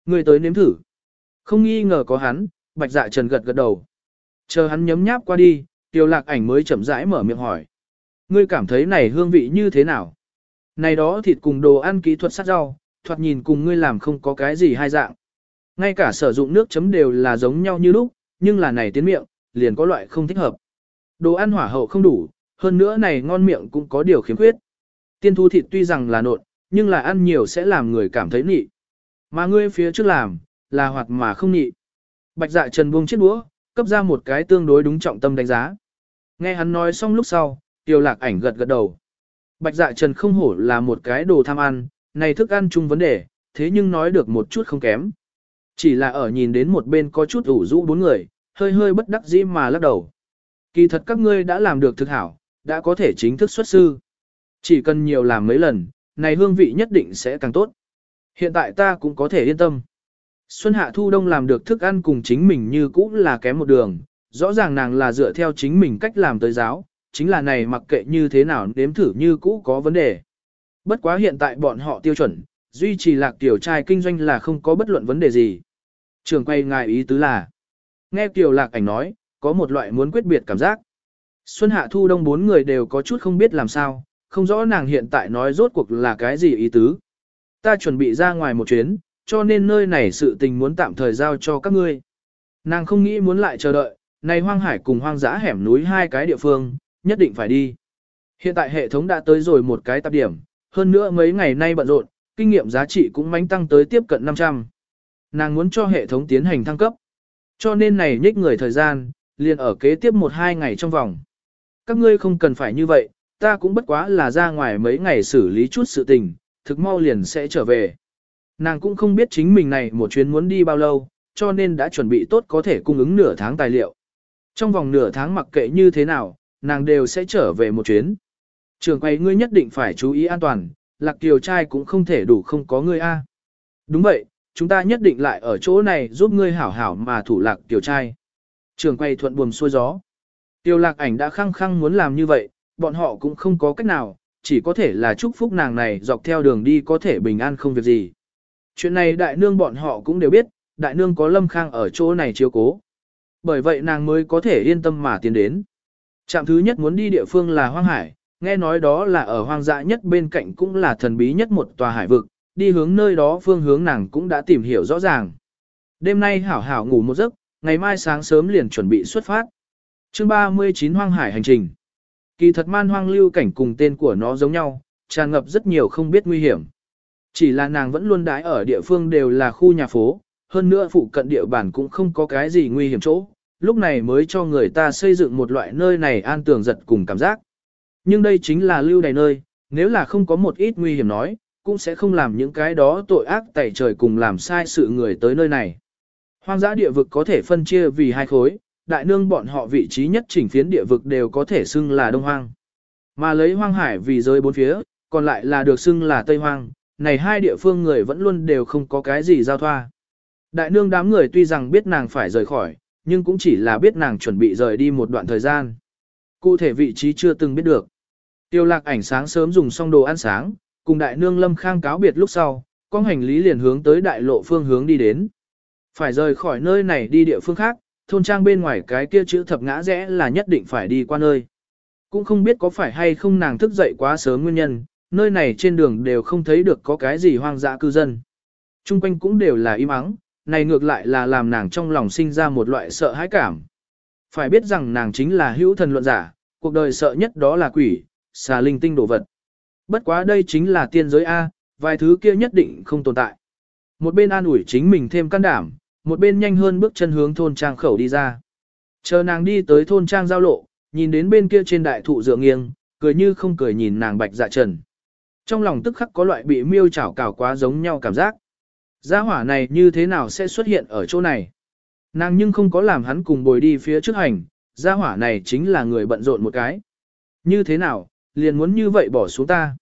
Người tới nếm thử. Không nghi ngờ có hắn, bạch dạ trần gật gật đầu. Chờ hắn nhấm nháp qua đi, tiêu lạc ảnh mới chậm rãi mở miệng hỏi. Ngươi cảm thấy này hương vị như thế nào? Này đó thịt cùng đồ ăn kỹ thuật sát rau, thoạt nhìn cùng ngươi làm không có cái gì hai dạng. Ngay cả sử dụng nước chấm đều là giống nhau như lúc, nhưng là này tiến miệng, liền có loại không thích hợp. Đồ ăn hỏa hậu không đủ, hơn nữa này ngon miệng cũng có điều khiếm khuyết. Tiên thu thịt tuy rằng là nộn, nhưng là ăn nhiều sẽ làm người cảm thấy nị. Mà ngươi phía trước làm, là hoạt mà không nị. Bạch dạ trần buông chiếc đũa, cấp ra một cái tương đối đúng trọng tâm đánh giá. Nghe hắn nói xong lúc sau, tiêu lạc ảnh gật gật đầu. Bạch dạ trần không hổ là một cái đồ tham ăn, này thức ăn chung vấn đề, thế nhưng nói được một chút không kém. Chỉ là ở nhìn đến một bên có chút ủ rũ bốn người, hơi hơi bất đắc dĩ mà lắc đầu. Kỳ thật các ngươi đã làm được thực hảo, đã có thể chính thức xuất sư. Chỉ cần nhiều làm mấy lần, này hương vị nhất định sẽ càng tốt. Hiện tại ta cũng có thể yên tâm. Xuân Hạ Thu Đông làm được thức ăn cùng chính mình như cũ là kém một đường, rõ ràng nàng là dựa theo chính mình cách làm tới giáo, chính là này mặc kệ như thế nào nếm thử như cũ có vấn đề. Bất quá hiện tại bọn họ tiêu chuẩn, duy trì lạc tiểu trai kinh doanh là không có bất luận vấn đề gì. Trường quay ngài ý tứ là, nghe tiểu lạc ảnh nói, có một loại muốn quyết biệt cảm giác. Xuân Hạ Thu Đông bốn người đều có chút không biết làm sao, không rõ nàng hiện tại nói rốt cuộc là cái gì ý tứ. Ta chuẩn bị ra ngoài một chuyến, cho nên nơi này sự tình muốn tạm thời giao cho các ngươi. Nàng không nghĩ muốn lại chờ đợi, này hoang hải cùng hoang dã hẻm núi hai cái địa phương, nhất định phải đi. Hiện tại hệ thống đã tới rồi một cái tạp điểm, hơn nữa mấy ngày nay bận rộn, kinh nghiệm giá trị cũng mánh tăng tới tiếp cận 500. Nàng muốn cho hệ thống tiến hành thăng cấp. Cho nên này nhích người thời gian, liền ở kế tiếp 1-2 ngày trong vòng. Các ngươi không cần phải như vậy, ta cũng bất quá là ra ngoài mấy ngày xử lý chút sự tình, thực mau liền sẽ trở về. Nàng cũng không biết chính mình này một chuyến muốn đi bao lâu, cho nên đã chuẩn bị tốt có thể cung ứng nửa tháng tài liệu. Trong vòng nửa tháng mặc kệ như thế nào, nàng đều sẽ trở về một chuyến. Trường quay ngươi nhất định phải chú ý an toàn, lạc kiều trai cũng không thể đủ không có ngươi a. Đúng vậy, chúng ta nhất định lại ở chỗ này giúp ngươi hảo hảo mà thủ lạc tiểu trai. Trường quay thuận buồm xuôi gió. Tiêu lạc ảnh đã khăng khăng muốn làm như vậy, bọn họ cũng không có cách nào, chỉ có thể là chúc phúc nàng này dọc theo đường đi có thể bình an không việc gì. Chuyện này đại nương bọn họ cũng đều biết, đại nương có lâm khang ở chỗ này chiếu cố. Bởi vậy nàng mới có thể yên tâm mà tiến đến. Trạm thứ nhất muốn đi địa phương là Hoang Hải, nghe nói đó là ở hoang dã nhất bên cạnh cũng là thần bí nhất một tòa hải vực, đi hướng nơi đó phương hướng nàng cũng đã tìm hiểu rõ ràng. Đêm nay hảo hảo ngủ một giấc, ngày mai sáng sớm liền chuẩn bị xuất phát. chương 39 Hoang Hải hành trình. Kỳ thật man hoang lưu cảnh cùng tên của nó giống nhau, tràn ngập rất nhiều không biết nguy hiểm. Chỉ là nàng vẫn luôn đái ở địa phương đều là khu nhà phố, hơn nữa phụ cận địa bản cũng không có cái gì nguy hiểm chỗ, lúc này mới cho người ta xây dựng một loại nơi này an tường giật cùng cảm giác. Nhưng đây chính là lưu đầy nơi, nếu là không có một ít nguy hiểm nói, cũng sẽ không làm những cái đó tội ác tẩy trời cùng làm sai sự người tới nơi này. Hoang dã địa vực có thể phân chia vì hai khối, đại nương bọn họ vị trí nhất chỉnh phiến địa vực đều có thể xưng là đông hoang. Mà lấy hoang hải vì rơi bốn phía, còn lại là được xưng là tây hoang, này hai địa phương người vẫn luôn đều không có cái gì giao thoa. Đại nương đám người tuy rằng biết nàng phải rời khỏi, nhưng cũng chỉ là biết nàng chuẩn bị rời đi một đoạn thời gian. Cụ thể vị trí chưa từng biết được. Tiêu lạc ảnh sáng sớm dùng xong đồ ăn sáng, cùng đại nương lâm khang cáo biệt lúc sau, con hành lý liền hướng tới đại lộ phương hướng đi đến. Phải rời khỏi nơi này đi địa phương khác, thôn trang bên ngoài cái kia chữ thập ngã rẽ là nhất định phải đi qua nơi. Cũng không biết có phải hay không nàng thức dậy quá sớm nguyên nhân, nơi này trên đường đều không thấy được có cái gì hoang dã cư dân. Trung quanh cũng đều là im ắng, này ngược lại là làm nàng trong lòng sinh ra một loại sợ hãi cảm. Phải biết rằng nàng chính là hữu thần luận giả, cuộc đời sợ nhất đó là quỷ, xà linh tinh đồ vật. Bất quá đây chính là tiên giới A, vài thứ kia nhất định không tồn tại. Một bên an ủi chính mình thêm can đảm, một bên nhanh hơn bước chân hướng thôn trang khẩu đi ra. Chờ nàng đi tới thôn trang giao lộ, nhìn đến bên kia trên đại thụ dựa nghiêng, cười như không cười nhìn nàng bạch dạ trần. Trong lòng tức khắc có loại bị miêu chảo cào quá giống nhau cảm giác. Gia hỏa này như thế nào sẽ xuất hiện ở chỗ này? Nàng nhưng không có làm hắn cùng bồi đi phía trước hành, gia hỏa này chính là người bận rộn một cái. Như thế nào, liền muốn như vậy bỏ xuống ta.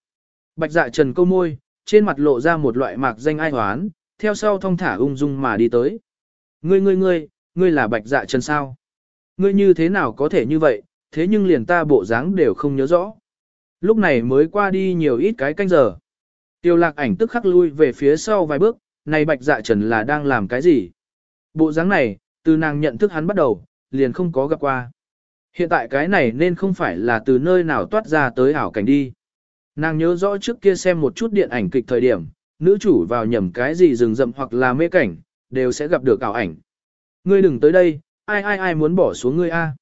Bạch dạ trần câu môi, trên mặt lộ ra một loại mạc danh ai hoán, theo sau thong thả ung dung mà đi tới. Ngươi ngươi ngươi, ngươi là bạch dạ trần sao? Ngươi như thế nào có thể như vậy, thế nhưng liền ta bộ dáng đều không nhớ rõ. Lúc này mới qua đi nhiều ít cái canh giờ. Tiêu lạc ảnh tức khắc lui về phía sau vài bước, này bạch dạ trần là đang làm cái gì? Bộ dáng này, từ nàng nhận thức hắn bắt đầu, liền không có gặp qua. Hiện tại cái này nên không phải là từ nơi nào toát ra tới ảo cảnh đi. Nàng nhớ rõ trước kia xem một chút điện ảnh kịch thời điểm, nữ chủ vào nhầm cái gì rừng rậm hoặc là mê cảnh, đều sẽ gặp được ảo ảnh. Ngươi đừng tới đây, ai ai ai muốn bỏ xuống ngươi a?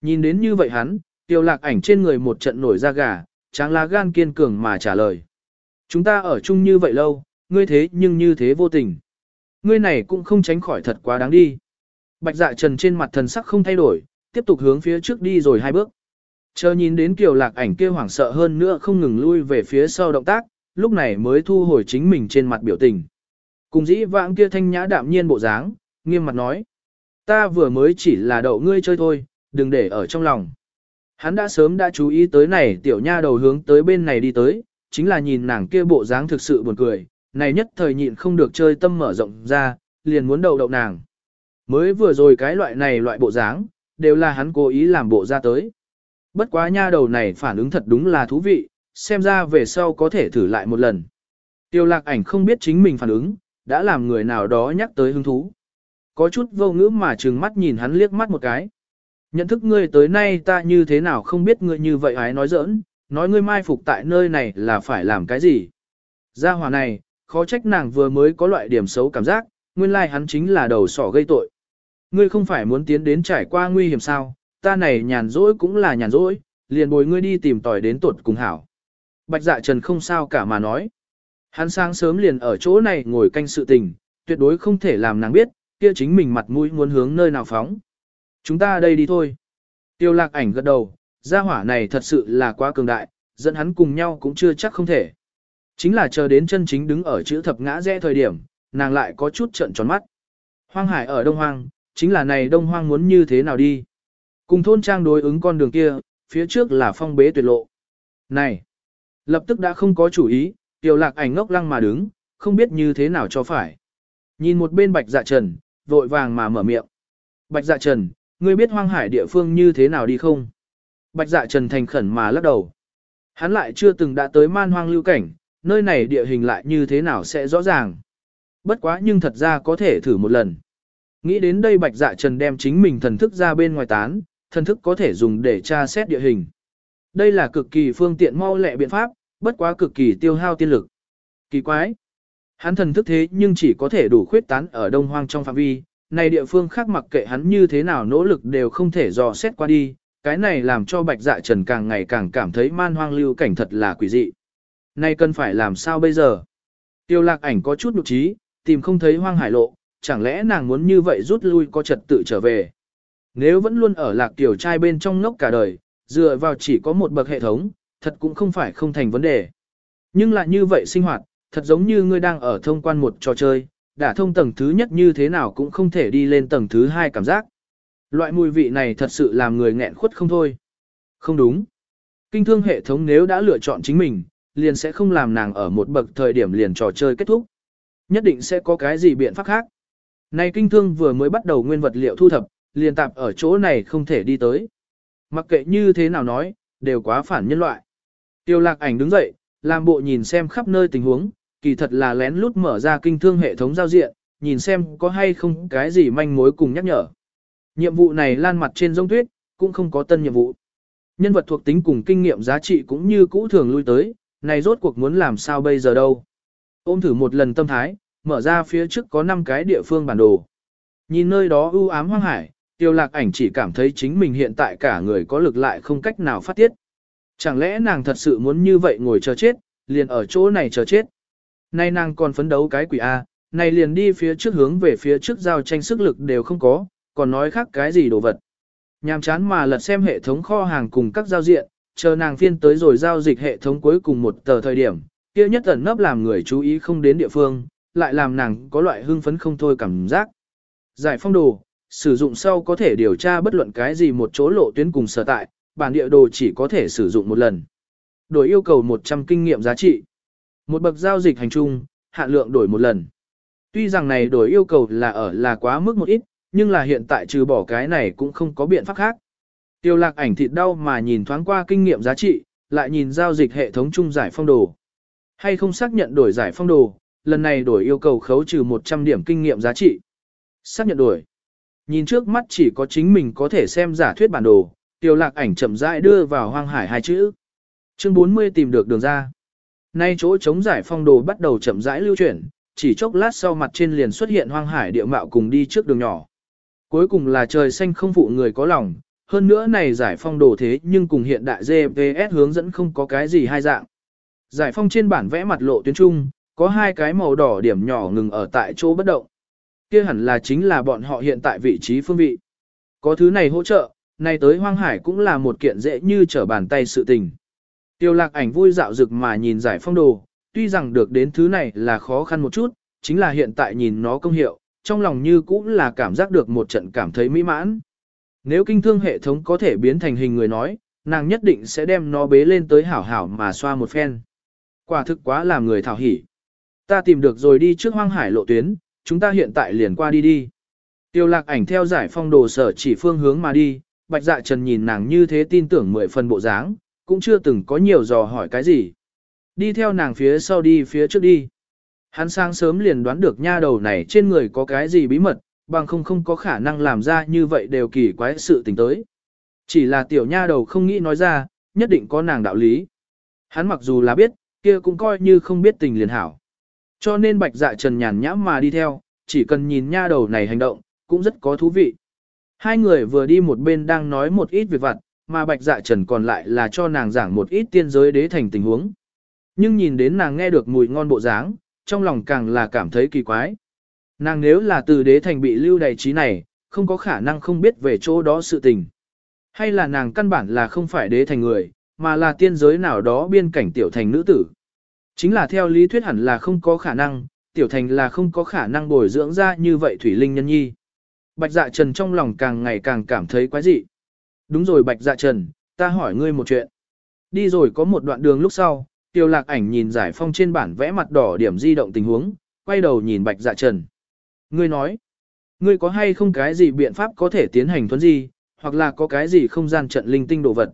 Nhìn đến như vậy hắn, tiêu lạc ảnh trên người một trận nổi da gà, tráng lá gan kiên cường mà trả lời. Chúng ta ở chung như vậy lâu, ngươi thế nhưng như thế vô tình. Ngươi này cũng không tránh khỏi thật quá đáng đi. Bạch dạ trần trên mặt thần sắc không thay đổi, tiếp tục hướng phía trước đi rồi hai bước. Chờ nhìn đến kiều lạc ảnh kia hoảng sợ hơn nữa không ngừng lui về phía sau động tác, lúc này mới thu hồi chính mình trên mặt biểu tình. Cùng dĩ vãng kia thanh nhã đạm nhiên bộ dáng, nghiêm mặt nói. Ta vừa mới chỉ là đậu ngươi chơi thôi, đừng để ở trong lòng. Hắn đã sớm đã chú ý tới này tiểu nha đầu hướng tới bên này đi tới, chính là nhìn nàng kia bộ dáng thực sự buồn cười, này nhất thời nhịn không được chơi tâm mở rộng ra, liền muốn đầu đậu nàng. Mới vừa rồi cái loại này loại bộ dáng, đều là hắn cố ý làm bộ ra tới. Bất quá nha đầu này phản ứng thật đúng là thú vị, xem ra về sau có thể thử lại một lần. Tiêu lạc ảnh không biết chính mình phản ứng, đã làm người nào đó nhắc tới hứng thú. Có chút vô ngữ mà trừng mắt nhìn hắn liếc mắt một cái. Nhận thức ngươi tới nay ta như thế nào không biết ngươi như vậy hái nói giỡn, nói ngươi mai phục tại nơi này là phải làm cái gì. Gia hỏa này, khó trách nàng vừa mới có loại điểm xấu cảm giác, nguyên lai like hắn chính là đầu sỏ gây tội. Ngươi không phải muốn tiến đến trải qua nguy hiểm sao, ta này nhàn rỗi cũng là nhàn rỗi, liền bồi ngươi đi tìm tòi đến tuột cùng hảo. Bạch dạ trần không sao cả mà nói. Hắn sáng sớm liền ở chỗ này ngồi canh sự tình, tuyệt đối không thể làm nàng biết, kia chính mình mặt mũi muốn hướng nơi nào phóng. Chúng ta đây đi thôi. Tiêu lạc ảnh gật đầu, gia hỏa này thật sự là quá cường đại, dẫn hắn cùng nhau cũng chưa chắc không thể. Chính là chờ đến chân chính đứng ở chữ thập ngã rẽ thời điểm, nàng lại có chút trận tròn mắt. Hoang hải ở Đông Hoang, chính là này Đông Hoang muốn như thế nào đi. Cùng thôn trang đối ứng con đường kia, phía trước là phong bế tuyệt lộ. Này, lập tức đã không có chủ ý, tiểu lạc ảnh ngốc lăng mà đứng, không biết như thế nào cho phải. Nhìn một bên bạch dạ trần, vội vàng mà mở miệng. Bạch dạ trần, ngươi biết hoang hải địa phương như thế nào đi không? Bạch dạ trần thành khẩn mà lắc đầu. Hắn lại chưa từng đã tới man hoang lưu cảnh, nơi này địa hình lại như thế nào sẽ rõ ràng. Bất quá nhưng thật ra có thể thử một lần. Nghĩ đến đây bạch dạ trần đem chính mình thần thức ra bên ngoài tán, thần thức có thể dùng để tra xét địa hình. Đây là cực kỳ phương tiện mau lẹ biện pháp, bất quá cực kỳ tiêu hao tiên lực. Kỳ quái! Hắn thần thức thế nhưng chỉ có thể đủ khuyết tán ở đông hoang trong phạm vi, này địa phương khác mặc kệ hắn như thế nào nỗ lực đều không thể dò xét qua đi, cái này làm cho bạch dạ trần càng ngày càng cảm thấy man hoang lưu cảnh thật là quỷ dị. Này cần phải làm sao bây giờ? Tiêu lạc ảnh có chút nụ trí, tìm không thấy hoang hải lộ, chẳng lẽ nàng muốn như vậy rút lui có trật tự trở về. Nếu vẫn luôn ở lạc tiểu trai bên trong ngốc cả đời, dựa vào chỉ có một bậc hệ thống, thật cũng không phải không thành vấn đề. Nhưng lại như vậy sinh hoạt, thật giống như ngươi đang ở thông quan một trò chơi, đã thông tầng thứ nhất như thế nào cũng không thể đi lên tầng thứ hai cảm giác. Loại mùi vị này thật sự làm người nghẹn khuất không thôi. Không đúng. Kinh thương hệ thống nếu đã lựa chọn chính mình, liền sẽ không làm nàng ở một bậc thời điểm liền trò chơi kết thúc. Nhất định sẽ có cái gì biện pháp khác. Này kinh thương vừa mới bắt đầu nguyên vật liệu thu thập, liền tạp ở chỗ này không thể đi tới. Mặc kệ như thế nào nói, đều quá phản nhân loại. Tiêu lạc ảnh đứng dậy, làm bộ nhìn xem khắp nơi tình huống, kỳ thật là lén lút mở ra kinh thương hệ thống giao diện, nhìn xem có hay không cái gì manh mối cùng nhắc nhở. Nhiệm vụ này lan mặt trên rông tuyết, cũng không có tân nhiệm vụ. Nhân vật thuộc tính cùng kinh nghiệm giá trị cũng như cũ thường lui tới, này rốt cuộc muốn làm sao bây giờ đâu. Ôm thử một lần tâm thái, mở ra phía trước có 5 cái địa phương bản đồ. Nhìn nơi đó u ám hoang hải, tiêu lạc ảnh chỉ cảm thấy chính mình hiện tại cả người có lực lại không cách nào phát tiết. Chẳng lẽ nàng thật sự muốn như vậy ngồi chờ chết, liền ở chỗ này chờ chết. Nay nàng còn phấn đấu cái quỷ A, này liền đi phía trước hướng về phía trước giao tranh sức lực đều không có, còn nói khác cái gì đồ vật. Nhàm chán mà lật xem hệ thống kho hàng cùng các giao diện, chờ nàng phiên tới rồi giao dịch hệ thống cuối cùng một tờ thời điểm, kia nhất ẩn nấp làm người chú ý không đến địa phương, lại làm nàng có loại hưng phấn không thôi cảm giác. Giải phong đồ, sử dụng sau có thể điều tra bất luận cái gì một chỗ lộ tuyến cùng sở tại, bản địa đồ chỉ có thể sử dụng một lần. Đổi yêu cầu 100 kinh nghiệm giá trị. Một bậc giao dịch hành trung, hạn lượng đổi một lần. Tuy rằng này đổi yêu cầu là ở là quá mức một ít, nhưng là hiện tại trừ bỏ cái này cũng không có biện pháp khác. Tiêu lạc ảnh thịt đau mà nhìn thoáng qua kinh nghiệm giá trị, lại nhìn giao dịch hệ thống trung giải phong đồ. Hay không xác nhận đổi giải phong đồ, lần này đổi yêu cầu khấu trừ 100 điểm kinh nghiệm giá trị. Xác nhận đổi. Nhìn trước mắt chỉ có chính mình có thể xem giả thuyết bản đồ, tiêu lạc ảnh chậm rãi đưa vào hoang hải hai chữ. Chương 40 tìm được đường ra. Nay chỗ chống giải phong đồ bắt đầu chậm rãi lưu chuyển, chỉ chốc lát sau mặt trên liền xuất hiện hoang hải địa mạo cùng đi trước đường nhỏ. Cuối cùng là trời xanh không phụ người có lòng, hơn nữa này giải phong đồ thế nhưng cùng hiện đại GPS hướng dẫn không có cái gì hai dạng. Giải phong trên bản vẽ mặt lộ tuyến trung, có hai cái màu đỏ điểm nhỏ ngừng ở tại chỗ bất động. Kia hẳn là chính là bọn họ hiện tại vị trí phương vị. Có thứ này hỗ trợ, này tới hoang hải cũng là một kiện dễ như trở bàn tay sự tình. Tiêu lạc ảnh vui dạo dực mà nhìn giải phong đồ, tuy rằng được đến thứ này là khó khăn một chút, chính là hiện tại nhìn nó công hiệu, trong lòng như cũng là cảm giác được một trận cảm thấy mỹ mãn. Nếu kinh thương hệ thống có thể biến thành hình người nói, nàng nhất định sẽ đem nó bế lên tới hảo hảo mà xoa một phen. Quả thực quá làm người thảo hỉ. Ta tìm được rồi đi trước hoang hải lộ tuyến, chúng ta hiện tại liền qua đi đi. Tiêu lạc ảnh theo giải phong đồ sở chỉ phương hướng mà đi, bạch dạ trần nhìn nàng như thế tin tưởng mười phần bộ dáng, cũng chưa từng có nhiều dò hỏi cái gì. Đi theo nàng phía sau đi phía trước đi. Hắn sáng sớm liền đoán được nha đầu này trên người có cái gì bí mật, bằng không không có khả năng làm ra như vậy đều kỳ quái sự tình tới. Chỉ là tiểu nha đầu không nghĩ nói ra, nhất định có nàng đạo lý. Hắn mặc dù là biết, kia cũng coi như không biết tình liền hảo. Cho nên bạch dạ trần nhàn nhã mà đi theo, chỉ cần nhìn nha đầu này hành động, cũng rất có thú vị. Hai người vừa đi một bên đang nói một ít việc vặt, mà bạch dạ trần còn lại là cho nàng giảng một ít tiên giới đế thành tình huống. Nhưng nhìn đến nàng nghe được mùi ngon bộ dáng, trong lòng càng là cảm thấy kỳ quái. Nàng nếu là từ đế thành bị lưu đầy trí này, không có khả năng không biết về chỗ đó sự tình. Hay là nàng căn bản là không phải đế thành người, mà là tiên giới nào đó biên cảnh tiểu thành nữ tử. Chính là theo lý thuyết hẳn là không có khả năng, tiểu thành là không có khả năng bồi dưỡng ra như vậy thủy linh nhân nhi. Bạch dạ trần trong lòng càng ngày càng cảm thấy quái dị. Đúng rồi bạch dạ trần, ta hỏi ngươi một chuyện. Đi rồi có một đoạn đường lúc sau, tiêu lạc ảnh nhìn giải phong trên bản vẽ mặt đỏ điểm di động tình huống, quay đầu nhìn bạch dạ trần. Ngươi nói, ngươi có hay không cái gì biện pháp có thể tiến hành thuấn gì, hoặc là có cái gì không gian trận linh tinh đồ vật.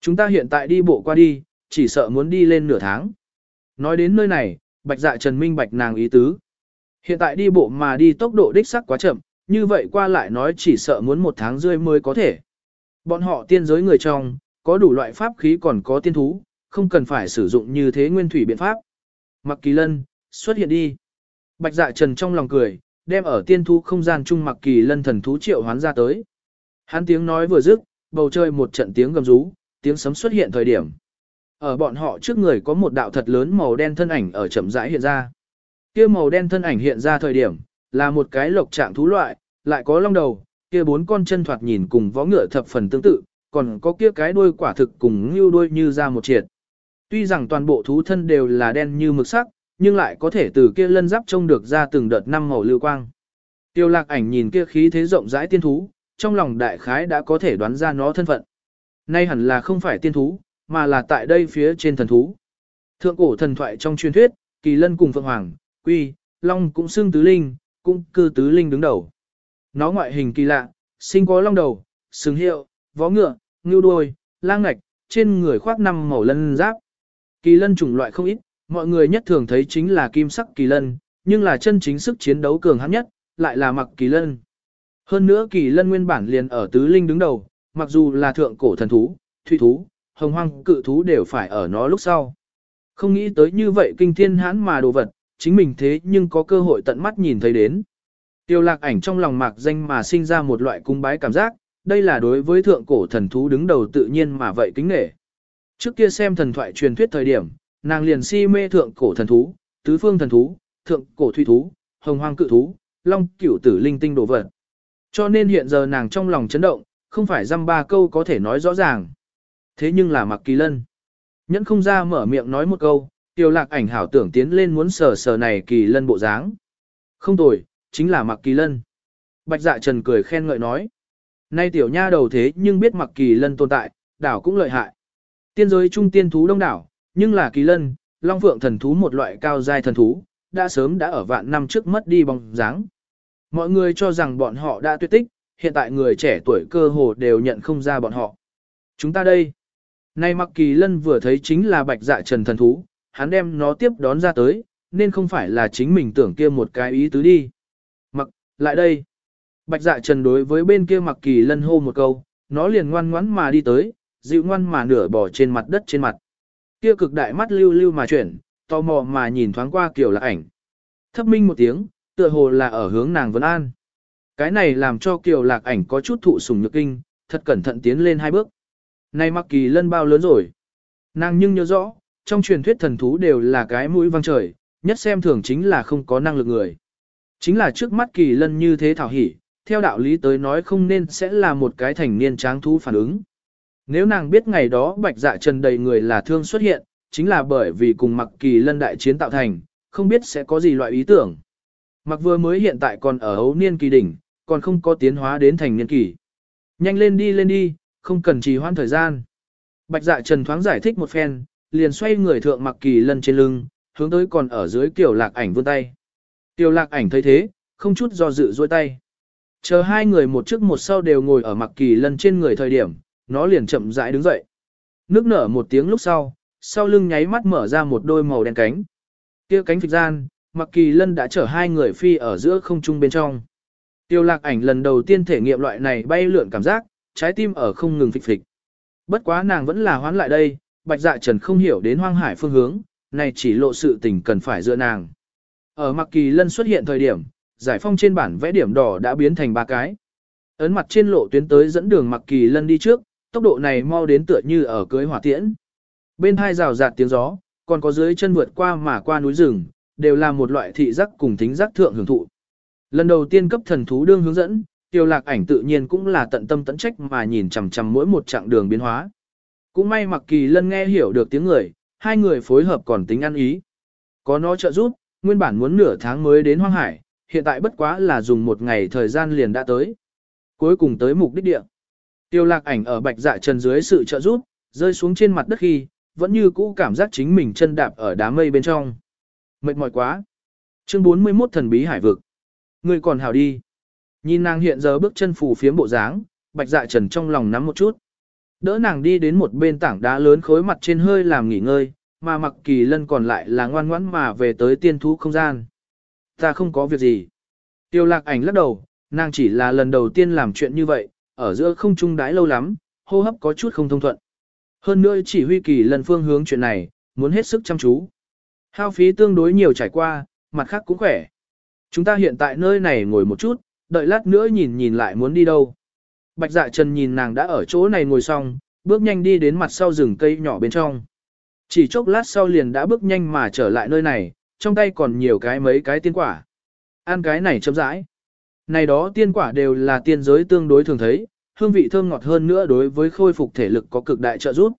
Chúng ta hiện tại đi bộ qua đi, chỉ sợ muốn đi lên nửa tháng. Nói đến nơi này, bạch dạ trần minh bạch nàng ý tứ. Hiện tại đi bộ mà đi tốc độ đích sắc quá chậm, như vậy qua lại nói chỉ sợ muốn một tháng rưỡi mới có thể. Bọn họ tiên giới người trong, có đủ loại pháp khí còn có tiên thú, không cần phải sử dụng như thế nguyên thủy biện pháp. Mặc kỳ lân, xuất hiện đi. Bạch dạ trần trong lòng cười, đem ở tiên thú không gian trung mặc kỳ lân thần thú triệu hoán ra tới. Hắn tiếng nói vừa dứt, bầu trời một trận tiếng gầm rú, tiếng sấm xuất hiện thời điểm. Ở bọn họ trước người có một đạo thật lớn màu đen thân ảnh ở chậm rãi hiện ra. Kia màu đen thân ảnh hiện ra thời điểm, là một cái lộc trạng thú loại, lại có long đầu, kia bốn con chân thoạt nhìn cùng vó ngựa thập phần tương tự, còn có kia cái đuôi quả thực cùng như đuôi như ra một triệt. Tuy rằng toàn bộ thú thân đều là đen như mực sắc, nhưng lại có thể từ kia lân giáp trông được ra từng đợt năm màu lưu quang. Tiêu lạc ảnh nhìn kia khí thế rộng rãi tiên thú, trong lòng đại khái đã có thể đoán ra nó thân phận. Nay hẳn là không phải tiên thú, mà là tại đây phía trên thần thú. Thượng cổ thần thoại trong truyền thuyết, kỳ lân cùng phượng hoàng, quy, long cũng xưng tứ linh, cũng cư tứ linh đứng đầu. Nó ngoại hình kỳ lạ, sinh có long đầu, sừng hiệu, vó ngựa, ngưu đuôi, lang ngạch, trên người khoác năm màu lân giáp. Kỳ lân chủng loại không ít, mọi người nhất thường thấy chính là kim sắc kỳ lân, nhưng là chân chính sức chiến đấu cường hãn nhất, lại là mặc kỳ lân. Hơn nữa kỳ lân nguyên bản liền ở tứ linh đứng đầu, mặc dù là thượng cổ thần thú, thủy thú, hồng hoang cự thú đều phải ở nó lúc sau. Không nghĩ tới như vậy kinh thiên hãn mà đồ vật, chính mình thế nhưng có cơ hội tận mắt nhìn thấy đến. Tiêu lạc ảnh trong lòng mạc danh mà sinh ra một loại cung bái cảm giác, đây là đối với thượng cổ thần thú đứng đầu tự nhiên mà vậy kính nể. Trước kia xem thần thoại truyền thuyết thời điểm, nàng liền si mê thượng cổ thần thú, tứ phương thần thú, thượng cổ thủy thú, hồng hoang cự thú, long cửu tử linh tinh đồ vật. Cho nên hiện giờ nàng trong lòng chấn động, không phải dăm ba câu có thể nói rõ ràng. Thế nhưng là mặc kỳ lân. Nhẫn không ra mở miệng nói một câu, tiêu lạc ảnh hảo tưởng tiến lên muốn sờ sờ này kỳ lân bộ dáng. Không tồi, chính là mặc kỳ lân. Bạch dạ trần cười khen ngợi nói. Nay tiểu nha đầu thế nhưng biết mặc kỳ lân tồn tại, đảo cũng lợi hại. Tiên giới trung tiên thú đông đảo, nhưng là kỳ lân, long phượng thần thú một loại cao giai thần thú, đã sớm đã ở vạn năm trước mất đi bóng dáng. Mọi người cho rằng bọn họ đã tuyệt tích, hiện tại người trẻ tuổi cơ hồ đều nhận không ra bọn họ. Chúng ta đây. Nay mặc kỳ lân vừa thấy chính là bạch dạ trần thần thú, hắn đem nó tiếp đón ra tới, nên không phải là chính mình tưởng kia một cái ý tứ đi. Mặc, lại đây. Bạch dạ trần đối với bên kia mặc kỳ lân hô một câu, nó liền ngoan ngoãn mà đi tới, dịu ngoan mà nửa bỏ trên mặt đất trên mặt. Kia cực đại mắt lưu lưu mà chuyển, tò mò mà nhìn thoáng qua kiểu là ảnh. Thấp minh một tiếng, tựa hồ là ở hướng nàng Vân An. Cái này làm cho Kiều Lạc ảnh có chút thụ sủng nhược kinh, thật cẩn thận tiến lên hai bước. Này mặc kỳ lân bao lớn rồi. Nàng nhưng nhớ rõ, trong truyền thuyết thần thú đều là cái mũi văng trời, nhất xem thường chính là không có năng lực người. Chính là trước mắt kỳ lân như thế thảo hỉ, theo đạo lý tới nói không nên sẽ là một cái thành niên tráng thú phản ứng. Nếu nàng biết ngày đó bạch dạ trần đầy người là thương xuất hiện, chính là bởi vì cùng mặc kỳ lân đại chiến tạo thành, không biết sẽ có gì loại ý tưởng. Mặc vừa mới hiện tại còn ở hấu niên kỳ đỉnh, còn không có tiến hóa đến thành niên kỳ. Nhanh lên đi lên đi, không cần trì hoãn thời gian. Bạch dạ trần thoáng giải thích một phen, liền xoay người thượng mặc kỳ lân trên lưng, hướng tới còn ở dưới kiểu lạc ảnh vươn tay. Tiểu lạc ảnh thấy thế, không chút do dự dôi tay. Chờ hai người một trước một sau đều ngồi ở mặc kỳ lân trên người thời điểm, nó liền chậm rãi đứng dậy. Nước nở một tiếng lúc sau, sau lưng nháy mắt mở ra một đôi màu đen cánh. kia cánh phịch gian, mặc kỳ lân đã chở hai người phi ở giữa không trung bên trong. Tiêu lạc ảnh lần đầu tiên thể nghiệm loại này bay lượn cảm giác, trái tim ở không ngừng phịch phịch. Bất quá nàng vẫn là hoán lại đây, bạch dạ trần không hiểu đến hoang hải phương hướng, này chỉ lộ sự tình cần phải dựa nàng. Ở mặc kỳ lân xuất hiện thời điểm, giải phong trên bản vẽ điểm đỏ đã biến thành ba cái. Ấn mặt trên lộ tuyến tới dẫn đường mặc kỳ lân đi trước, tốc độ này mau đến tựa như ở cưới hỏa tiễn. Bên hai rào rạt tiếng gió, còn có dưới chân vượt qua mà qua núi rừng, đều là một loại thị giác cùng tính giác thượng hưởng thụ. Lần đầu tiên cấp thần thú đương hướng dẫn, tiêu lạc ảnh tự nhiên cũng là tận tâm tận trách mà nhìn chằm chằm mỗi một chặng đường biến hóa. Cũng may mặc kỳ lân nghe hiểu được tiếng người, hai người phối hợp còn tính ăn ý. Có nó trợ giúp, nguyên bản muốn nửa tháng mới đến hoang hải, hiện tại bất quá là dùng một ngày thời gian liền đã tới. Cuối cùng tới mục đích địa. Tiêu lạc ảnh ở bạch dạ trần dưới sự trợ giúp, rơi xuống trên mặt đất khi, vẫn như cũ cảm giác chính mình chân đạp ở đám mây bên trong. Mệt mỏi quá. Chương 41 thần bí hải vực. Người còn hào đi. Nhìn nàng hiện giờ bước chân phù phiếm bộ dáng, bạch dạ trần trong lòng nắm một chút. Đỡ nàng đi đến một bên tảng đá lớn khối mặt trên hơi làm nghỉ ngơi, mà mặc kỳ lân còn lại là ngoan ngoãn mà về tới tiên thú không gian. Ta không có việc gì. Tiêu lạc ảnh lắc đầu, nàng chỉ là lần đầu tiên làm chuyện như vậy, ở giữa không trung đái lâu lắm, hô hấp có chút không thông thuận. Hơn nữa chỉ huy kỳ lần phương hướng chuyện này, muốn hết sức chăm chú. Hao phí tương đối nhiều trải qua, mặt khác cũng khỏe. Chúng ta hiện tại nơi này ngồi một chút, đợi lát nữa nhìn nhìn lại muốn đi đâu. Bạch dạ trần nhìn nàng đã ở chỗ này ngồi xong, bước nhanh đi đến mặt sau rừng cây nhỏ bên trong. Chỉ chốc lát sau liền đã bước nhanh mà trở lại nơi này, trong tay còn nhiều cái mấy cái tiên quả. Ăn cái này chấm rãi. Này đó tiên quả đều là tiên giới tương đối thường thấy, hương vị thơm ngọt hơn nữa đối với khôi phục thể lực có cực đại trợ giúp.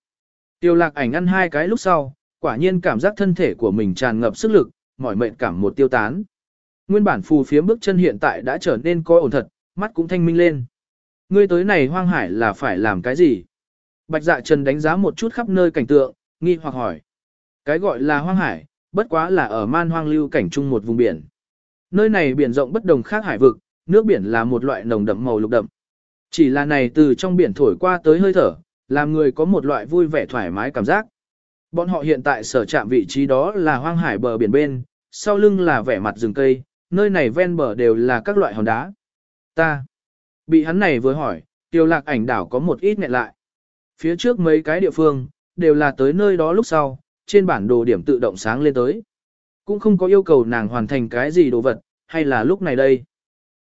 Tiêu lạc ảnh ăn hai cái lúc sau, quả nhiên cảm giác thân thể của mình tràn ngập sức lực, mỏi mệt cảm một tiêu tán. Nguyên bản phù phiếm bước chân hiện tại đã trở nên coi ổn thật, mắt cũng thanh minh lên. Ngươi tới này hoang hải là phải làm cái gì? Bạch dạ trần đánh giá một chút khắp nơi cảnh tượng, nghi hoặc hỏi. Cái gọi là hoang hải, bất quá là ở man hoang lưu cảnh chung một vùng biển. Nơi này biển rộng bất đồng khác hải vực, nước biển là một loại nồng đậm màu lục đậm. Chỉ là này từ trong biển thổi qua tới hơi thở, làm người có một loại vui vẻ thoải mái cảm giác. Bọn họ hiện tại sở chạm vị trí đó là hoang hải bờ biển bên, sau lưng là vẻ mặt rừng cây, nơi này ven bờ đều là các loại hòn đá. Ta, bị hắn này vừa hỏi, tiêu lạc ảnh đảo có một ít nghẹn lại. Phía trước mấy cái địa phương, đều là tới nơi đó lúc sau, trên bản đồ điểm tự động sáng lên tới. Cũng không có yêu cầu nàng hoàn thành cái gì đồ vật, hay là lúc này đây.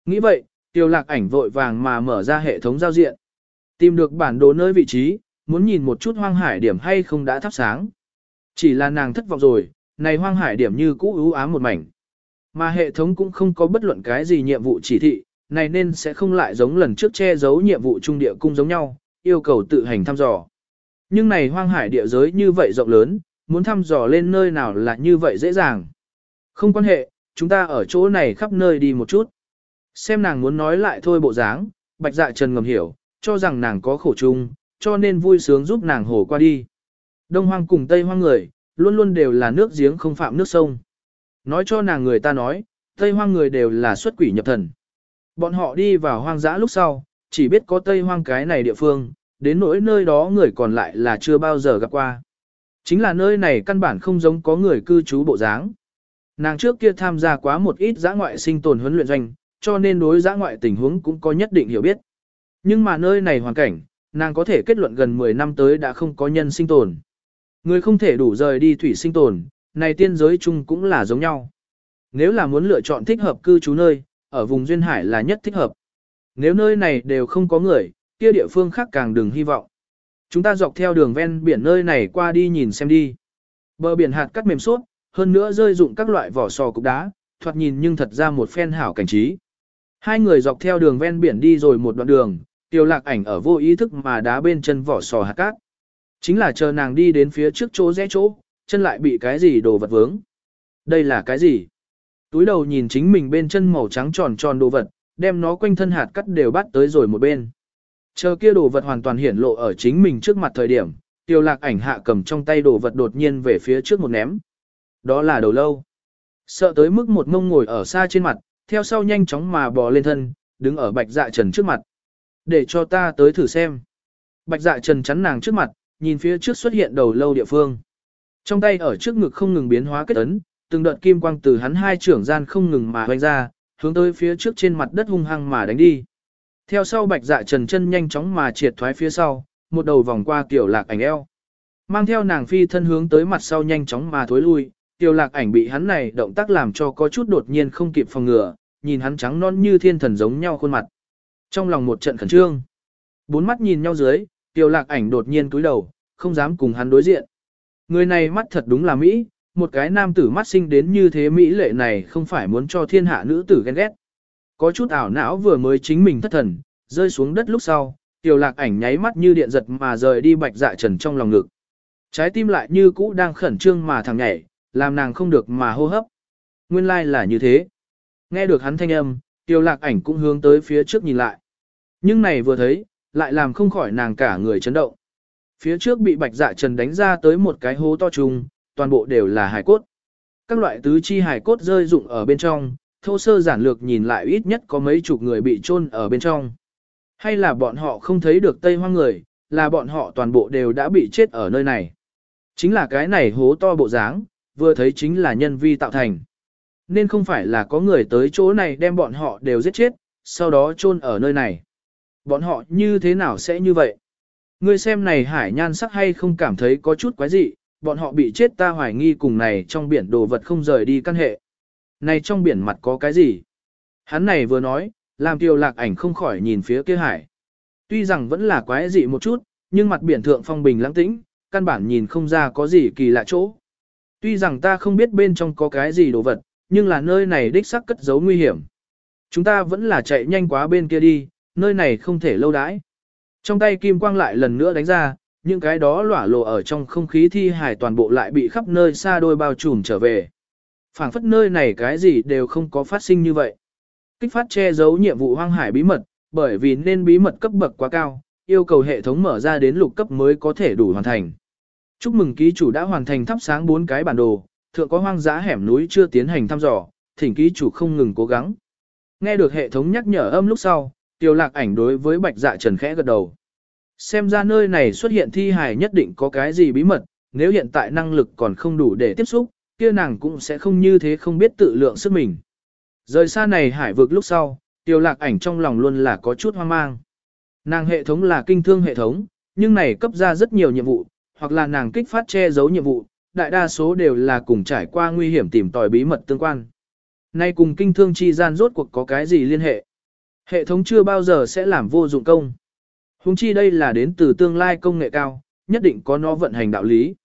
Nghĩ vậy, tiêu lạc ảnh vội vàng mà mở ra hệ thống giao diện. Tìm được bản đồ nơi vị trí, muốn nhìn một chút hoang hải điểm hay không đã thắp sáng. Chỉ là nàng thất vọng rồi, này hoang hải điểm như cũ ưu ám một mảnh. Mà hệ thống cũng không có bất luận cái gì nhiệm vụ chỉ thị, này nên sẽ không lại giống lần trước che giấu nhiệm vụ trung địa cung giống nhau, yêu cầu tự hành thăm dò. Nhưng này hoang hải địa giới như vậy rộng lớn, muốn thăm dò lên nơi nào là như vậy dễ dàng. Không quan hệ, chúng ta ở chỗ này khắp nơi đi một chút. Xem nàng muốn nói lại thôi bộ dáng, bạch dạ trần ngầm hiểu, cho rằng nàng có khổ chung, cho nên vui sướng giúp nàng hổ qua đi. Đông hoang cùng Tây hoang người, luôn luôn đều là nước giếng không phạm nước sông. Nói cho nàng người ta nói, Tây hoang người đều là xuất quỷ nhập thần. Bọn họ đi vào hoang dã lúc sau, chỉ biết có Tây hoang cái này địa phương, đến nỗi nơi đó người còn lại là chưa bao giờ gặp qua. Chính là nơi này căn bản không giống có người cư trú bộ dáng. Nàng trước kia tham gia quá một ít giã ngoại sinh tồn huấn luyện doanh, cho nên đối giã ngoại tình huống cũng có nhất định hiểu biết. Nhưng mà nơi này hoàn cảnh, nàng có thể kết luận gần 10 năm tới đã không có nhân sinh tồn. Người không thể đủ rời đi thủy sinh tồn, này tiên giới chung cũng là giống nhau. Nếu là muốn lựa chọn thích hợp cư trú nơi, ở vùng duyên hải là nhất thích hợp. Nếu nơi này đều không có người, kia địa phương khác càng đừng hy vọng. Chúng ta dọc theo đường ven biển nơi này qua đi nhìn xem đi. Bờ biển hạt cắt mềm suốt, hơn nữa rơi dụng các loại vỏ sò cục đá, thoạt nhìn nhưng thật ra một phen hảo cảnh trí. Hai người dọc theo đường ven biển đi rồi một đoạn đường, tiêu lạc ảnh ở vô ý thức mà đá bên chân vỏ sò hạt cát. Chính là chờ nàng đi đến phía trước chỗ rẽ chỗ, chân lại bị cái gì đồ vật vướng. Đây là cái gì? Túi đầu nhìn chính mình bên chân màu trắng tròn tròn đồ vật, đem nó quanh thân hạt cắt đều bắt tới rồi một bên. Chờ kia đồ vật hoàn toàn hiển lộ ở chính mình trước mặt thời điểm, tiêu lạc ảnh hạ cầm trong tay đồ vật đột nhiên về phía trước một ném. Đó là đầu lâu. Sợ tới mức một mông ngồi ở xa trên mặt, theo sau nhanh chóng mà bò lên thân, đứng ở bạch dạ trần trước mặt. Để cho ta tới thử xem. Bạch dạ trần chắn nàng trước mặt, nhìn phía trước xuất hiện đầu lâu địa phương. Trong tay ở trước ngực không ngừng biến hóa kết ấn, từng đợt kim quang từ hắn hai trưởng gian không ngừng mà hoành ra, hướng tới phía trước trên mặt đất hung hăng mà đánh đi. Theo sau bạch dạ trần chân nhanh chóng mà triệt thoái phía sau, một đầu vòng qua tiểu lạc ảnh eo. Mang theo nàng phi thân hướng tới mặt sau nhanh chóng mà thối lui, tiểu lạc ảnh bị hắn này động tác làm cho có chút đột nhiên không kịp phòng ngừa, nhìn hắn trắng non như thiên thần giống nhau khuôn mặt. Trong lòng một trận khẩn trương, bốn mắt nhìn nhau dưới, tiểu lạc ảnh đột nhiên cúi đầu, không dám cùng hắn đối diện. Người này mắt thật đúng là Mỹ, một cái nam tử mắt sinh đến như thế Mỹ lệ này không phải muốn cho thiên hạ nữ tử ghen ghét. Có chút ảo não vừa mới chính mình thất thần, rơi xuống đất lúc sau, tiểu lạc ảnh nháy mắt như điện giật mà rời đi bạch dạ trần trong lòng ngực. Trái tim lại như cũ đang khẩn trương mà thằng nhảy, làm nàng không được mà hô hấp. Nguyên lai like là như thế. Nghe được hắn thanh âm, tiểu lạc ảnh cũng hướng tới phía trước nhìn lại. Nhưng này vừa thấy, lại làm không khỏi nàng cả người chấn động. Phía trước bị bạch dạ trần đánh ra tới một cái hố to trùng, toàn bộ đều là hải cốt. Các loại tứ chi hải cốt rơi rụng ở bên trong, thô sơ giản lược nhìn lại ít nhất có mấy chục người bị chôn ở bên trong. Hay là bọn họ không thấy được Tây Hoang người, là bọn họ toàn bộ đều đã bị chết ở nơi này. Chính là cái này hố to bộ dáng, vừa thấy chính là nhân vi tạo thành. Nên không phải là có người tới chỗ này đem bọn họ đều giết chết, sau đó chôn ở nơi này. Bọn họ như thế nào sẽ như vậy? Ngươi xem này hải nhan sắc hay không cảm thấy có chút quái dị, bọn họ bị chết ta hoài nghi cùng này trong biển đồ vật không rời đi căn hệ. Này trong biển mặt có cái gì? Hắn này vừa nói, làm tiêu lạc ảnh không khỏi nhìn phía kia hải. Tuy rằng vẫn là quái dị một chút, nhưng mặt biển thượng phong bình lãng tĩnh, căn bản nhìn không ra có gì kỳ lạ chỗ. Tuy rằng ta không biết bên trong có cái gì đồ vật, nhưng là nơi này đích xác cất giấu nguy hiểm. Chúng ta vẫn là chạy nhanh quá bên kia đi, nơi này không thể lâu đãi. Trong tay kim quang lại lần nữa đánh ra, những cái đó lỏa lộ ở trong không khí thi hải toàn bộ lại bị khắp nơi xa đôi bao trùm trở về. phảng phất nơi này cái gì đều không có phát sinh như vậy. Kích phát che giấu nhiệm vụ hoang hải bí mật, bởi vì nên bí mật cấp bậc quá cao, yêu cầu hệ thống mở ra đến lục cấp mới có thể đủ hoàn thành. Chúc mừng ký chủ đã hoàn thành thắp sáng bốn cái bản đồ, thượng có hoang dã hẻm núi chưa tiến hành thăm dò, thỉnh ký chủ không ngừng cố gắng. Nghe được hệ thống nhắc nhở âm lúc sau, tiêu lạc ảnh đối với bạch dạ trần khẽ gật đầu. Xem ra nơi này xuất hiện thi hài nhất định có cái gì bí mật, nếu hiện tại năng lực còn không đủ để tiếp xúc, kia nàng cũng sẽ không như thế không biết tự lượng sức mình. Rời xa này hải vực lúc sau, tiêu lạc ảnh trong lòng luôn là có chút hoang mang. Nàng hệ thống là kinh thương hệ thống, nhưng này cấp ra rất nhiều nhiệm vụ, hoặc là nàng kích phát che giấu nhiệm vụ, đại đa số đều là cùng trải qua nguy hiểm tìm tòi bí mật tương quan. Nay cùng kinh thương chi gian rốt cuộc có cái gì liên hệ? Hệ thống chưa bao giờ sẽ làm vô dụng công. Hùng chi đây là đến từ tương lai công nghệ cao, nhất định có nó vận hành đạo lý.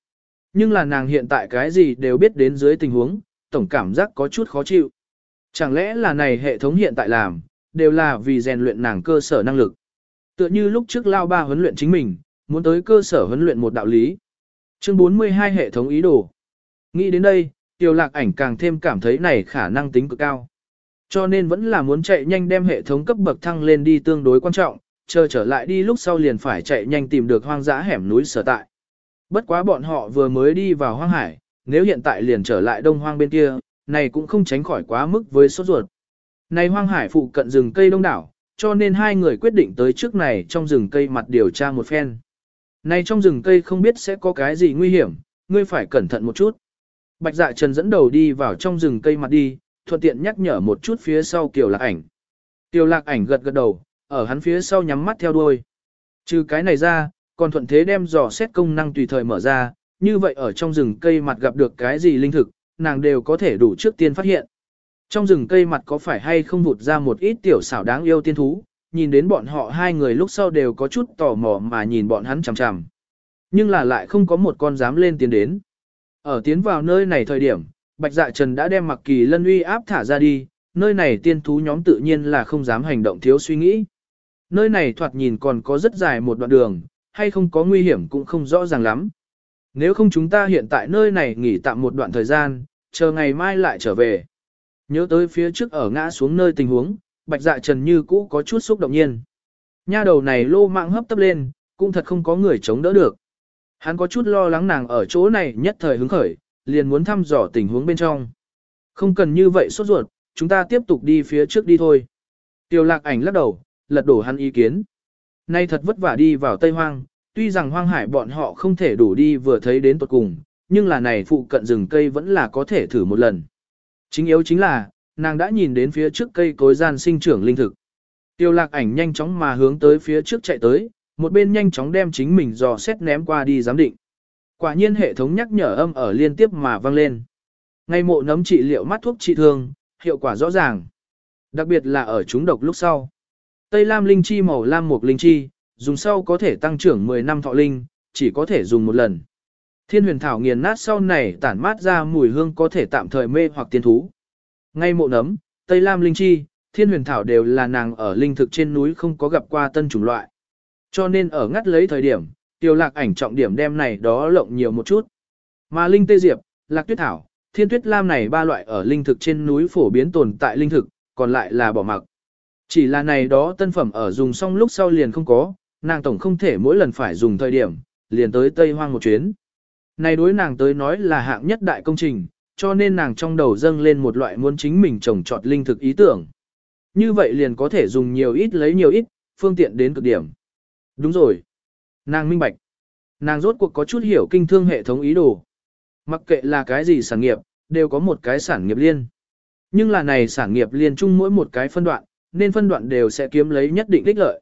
Nhưng là nàng hiện tại cái gì đều biết đến dưới tình huống, tổng cảm giác có chút khó chịu. Chẳng lẽ là này hệ thống hiện tại làm, đều là vì rèn luyện nàng cơ sở năng lực. Tựa như lúc trước lao ba huấn luyện chính mình, muốn tới cơ sở huấn luyện một đạo lý. Chương 42 hệ thống ý đồ. Nghĩ đến đây, Tiêu lạc ảnh càng thêm cảm thấy này khả năng tính cực cao. Cho nên vẫn là muốn chạy nhanh đem hệ thống cấp bậc thăng lên đi tương đối quan trọng, chờ trở lại đi lúc sau liền phải chạy nhanh tìm được hoang dã hẻm núi sở tại. Bất quá bọn họ vừa mới đi vào hoang hải, nếu hiện tại liền trở lại đông hoang bên kia, này cũng không tránh khỏi quá mức với sốt ruột. Này hoang hải phụ cận rừng cây đông đảo, cho nên hai người quyết định tới trước này trong rừng cây mặt điều tra một phen. Này trong rừng cây không biết sẽ có cái gì nguy hiểm, ngươi phải cẩn thận một chút. Bạch dạ trần dẫn đầu đi vào trong rừng cây mặt đi, thuận tiện nhắc nhở một chút phía sau Kiều Lạc ảnh. Kiều Lạc ảnh gật gật đầu, ở hắn phía sau nhắm mắt theo đuôi. Trừ cái này ra, còn thuận thế đem dò xét công năng tùy thời mở ra, như vậy ở trong rừng cây mặt gặp được cái gì linh thực, nàng đều có thể đủ trước tiên phát hiện. Trong rừng cây mặt có phải hay không vụt ra một ít tiểu xảo đáng yêu tiên thú, nhìn đến bọn họ hai người lúc sau đều có chút tò mò mà nhìn bọn hắn chằm chằm. Nhưng là lại không có một con dám lên tiến đến. Ở tiến vào nơi này thời điểm, Bạch Dạ Trần đã đem mặc kỳ lân uy áp thả ra đi, nơi này tiên thú nhóm tự nhiên là không dám hành động thiếu suy nghĩ. Nơi này thoạt nhìn còn có rất dài một đoạn đường, hay không có nguy hiểm cũng không rõ ràng lắm. Nếu không chúng ta hiện tại nơi này nghỉ tạm một đoạn thời gian, chờ ngày mai lại trở về. Nhớ tới phía trước ở ngã xuống nơi tình huống, bạch dạ trần như cũ có chút xúc động nhiên. Nha đầu này lô mạng hấp tấp lên, cũng thật không có người chống đỡ được. Hắn có chút lo lắng nàng ở chỗ này nhất thời hứng khởi, liền muốn thăm dò tình huống bên trong. Không cần như vậy sốt ruột, chúng ta tiếp tục đi phía trước đi thôi. Tiêu lạc ảnh lắc đầu, lật đổ hắn ý kiến. Nay thật vất vả đi vào Tây Hoang, tuy rằng hoang hải bọn họ không thể đủ đi vừa thấy đến tuột cùng, nhưng là này phụ cận rừng cây vẫn là có thể thử một lần. Chính yếu chính là, nàng đã nhìn đến phía trước cây cối gian sinh trưởng linh thực. Tiêu lạc ảnh nhanh chóng mà hướng tới phía trước chạy tới, một bên nhanh chóng đem chính mình dò xét ném qua đi giám định. Quả nhiên hệ thống nhắc nhở âm ở liên tiếp mà vang lên. Ngay mộ nấm trị liệu mắt thuốc trị thương, hiệu quả rõ ràng. Đặc biệt là ở chúng độc lúc sau. Tây lam linh chi màu lam mục linh chi, dùng sau có thể tăng trưởng 10 năm thọ linh, chỉ có thể dùng một lần. Thiên huyền thảo nghiền nát sau này tản mát ra mùi hương có thể tạm thời mê hoặc tiên thú. Ngay mộ nấm, Tây Lam Linh Chi, Thiên huyền thảo đều là nàng ở linh thực trên núi không có gặp qua tân chủng loại. Cho nên ở ngắt lấy thời điểm, tiêu lạc ảnh trọng điểm đem này đó lộng nhiều một chút. Mà Linh Tê Diệp, Lạc Tuyết Thảo, Thiên Tuyết Lam này ba loại ở linh thực trên núi phổ biến tồn tại linh thực, còn lại là bỏ mặc. Chỉ là này đó tân phẩm ở dùng xong lúc sau liền không có, nàng tổng không thể mỗi lần phải dùng thời điểm, liền tới Tây Hoang một chuyến. Này đối nàng tới nói là hạng nhất đại công trình, cho nên nàng trong đầu dâng lên một loại muốn chính mình trồng trọt linh thực ý tưởng. Như vậy liền có thể dùng nhiều ít lấy nhiều ít, phương tiện đến cực điểm. Đúng rồi. Nàng minh bạch. Nàng rốt cuộc có chút hiểu kinh thương hệ thống ý đồ. Mặc kệ là cái gì sản nghiệp, đều có một cái sản nghiệp liên. Nhưng là này sản nghiệp liên chung mỗi một cái phân đoạn, nên phân đoạn đều sẽ kiếm lấy nhất định đích lợi.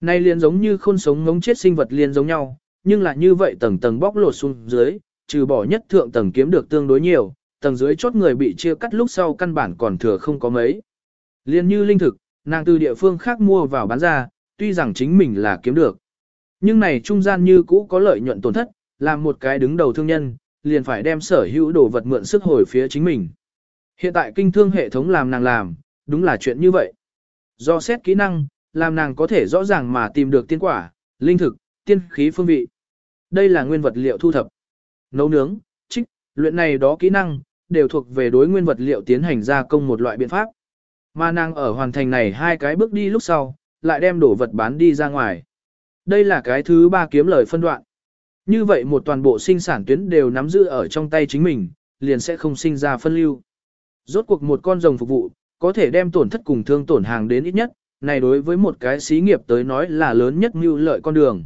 Này liền giống như khôn sống ngống chết sinh vật liên giống nhau, nhưng là như vậy tầng tầng bóc lột xuống dưới, trừ bỏ nhất thượng tầng kiếm được tương đối nhiều, tầng dưới chốt người bị chia cắt lúc sau căn bản còn thừa không có mấy. Liên như linh thực, nàng từ địa phương khác mua vào bán ra, tuy rằng chính mình là kiếm được. Nhưng này trung gian như cũ có lợi nhuận tổn thất, làm một cái đứng đầu thương nhân, liền phải đem sở hữu đồ vật mượn sức hồi phía chính mình. Hiện tại kinh thương hệ thống làm nàng làm, đúng là chuyện như vậy. Do xét kỹ năng, làm nàng có thể rõ ràng mà tìm được tiên quả, linh thực, tiên khí phương vị. Đây là nguyên vật liệu thu thập. Nấu nướng, trích, luyện này đó kỹ năng, đều thuộc về đối nguyên vật liệu tiến hành gia công một loại biện pháp. Mà nàng ở hoàn thành này hai cái bước đi lúc sau, lại đem đổ vật bán đi ra ngoài. Đây là cái thứ ba kiếm lời phân đoạn. Như vậy một toàn bộ sinh sản tuyến đều nắm giữ ở trong tay chính mình, liền sẽ không sinh ra phân lưu. Rốt cuộc một con rồng phục vụ, có thể đem tổn thất cùng thương tổn hàng đến ít nhất, này đối với một cái xí nghiệp tới nói là lớn nhất mưu lợi con đường.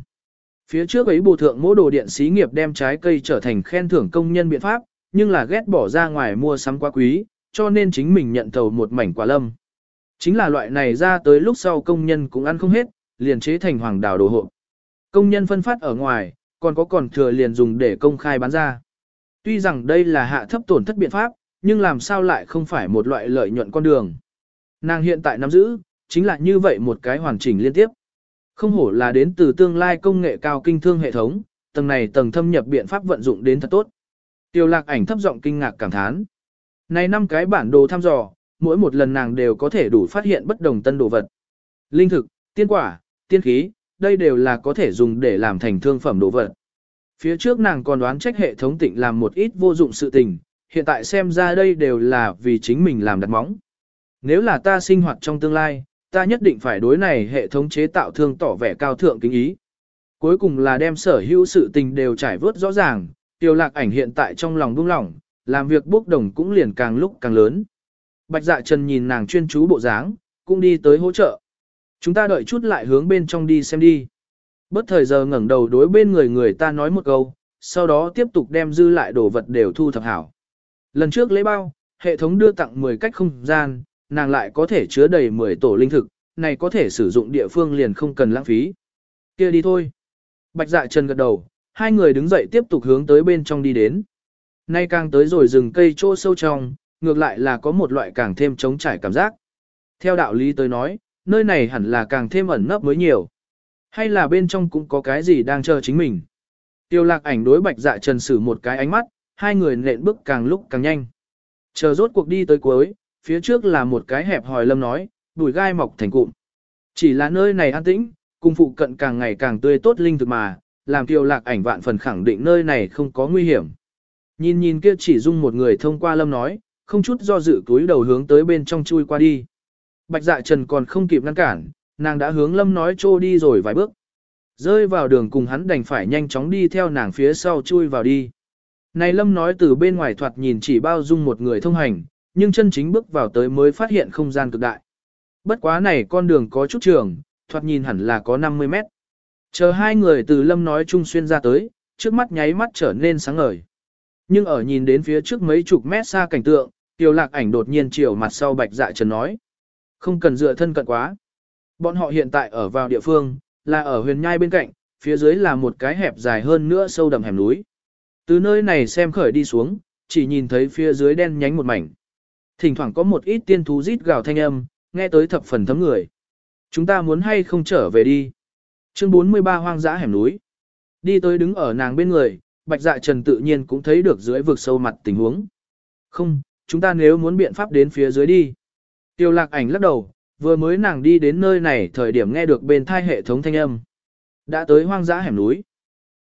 Phía trước ấy bộ thượng mỗ đồ điện xí nghiệp đem trái cây trở thành khen thưởng công nhân biện pháp, nhưng là ghét bỏ ra ngoài mua sắm quá quý, cho nên chính mình nhận thầu một mảnh quả lâm. Chính là loại này ra tới lúc sau công nhân cũng ăn không hết, liền chế thành hoàng đảo đồ hộp, Công nhân phân phát ở ngoài, còn có còn thừa liền dùng để công khai bán ra. Tuy rằng đây là hạ thấp tổn thất biện pháp, nhưng làm sao lại không phải một loại lợi nhuận con đường. Nàng hiện tại nắm giữ, chính là như vậy một cái hoàn chỉnh liên tiếp. Không hổ là đến từ tương lai công nghệ cao kinh thương hệ thống, tầng này tầng thâm nhập biện pháp vận dụng đến thật tốt. Tiêu lạc ảnh thấp giọng kinh ngạc cảm thán. Này năm cái bản đồ thăm dò, mỗi một lần nàng đều có thể đủ phát hiện bất đồng tân đồ vật. Linh thực, tiên quả, tiên khí, đây đều là có thể dùng để làm thành thương phẩm đồ vật. Phía trước nàng còn đoán trách hệ thống tịnh làm một ít vô dụng sự tình, hiện tại xem ra đây đều là vì chính mình làm đặt móng. Nếu là ta sinh hoạt trong tương lai, ta nhất định phải đối này hệ thống chế tạo thương tỏ vẻ cao thượng kính ý. Cuối cùng là đem sở hữu sự tình đều trải vớt rõ ràng, tiêu lạc ảnh hiện tại trong lòng buông lỏng, làm việc bốc đồng cũng liền càng lúc càng lớn. Bạch dạ trần nhìn nàng chuyên chú bộ dáng, cũng đi tới hỗ trợ. Chúng ta đợi chút lại hướng bên trong đi xem đi. Bất thời giờ ngẩng đầu đối bên người người ta nói một câu, sau đó tiếp tục đem dư lại đồ vật đều thu thập hảo. Lần trước lấy bao, hệ thống đưa tặng 10 cách không gian, nàng lại có thể chứa đầy 10 tổ linh thực, này có thể sử dụng địa phương liền không cần lãng phí. kia đi thôi. Bạch dạ trần gật đầu, hai người đứng dậy tiếp tục hướng tới bên trong đi đến. Nay càng tới rồi rừng cây chỗ sâu trong, ngược lại là có một loại càng thêm trống trải cảm giác. Theo đạo lý tới nói, nơi này hẳn là càng thêm ẩn nấp mới nhiều. Hay là bên trong cũng có cái gì đang chờ chính mình. Tiêu lạc ảnh đối bạch dạ trần sử một cái ánh mắt, hai người nện bước càng lúc càng nhanh. Chờ rốt cuộc đi tới cuối, phía trước là một cái hẹp hòi lâm nói, đùi gai mọc thành cụm. Chỉ là nơi này an tĩnh, cùng phụ cận càng ngày càng tươi tốt linh thực mà, làm tiêu lạc ảnh vạn phần khẳng định nơi này không có nguy hiểm. Nhìn nhìn kia chỉ dung một người thông qua lâm nói, không chút do dự túi đầu hướng tới bên trong chui qua đi. Bạch dạ trần còn không kịp ngăn cản, nàng đã hướng lâm nói trô đi rồi vài bước. Rơi vào đường cùng hắn đành phải nhanh chóng đi theo nàng phía sau chui vào đi. Này lâm nói từ bên ngoài thoạt nhìn chỉ bao dung một người thông hành, nhưng chân chính bước vào tới mới phát hiện không gian cực đại. Bất quá này con đường có chút trường, thoạt nhìn hẳn là có 50 mét. Chờ hai người từ lâm nói chung xuyên ra tới, trước mắt nháy mắt trở nên sáng ngời. Nhưng ở nhìn đến phía trước mấy chục mét xa cảnh tượng, tiêu lạc ảnh đột nhiên chiều mặt sau bạch dạ trần nói. Không cần dựa thân cận quá. Bọn họ hiện tại ở vào địa phương, là ở huyền nhai bên cạnh, phía dưới là một cái hẹp dài hơn nữa sâu đậm hẻm núi. Từ nơi này xem khởi đi xuống, chỉ nhìn thấy phía dưới đen nhánh một mảnh. Thỉnh thoảng có một ít tiên thú rít gào thanh âm, nghe tới thập phần thấm người. Chúng ta muốn hay không trở về đi. Chương 43 hoang dã hẻm núi. Đi tới đứng ở nàng bên người, bạch dạ trần tự nhiên cũng thấy được dưới vực sâu mặt tình huống. Không, chúng ta nếu muốn biện pháp đến phía dưới đi. Tiêu lạc ảnh lắc đầu, vừa mới nàng đi đến nơi này thời điểm nghe được bên thai hệ thống thanh âm. Đã tới hoang dã hẻm núi.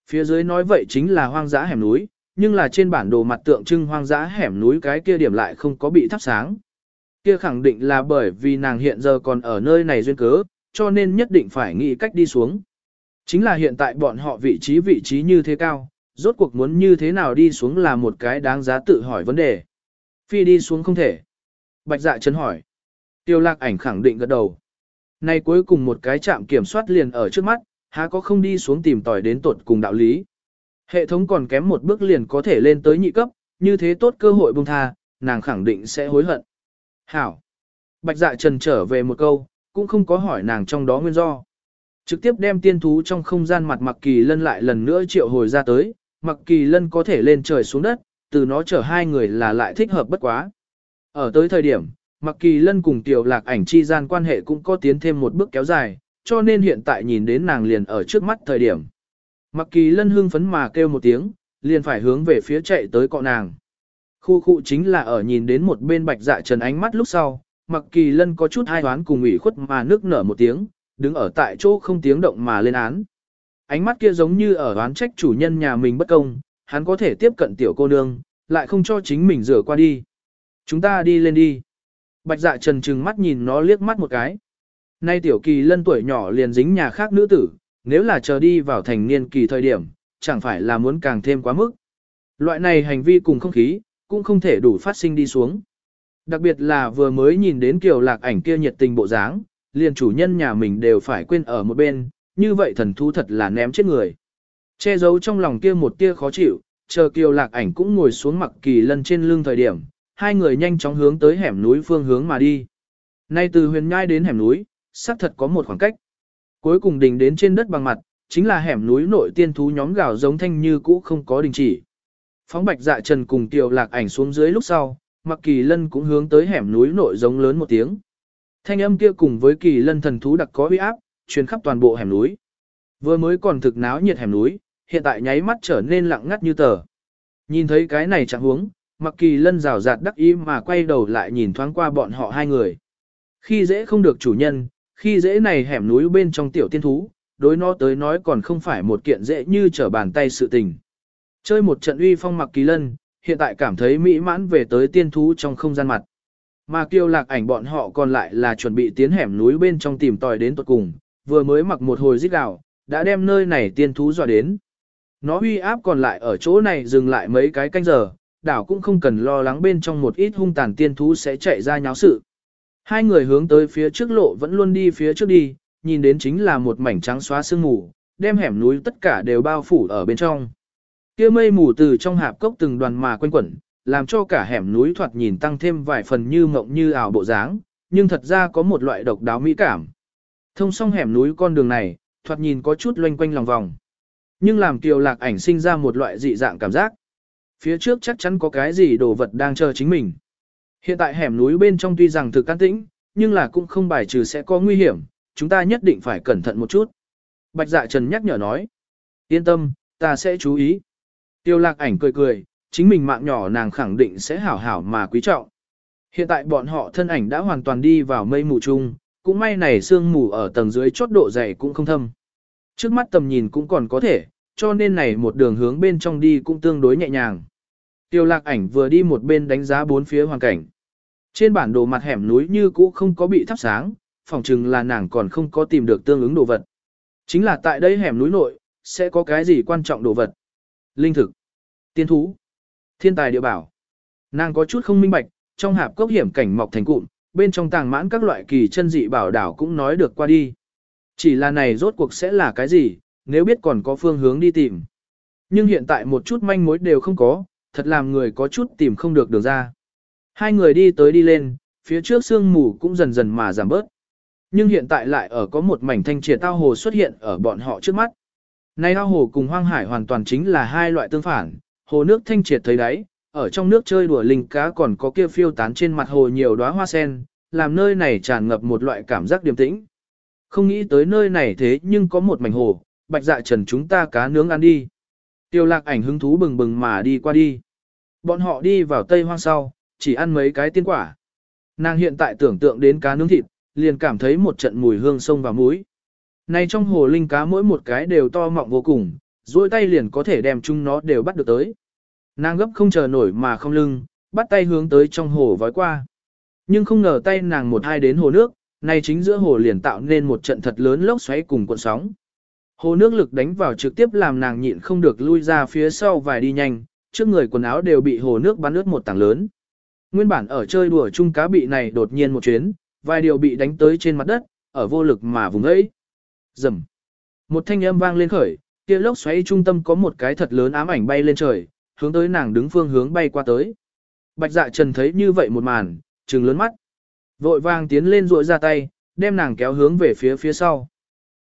Phía dưới nói vậy chính là hoang dã hẻm núi, nhưng là trên bản đồ mặt tượng trưng hoang dã hẻm núi cái kia điểm lại không có bị thắp sáng. Kia khẳng định là bởi vì nàng hiện giờ còn ở nơi này duyên cớ, cho nên nhất định phải nghĩ cách đi xuống. Chính là hiện tại bọn họ vị trí vị trí như thế cao, rốt cuộc muốn như thế nào đi xuống là một cái đáng giá tự hỏi vấn đề. Phi đi xuống không thể. Bạch dạ chấn hỏi. Tiêu lạc ảnh khẳng định gật đầu. Nay cuối cùng một cái chạm kiểm soát liền ở trước mắt, há có không đi xuống tìm tòi đến tột cùng đạo lý. Hệ thống còn kém một bước liền có thể lên tới nhị cấp, như thế tốt cơ hội buông tha, nàng khẳng định sẽ hối hận. Hảo. Bạch dạ trần trở về một câu, cũng không có hỏi nàng trong đó nguyên do. Trực tiếp đem tiên thú trong không gian mặt mặc kỳ lân lại lần nữa triệu hồi ra tới, mặc kỳ lân có thể lên trời xuống đất, từ nó chở hai người là lại thích hợp bất quá. Ở tới thời điểm, Mặc kỳ lân cùng tiểu lạc ảnh chi gian quan hệ cũng có tiến thêm một bước kéo dài, cho nên hiện tại nhìn đến nàng liền ở trước mắt thời điểm. Mặc kỳ lân hưng phấn mà kêu một tiếng, liền phải hướng về phía chạy tới cọ nàng. Khu khu chính là ở nhìn đến một bên bạch dạ trần ánh mắt lúc sau, mặc kỳ lân có chút hai đoán cùng ủy khuất mà nước nở một tiếng, đứng ở tại chỗ không tiếng động mà lên án. Ánh mắt kia giống như ở đoán trách chủ nhân nhà mình bất công, hắn có thể tiếp cận tiểu cô nương, lại không cho chính mình rửa qua đi. Chúng ta đi lên đi. Bạch dạ trần trừng mắt nhìn nó liếc mắt một cái. Nay tiểu kỳ lân tuổi nhỏ liền dính nhà khác nữ tử, nếu là chờ đi vào thành niên kỳ thời điểm, chẳng phải là muốn càng thêm quá mức. Loại này hành vi cùng không khí, cũng không thể đủ phát sinh đi xuống. Đặc biệt là vừa mới nhìn đến kiều lạc ảnh kia nhiệt tình bộ dáng, liền chủ nhân nhà mình đều phải quên ở một bên, như vậy thần thú thật là ném chết người. Che giấu trong lòng kia một tia khó chịu, chờ kiều lạc ảnh cũng ngồi xuống mặc kỳ lân trên lưng thời điểm, hai người nhanh chóng hướng tới hẻm núi phương hướng mà đi. Nay từ huyền nhai đến hẻm núi, xác thật có một khoảng cách. Cuối cùng đình đến trên đất bằng mặt, chính là hẻm núi nội tiên thú nhóm gào giống thanh như cũ không có đình chỉ. Phóng bạch dạ trần cùng tiểu lạc ảnh xuống dưới lúc sau, mặc kỳ lân cũng hướng tới hẻm núi nội giống lớn một tiếng. Thanh âm kia cùng với kỳ lân thần thú đặc có uy áp, truyền khắp toàn bộ hẻm núi. Vừa mới còn thực náo nhiệt hẻm núi, hiện tại nháy mắt trở nên lặng ngắt như tờ. Nhìn thấy cái này chẳng huống, mặc kỳ lân rào rạt đắc ý mà quay đầu lại nhìn thoáng qua bọn họ hai người. Khi dễ không được chủ nhân, khi dễ này hẻm núi bên trong tiểu tiên thú, đối nó tới nói còn không phải một kiện dễ như trở bàn tay sự tình. Chơi một trận uy phong mặc kỳ lân, hiện tại cảm thấy mỹ mãn về tới tiên thú trong không gian mặt. Mà kiêu lạc ảnh bọn họ còn lại là chuẩn bị tiến hẻm núi bên trong tìm tòi đến tuột cùng, vừa mới mặc một hồi rít gạo, đã đem nơi này tiên thú dọa đến. Nó uy áp còn lại ở chỗ này dừng lại mấy cái canh giờ, đảo cũng không cần lo lắng bên trong một ít hung tàn tiên thú sẽ chạy ra nháo sự. Hai người hướng tới phía trước lộ vẫn luôn đi phía trước đi, nhìn đến chính là một mảnh trắng xóa sương mù, đem hẻm núi tất cả đều bao phủ ở bên trong. Kia mây mù từ trong hạp cốc từng đoàn mà quanh quẩn, làm cho cả hẻm núi thoạt nhìn tăng thêm vài phần như mộng như ảo bộ dáng, nhưng thật ra có một loại độc đáo mỹ cảm. Thông song hẻm núi con đường này, thoạt nhìn có chút loanh quanh lòng vòng. Nhưng làm kiều lạc ảnh sinh ra một loại dị dạng cảm giác. Phía trước chắc chắn có cái gì đồ vật đang chờ chính mình. Hiện tại hẻm núi bên trong tuy rằng thực can tĩnh, nhưng là cũng không bài trừ sẽ có nguy hiểm, chúng ta nhất định phải cẩn thận một chút. Bạch dạ trần nhắc nhở nói. Yên tâm, ta sẽ chú ý. Tiêu lạc ảnh cười cười, chính mình mạng nhỏ nàng khẳng định sẽ hảo hảo mà quý trọng. Hiện tại bọn họ thân ảnh đã hoàn toàn đi vào mây mù chung, cũng may này sương mù ở tầng dưới chốt độ dày cũng không thâm. Trước mắt tầm nhìn cũng còn có thể, cho nên này một đường hướng bên trong đi cũng tương đối nhẹ nhàng. Tiêu lạc ảnh vừa đi một bên đánh giá bốn phía hoàn cảnh. Trên bản đồ mặt hẻm núi như cũ không có bị thắp sáng, phòng chừng là nàng còn không có tìm được tương ứng đồ vật. Chính là tại đây hẻm núi nội, sẽ có cái gì quan trọng đồ vật. Linh thực, tiên thú, thiên tài địa bảo. Nàng có chút không minh bạch, trong hạp cốc hiểm cảnh mọc thành cụm, bên trong tàng mãn các loại kỳ chân dị bảo đảo cũng nói được qua đi. Chỉ là này rốt cuộc sẽ là cái gì, nếu biết còn có phương hướng đi tìm. Nhưng hiện tại một chút manh mối đều không có, thật làm người có chút tìm không được đường ra. Hai người đi tới đi lên, phía trước sương mù cũng dần dần mà giảm bớt. Nhưng hiện tại lại ở có một mảnh thanh triệt ao hồ xuất hiện ở bọn họ trước mắt. Nay ao hồ cùng hoang hải hoàn toàn chính là hai loại tương phản, hồ nước thanh triệt thấy đáy, ở trong nước chơi đùa linh cá còn có kia phiêu tán trên mặt hồ nhiều đóa hoa sen, làm nơi này tràn ngập một loại cảm giác điềm tĩnh. Không nghĩ tới nơi này thế nhưng có một mảnh hồ, bạch dạ trần chúng ta cá nướng ăn đi. Tiêu lạc ảnh hứng thú bừng bừng mà đi qua đi. Bọn họ đi vào tây hoang sau, chỉ ăn mấy cái tiên quả. Nàng hiện tại tưởng tượng đến cá nướng thịt, liền cảm thấy một trận mùi hương sông và muối. Này trong hồ linh cá mỗi một cái đều to mọng vô cùng, duỗi tay liền có thể đem chúng nó đều bắt được tới. Nàng gấp không chờ nổi mà không lưng, bắt tay hướng tới trong hồ vói qua. Nhưng không ngờ tay nàng một hai đến hồ nước, này chính giữa hồ liền tạo nên một trận thật lớn lốc xoáy cùng cuộn sóng. Hồ nước lực đánh vào trực tiếp làm nàng nhịn không được lui ra phía sau vài đi nhanh, trước người quần áo đều bị hồ nước bắn ướt một tảng lớn. Nguyên bản ở chơi đùa chung cá bị này đột nhiên một chuyến, vài điều bị đánh tới trên mặt đất, ở vô lực mà vùng ấy. Rầm. Một thanh âm vang lên khởi, kia lốc xoáy trung tâm có một cái thật lớn ám ảnh bay lên trời, hướng tới nàng đứng phương hướng bay qua tới. Bạch dạ trần thấy như vậy một màn, trừng lớn mắt. Vội vàng tiến lên rội ra tay, đem nàng kéo hướng về phía phía sau.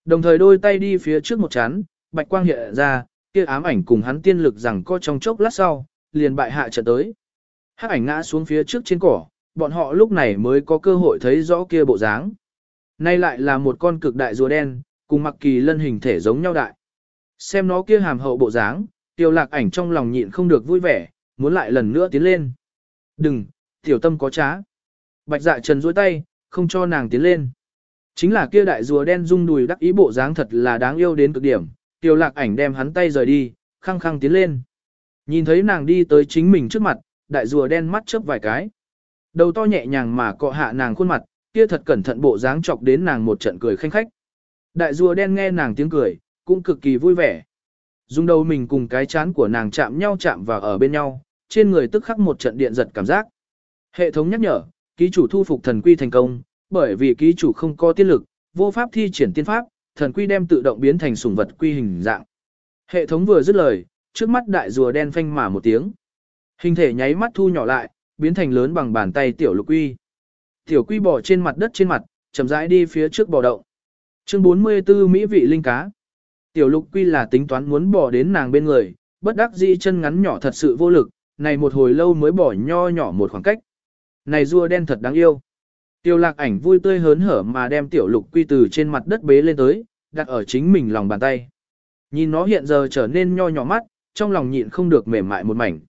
Đồng thời đôi tay đi phía trước một chán, bạch quang hiện ra, kia ám ảnh cùng hắn tiên lực rằng co trong chốc lát sau, liền bại hạ trận tới. Hắc ảnh ngã xuống phía trước trên cỏ, bọn họ lúc này mới có cơ hội thấy rõ kia bộ dáng. Nay lại là một con cực đại rùa đen, cùng mặc kỳ lân hình thể giống nhau đại. Xem nó kia hàm hậu bộ dáng, tiểu lạc ảnh trong lòng nhịn không được vui vẻ, muốn lại lần nữa tiến lên. Đừng, tiểu tâm có trá. Bạch dạ trần duỗi tay, không cho nàng tiến lên. Chính là kia đại rùa đen rung đùi đắc ý bộ dáng thật là đáng yêu đến cực điểm, tiểu lạc ảnh đem hắn tay rời đi, khăng khăng tiến lên. Nhìn thấy nàng đi tới chính mình trước mặt, đại rùa đen mắt chớp vài cái. Đầu to nhẹ nhàng mà cọ hạ nàng khuôn mặt, kia thật cẩn thận bộ dáng chọc đến nàng một trận cười khanh khách. Đại rùa đen nghe nàng tiếng cười, cũng cực kỳ vui vẻ. Dùng đầu mình cùng cái chán của nàng chạm nhau chạm vào ở bên nhau, trên người tức khắc một trận điện giật cảm giác. Hệ thống nhắc nhở, ký chủ thu phục thần quy thành công, bởi vì ký chủ không có tiên lực, vô pháp thi triển tiên pháp, thần quy đem tự động biến thành sủng vật quy hình dạng. Hệ thống vừa dứt lời, trước mắt đại rùa đen phanh mà một tiếng. Hình thể nháy mắt thu nhỏ lại, biến thành lớn bằng bàn tay tiểu lục quy. Tiểu quy bò trên mặt đất trên mặt, chậm rãi đi phía trước bò động. Chương 44 Mỹ vị linh cá. Tiểu lục quy là tính toán muốn bò đến nàng bên người, bất đắc dĩ chân ngắn nhỏ thật sự vô lực, này một hồi lâu mới bỏ nho nhỏ một khoảng cách. Này rùa đen thật đáng yêu. Tiêu lạc ảnh vui tươi hớn hở mà đem tiểu lục quy từ trên mặt đất bế lên tới, đặt ở chính mình lòng bàn tay. Nhìn nó hiện giờ trở nên nho nhỏ mắt, trong lòng nhịn không được mềm mại một mảnh.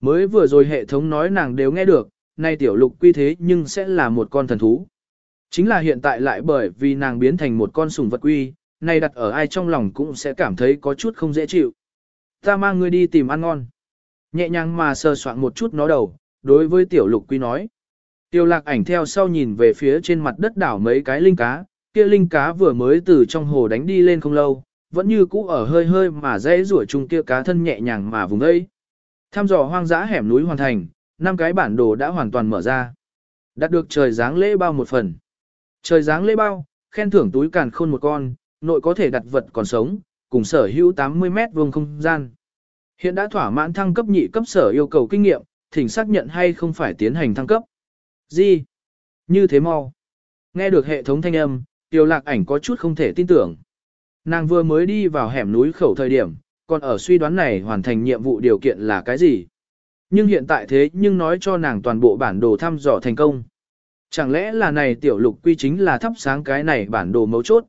Mới vừa rồi hệ thống nói nàng đều nghe được, nay tiểu lục quy thế nhưng sẽ là một con thần thú. Chính là hiện tại lại bởi vì nàng biến thành một con sùng vật quy, nay đặt ở ai trong lòng cũng sẽ cảm thấy có chút không dễ chịu. Ta mang ngươi đi tìm ăn ngon. Nhẹ nhàng mà sờ soạn một chút nó đầu, đối với tiểu lục quy nói. Tiêu lạc ảnh theo sau nhìn về phía trên mặt đất đảo mấy cái linh cá, kia linh cá vừa mới từ trong hồ đánh đi lên không lâu, vẫn như cũ ở hơi hơi mà dễ rủa chung kia cá thân nhẹ nhàng mà vùng ấy. Tham dò hoang dã hẻm núi hoàn thành, năm cái bản đồ đã hoàn toàn mở ra. Đạt được trời dáng lễ bao một phần. Trời dáng lễ bao, khen thưởng túi càn khôn một con, nội có thể đặt vật còn sống, cùng sở hữu 80 mét vuông không gian. Hiện đã thỏa mãn thăng cấp nhị cấp sở yêu cầu kinh nghiệm, thỉnh xác nhận hay không phải tiến hành thăng cấp. Gì? Như thế mau. Nghe được hệ thống thanh âm, Tiểu lạc ảnh có chút không thể tin tưởng. Nàng vừa mới đi vào hẻm núi khẩu thời điểm, còn ở suy đoán này hoàn thành nhiệm vụ điều kiện là cái gì. Nhưng hiện tại thế nhưng nói cho nàng toàn bộ bản đồ thăm dò thành công. Chẳng lẽ là này tiểu lục quy chính là thắp sáng cái này bản đồ mấu chốt.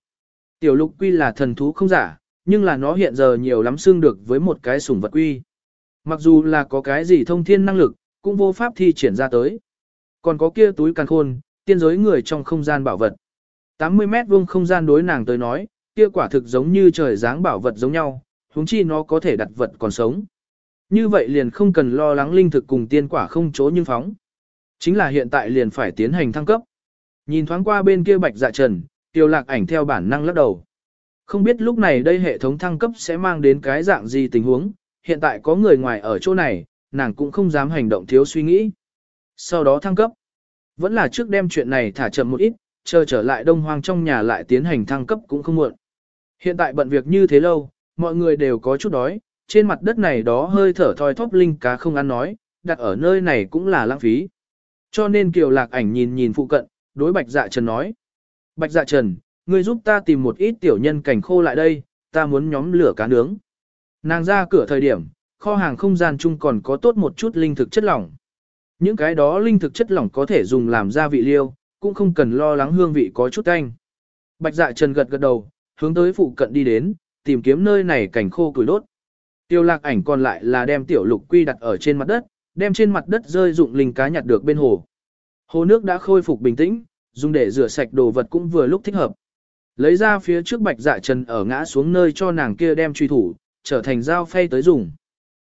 Tiểu lục quy là thần thú không giả, nhưng là nó hiện giờ nhiều lắm xương được với một cái sủng vật quy. Mặc dù là có cái gì thông thiên năng lực, cũng vô pháp thi triển ra tới. Còn có kia túi càn khôn, tiên giới người trong không gian bảo vật. 80 mét vuông không gian đối nàng tới nói, kia quả thực giống như trời dáng bảo vật giống nhau, huống chi nó có thể đặt vật còn sống. Như vậy liền không cần lo lắng linh thực cùng tiên quả không chỗ nhưng phóng. Chính là hiện tại liền phải tiến hành thăng cấp. Nhìn thoáng qua bên kia bạch dạ trần, tiêu lạc ảnh theo bản năng lắc đầu. Không biết lúc này đây hệ thống thăng cấp sẽ mang đến cái dạng gì tình huống, hiện tại có người ngoài ở chỗ này, nàng cũng không dám hành động thiếu suy nghĩ. Sau đó thăng cấp. Vẫn là trước đem chuyện này thả chậm một ít, chờ trở lại đông hoang trong nhà lại tiến hành thăng cấp cũng không muộn. Hiện tại bận việc như thế lâu, mọi người đều có chút đói, trên mặt đất này đó hơi thở thoi thóp linh cá không ăn nói, đặt ở nơi này cũng là lãng phí. Cho nên Kiều Lạc ảnh nhìn nhìn phụ cận, đối Bạch Dạ Trần nói. Bạch Dạ Trần, ngươi giúp ta tìm một ít tiểu nhân cảnh khô lại đây, ta muốn nhóm lửa cá nướng. Nàng ra cửa thời điểm, kho hàng không gian chung còn có tốt một chút linh thực chất lỏng. Những cái đó linh thực chất lỏng có thể dùng làm gia vị liêu, cũng không cần lo lắng hương vị có chút canh. Bạch dạ trần gật gật đầu, hướng tới phụ cận đi đến, tìm kiếm nơi này cảnh khô củi đốt. Tiêu lạc ảnh còn lại là đem tiểu lục quy đặt ở trên mặt đất, đem trên mặt đất rơi dụng linh cá nhặt được bên hồ. Hồ nước đã khôi phục bình tĩnh, dùng để rửa sạch đồ vật cũng vừa lúc thích hợp. Lấy ra phía trước bạch dạ trần ở ngã xuống nơi cho nàng kia đem truy thủ, trở thành dao phay tới dùng.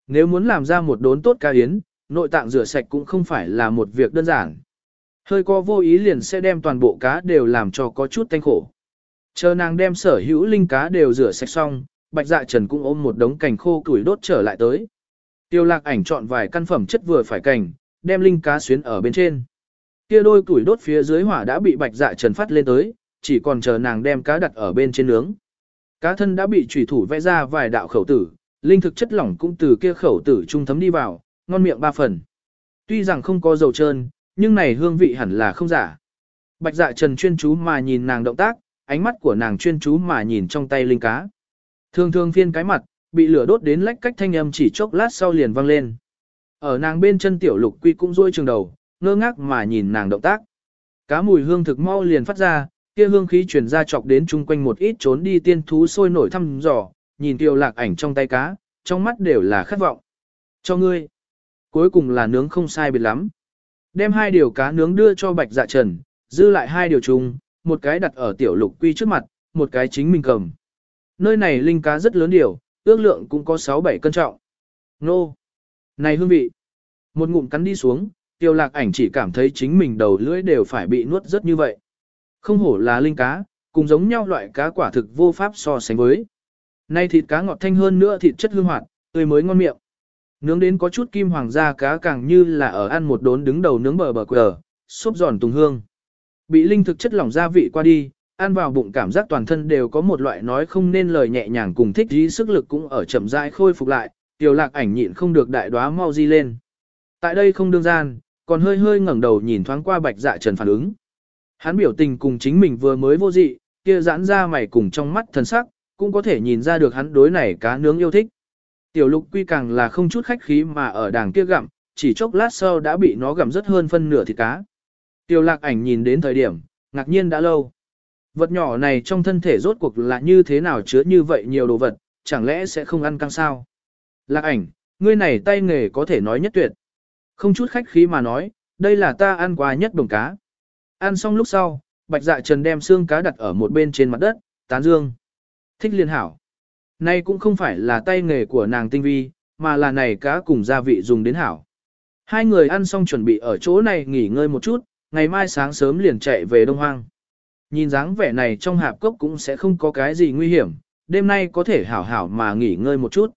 Nếu muốn làm ra một đốn tốt ca yến, nội tạng rửa sạch cũng không phải là một việc đơn giản. Hơi có vô ý liền sẽ đem toàn bộ cá đều làm cho có chút tanh khổ. Chờ nàng đem sở hữu linh cá đều rửa sạch xong, bạch dạ trần cũng ôm một đống cành khô củi đốt trở lại tới. Tiêu lạc ảnh chọn vài căn phẩm chất vừa phải cành, đem linh cá xuyến ở bên trên. Kia đôi củi đốt phía dưới hỏa đã bị bạch dạ trần phát lên tới, chỉ còn chờ nàng đem cá đặt ở bên trên nướng. Cá thân đã bị chủy thủ vẽ ra vài đạo khẩu tử, linh thực chất lỏng cũng từ kia khẩu tử trung thấm đi vào, ngon miệng ba phần. Tuy rằng không có dầu trơn, nhưng này hương vị hẳn là không giả. Bạch dạ trần chuyên chú mà nhìn nàng động tác, ánh mắt của nàng chuyên chú mà nhìn trong tay linh cá. Thường thường phiên cái mặt, bị lửa đốt đến lách cách thanh âm chỉ chốc lát sau liền vang lên. Ở nàng bên chân tiểu lục quy cũng rôi trường đầu, ngơ ngác mà nhìn nàng động tác. Cá mùi hương thực mau liền phát ra, kia hương khí truyền ra chọc đến chung quanh một ít trốn đi tiên thú sôi nổi thăm dò, nhìn tiêu lạc ảnh trong tay cá, trong mắt đều là khát vọng. Cho ngươi. Cuối cùng là nướng không sai biệt lắm. Đem hai điều cá nướng đưa cho bạch dạ trần, dư lại hai điều chung, một cái đặt ở tiểu lục quy trước mặt, một cái chính mình cầm. Nơi này linh cá rất lớn điều, ước lượng cũng có 6-7 cân trọng. Nô! Này hương vị! Một ngụm cắn đi xuống, tiêu lạc ảnh chỉ cảm thấy chính mình đầu lưỡi đều phải bị nuốt rất như vậy. Không hổ là linh cá, cùng giống nhau loại cá quả thực vô pháp so sánh với. Nay thịt cá ngọt thanh hơn nữa thịt chất hương hoạt, tươi mới ngon miệng. Nướng đến có chút kim hoàng gia cá càng như là ở ăn một đốn đứng đầu nướng bờ bờ quờ, xốp giòn tùng hương. Bị linh thực chất lỏng gia vị qua đi, ăn vào bụng cảm giác toàn thân đều có một loại nói không nên lời nhẹ nhàng cùng thích dí sức lực cũng ở chậm rãi khôi phục lại, tiểu lạc ảnh nhịn không được đại đoá mau di lên. Tại đây không đương gian, còn hơi hơi ngẩng đầu nhìn thoáng qua bạch dạ trần phản ứng. Hắn biểu tình cùng chính mình vừa mới vô dị, kia giãn ra mày cùng trong mắt thần sắc, cũng có thể nhìn ra được hắn đối này cá nướng yêu thích. Tiểu lục quy càng là không chút khách khí mà ở đàng kia gặm, chỉ chốc lát sau đã bị nó gặm rất hơn phân nửa thịt cá. Tiểu lạc ảnh nhìn đến thời điểm, ngạc nhiên đã lâu. Vật nhỏ này trong thân thể rốt cuộc là như thế nào chứa như vậy nhiều đồ vật, chẳng lẽ sẽ không ăn căng sao? Lạc ảnh, ngươi này tay nghề có thể nói nhất tuyệt. Không chút khách khí mà nói, đây là ta ăn qua nhất đồng cá. Ăn xong lúc sau, bạch dạ trần đem xương cá đặt ở một bên trên mặt đất, tán dương. Thích liên hảo. Nay cũng không phải là tay nghề của nàng tinh vi, mà là này cá cùng gia vị dùng đến hảo. Hai người ăn xong chuẩn bị ở chỗ này nghỉ ngơi một chút, ngày mai sáng sớm liền chạy về Đông Hoang. Nhìn dáng vẻ này trong hạp cốc cũng sẽ không có cái gì nguy hiểm, đêm nay có thể hảo hảo mà nghỉ ngơi một chút.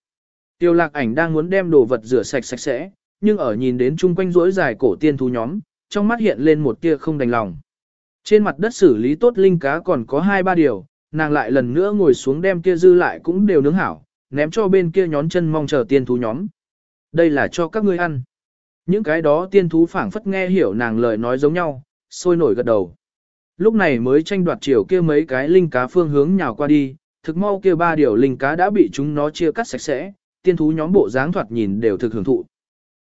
Tiêu lạc ảnh đang muốn đem đồ vật rửa sạch sạch sẽ, nhưng ở nhìn đến chung quanh rỗi dài cổ tiên thú nhóm, trong mắt hiện lên một tia không đành lòng. Trên mặt đất xử lý tốt linh cá còn có hai ba điều, nàng lại lần nữa ngồi xuống đem kia dư lại cũng đều nướng hảo, ném cho bên kia nhón chân mong chờ tiên thú nhóm. Đây là cho các ngươi ăn. Những cái đó tiên thú phảng phất nghe hiểu nàng lời nói giống nhau, sôi nổi gật đầu. Lúc này mới tranh đoạt chiều kia mấy cái linh cá phương hướng nhào qua đi, thực mau kia ba điều linh cá đã bị chúng nó chia cắt sạch sẽ, tiên thú nhóm bộ dáng thoạt nhìn đều thực hưởng thụ.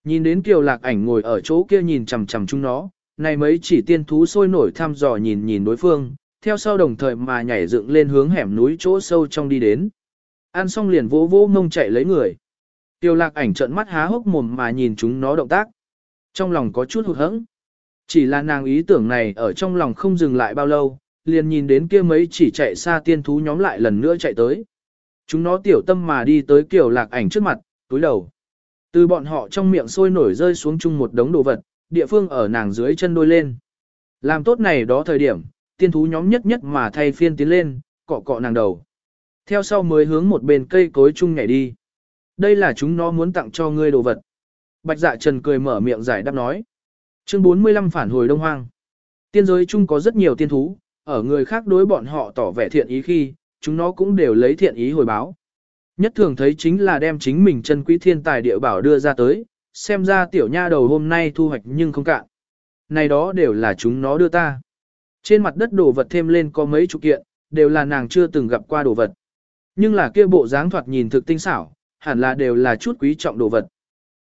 Nhìn đến kiều lạc ảnh ngồi ở chỗ kia nhìn chằm chằm chúng nó, này mấy chỉ tiên thú sôi nổi thăm dò nhìn nhìn đối phương, theo sau đồng thời mà nhảy dựng lên hướng hẻm núi chỗ sâu trong đi đến. Ăn xong liền vỗ vỗ mông chạy lấy người. Tiêu lạc ảnh trợn mắt há hốc mồm mà nhìn chúng nó động tác. Trong lòng có chút hụt hẫng. Chỉ là nàng ý tưởng này ở trong lòng không dừng lại bao lâu, liền nhìn đến kia mấy chỉ chạy xa tiên thú nhóm lại lần nữa chạy tới. Chúng nó tiểu tâm mà đi tới kiểu lạc ảnh trước mặt, túi đầu. Từ bọn họ trong miệng sôi nổi rơi xuống chung một đống đồ vật, địa phương ở nàng dưới chân đôi lên. Làm tốt này đó thời điểm, tiên thú nhóm nhất nhất mà thay phiên tiến lên, cọ cọ nàng đầu. Theo sau mới hướng một bên cây cối chung nhảy đi. Đây là chúng nó muốn tặng cho ngươi đồ vật. Bạch dạ trần cười mở miệng giải đáp nói. Chương 45 phản hồi Đông Hoang. Tiên giới chung có rất nhiều tiên thú, ở người khác đối bọn họ tỏ vẻ thiện ý khi, chúng nó cũng đều lấy thiện ý hồi báo. Nhất thường thấy chính là đem chính mình chân quý thiên tài địa bảo đưa ra tới, xem ra tiểu nha đầu hôm nay thu hoạch nhưng không cạn. Này đó đều là chúng nó đưa ta. Trên mặt đất đồ vật thêm lên có mấy chục kiện, đều là nàng chưa từng gặp qua đồ vật. Nhưng là kia bộ dáng thoạt nhìn thực tinh xảo, hẳn là đều là chút quý trọng đồ vật.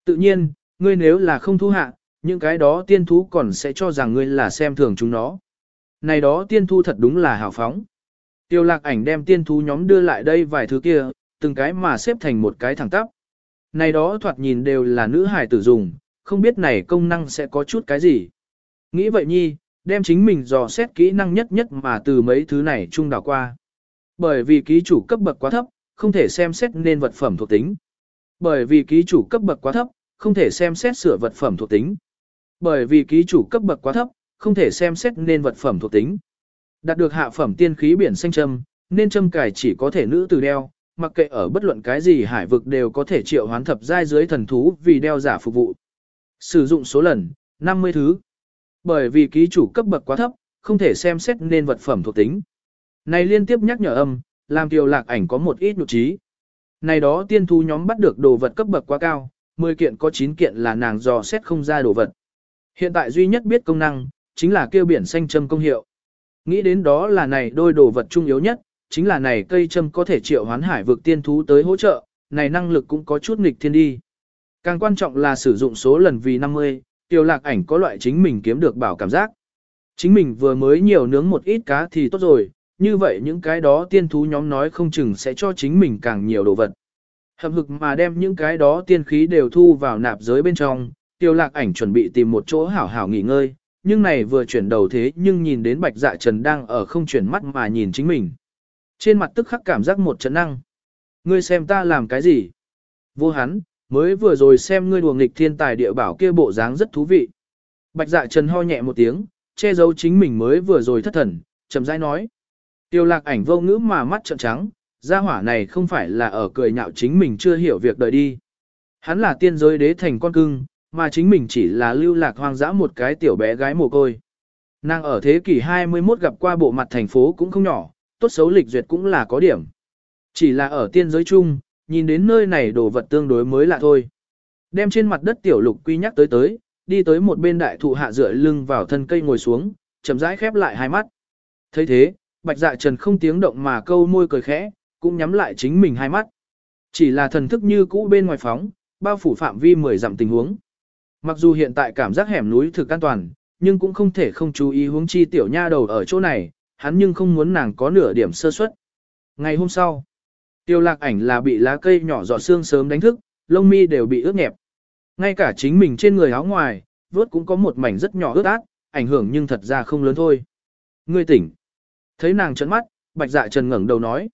Tự nhiên, ngươi nếu là không thu hạ, những cái đó tiên thú còn sẽ cho rằng ngươi là xem thường chúng nó. Này đó tiên thú thật đúng là hào phóng. Tiêu lạc ảnh đem tiên thú nhóm đưa lại đây vài thứ kia, từng cái mà xếp thành một cái thẳng tắp. Này đó thoạt nhìn đều là nữ hải tử dùng, không biết này công năng sẽ có chút cái gì. Nghĩ vậy nhi, đem chính mình dò xét kỹ năng nhất nhất mà từ mấy thứ này trung đảo qua. Bởi vì ký chủ cấp bậc quá thấp, không thể xem xét nên vật phẩm thuộc tính. Bởi vì ký chủ cấp bậc quá thấp, không thể xem xét sửa vật phẩm thuộc tính. Bởi vì ký chủ cấp bậc quá thấp, không thể xem xét nên vật phẩm thuộc tính. Đạt được hạ phẩm tiên khí biển xanh châm, nên châm cải chỉ có thể nữ từ đeo, mặc kệ ở bất luận cái gì hải vực đều có thể triệu hoán thập giai dưới thần thú vì đeo giả phục vụ. Sử dụng số lần, 50 thứ. Bởi vì ký chủ cấp bậc quá thấp, không thể xem xét nên vật phẩm thuộc tính. Này liên tiếp nhắc nhở âm, làm tiêu lạc ảnh có một ít nhục trí. Này đó tiên thú nhóm bắt được đồ vật cấp bậc quá cao, 10 kiện có 9 kiện là nàng dò xét không ra đồ vật. Hiện tại duy nhất biết công năng, chính là kêu biển xanh châm công hiệu. Nghĩ đến đó là này đôi đồ vật trung yếu nhất, chính là này cây châm có thể triệu hoán hải vực tiên thú tới hỗ trợ, này năng lực cũng có chút nghịch thiên đi. Càng quan trọng là sử dụng số lần vì 50, Tiêu lạc ảnh có loại chính mình kiếm được bảo cảm giác. Chính mình vừa mới nhiều nướng một ít cá thì tốt rồi, như vậy những cái đó tiên thú nhóm nói không chừng sẽ cho chính mình càng nhiều đồ vật. Hầm hực mà đem những cái đó tiên khí đều thu vào nạp giới bên trong, tiêu lạc ảnh chuẩn bị tìm một chỗ hảo hảo nghỉ ngơi, nhưng này vừa chuyển đầu thế nhưng nhìn đến bạch dạ trần đang ở không chuyển mắt mà nhìn chính mình. Trên mặt tức khắc cảm giác một trận năng. Ngươi xem ta làm cái gì? Vô hắn, mới vừa rồi xem ngươi đùa nghịch thiên tài địa bảo kia bộ dáng rất thú vị. Bạch dạ trần ho nhẹ một tiếng, che giấu chính mình mới vừa rồi thất thần, chậm rãi nói. Tiêu lạc ảnh vô ngữ mà mắt trợn trắng, gia hỏa này không phải là ở cười nhạo chính mình chưa hiểu việc đời đi. Hắn là tiên giới đế thành con cưng, mà chính mình chỉ là lưu lạc hoang dã một cái tiểu bé gái mồ côi. Nàng ở thế kỷ 21 gặp qua bộ mặt thành phố cũng không nhỏ, tốt xấu lịch duyệt cũng là có điểm. Chỉ là ở tiên giới chung, nhìn đến nơi này đồ vật tương đối mới lạ thôi. Đem trên mặt đất tiểu lục quy nhắc tới tới, đi tới một bên đại thụ hạ dựa lưng vào thân cây ngồi xuống, chậm rãi khép lại hai mắt. thấy thế, bạch dạ trần không tiếng động mà câu môi cười khẽ, cũng nhắm lại chính mình hai mắt. Chỉ là thần thức như cũ bên ngoài phóng, bao phủ phạm vi mười dặm tình huống. Mặc dù hiện tại cảm giác hẻm núi thực an toàn, nhưng cũng không thể không chú ý hướng chi tiểu nha đầu ở chỗ này, hắn nhưng không muốn nàng có nửa điểm sơ suất. Ngày hôm sau, tiêu lạc ảnh là bị lá cây nhỏ giọt xương sớm đánh thức, lông mi đều bị ướt nhẹp. Ngay cả chính mình trên người áo ngoài, vớt cũng có một mảnh rất nhỏ ướt át, ảnh hưởng nhưng thật ra không lớn thôi. Ngươi tỉnh. Thấy nàng trấn mắt, bạch dạ trần ngẩng đầu nói.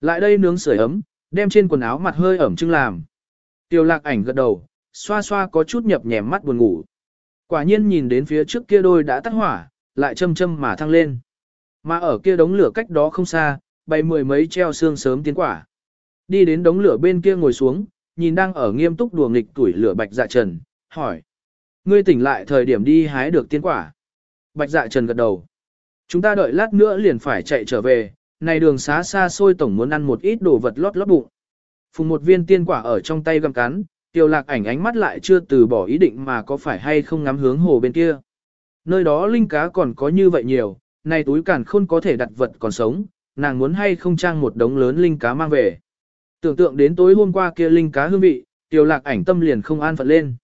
Lại đây nướng sưởi ấm, đem trên quần áo mặt hơi ẩm trưng làm. Tiêu lạc ảnh gật đầu, xoa xoa có chút nhập nhèm mắt buồn ngủ. Quả nhiên nhìn đến phía trước kia đôi đã tắt hỏa, lại châm châm mà thăng lên. Mà ở kia đống lửa cách đó không xa, bay mười mấy treo xương sớm tiến quả. Đi đến đống lửa bên kia ngồi xuống, nhìn đang ở nghiêm túc đùa nghịch tuổi lửa bạch dạ trần, hỏi. Ngươi tỉnh lại thời điểm đi hái được tiên quả. Bạch dạ trần gật đầu. Chúng ta đợi lát nữa liền phải chạy trở về, này đường xá xa xôi tổng muốn ăn một ít đồ vật lót lót bụng. Phùng một viên tiên quả ở trong tay găm cắn, tiêu lạc ảnh ánh mắt lại chưa từ bỏ ý định mà có phải hay không ngắm hướng hồ bên kia. Nơi đó linh cá còn có như vậy nhiều, này túi càn khôn có thể đặt vật còn sống, nàng muốn hay không trang một đống lớn linh cá mang về. Tưởng tượng đến tối hôm qua kia linh cá hương vị, Tiểu lạc ảnh tâm liền không an phận lên.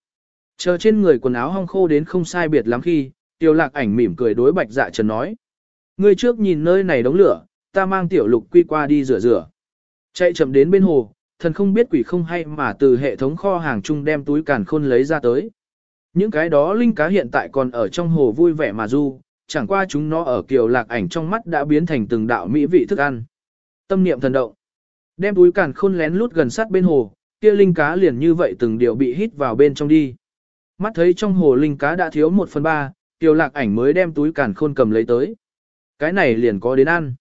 Chờ trên người quần áo hong khô đến không sai biệt lắm khi, Tiểu lạc ảnh mỉm cười đối bạch dạ trần nói. Ngươi trước nhìn nơi này đống lửa, ta mang tiểu lục quy qua đi rửa rửa. Chạy chậm đến bên hồ, thần không biết quỷ không hay mà từ hệ thống kho hàng chung đem túi càn khôn lấy ra tới. Những cái đó linh cá hiện tại còn ở trong hồ vui vẻ mà du, chẳng qua chúng nó ở kiều lạc ảnh trong mắt đã biến thành từng đạo mỹ vị thức ăn. Tâm niệm thần động. Đem túi càn khôn lén lút gần sát bên hồ, kia linh cá liền như vậy từng điều bị hít vào bên trong đi. Mắt thấy trong hồ linh cá đã thiếu một phần ba, tiểu lạc ảnh mới đem túi càn khôn cầm lấy tới. Cái này liền có đến ăn.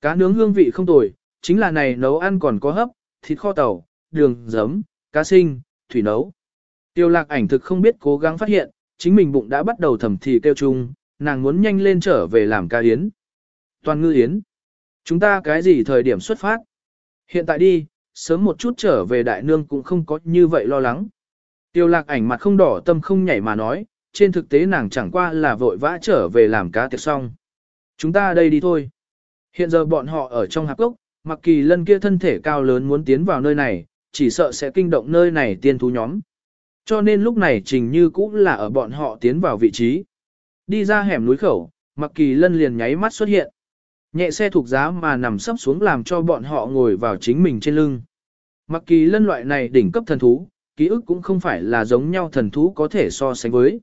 Cá nướng hương vị không tồi, chính là này nấu ăn còn có hấp, thịt kho tàu, đường, giấm, cá sinh, thủy nấu. Tiêu lạc ảnh thực không biết cố gắng phát hiện, chính mình bụng đã bắt đầu thầm thì kêu chung, nàng muốn nhanh lên trở về làm ca yến. Toàn ngư yến. Chúng ta cái gì thời điểm xuất phát? Hiện tại đi, sớm một chút trở về đại nương cũng không có như vậy lo lắng. Tiêu lạc ảnh mặt không đỏ tâm không nhảy mà nói, trên thực tế nàng chẳng qua là vội vã trở về làm cá tiệc xong. Chúng ta đây đi thôi. Hiện giờ bọn họ ở trong hạp gốc, mặc kỳ lân kia thân thể cao lớn muốn tiến vào nơi này, chỉ sợ sẽ kinh động nơi này tiên thú nhóm. Cho nên lúc này trình như cũng là ở bọn họ tiến vào vị trí. Đi ra hẻm núi khẩu, mặc kỳ lân liền nháy mắt xuất hiện. Nhẹ xe thuộc giá mà nằm sấp xuống làm cho bọn họ ngồi vào chính mình trên lưng. Mặc kỳ lân loại này đỉnh cấp thần thú, ký ức cũng không phải là giống nhau thần thú có thể so sánh với.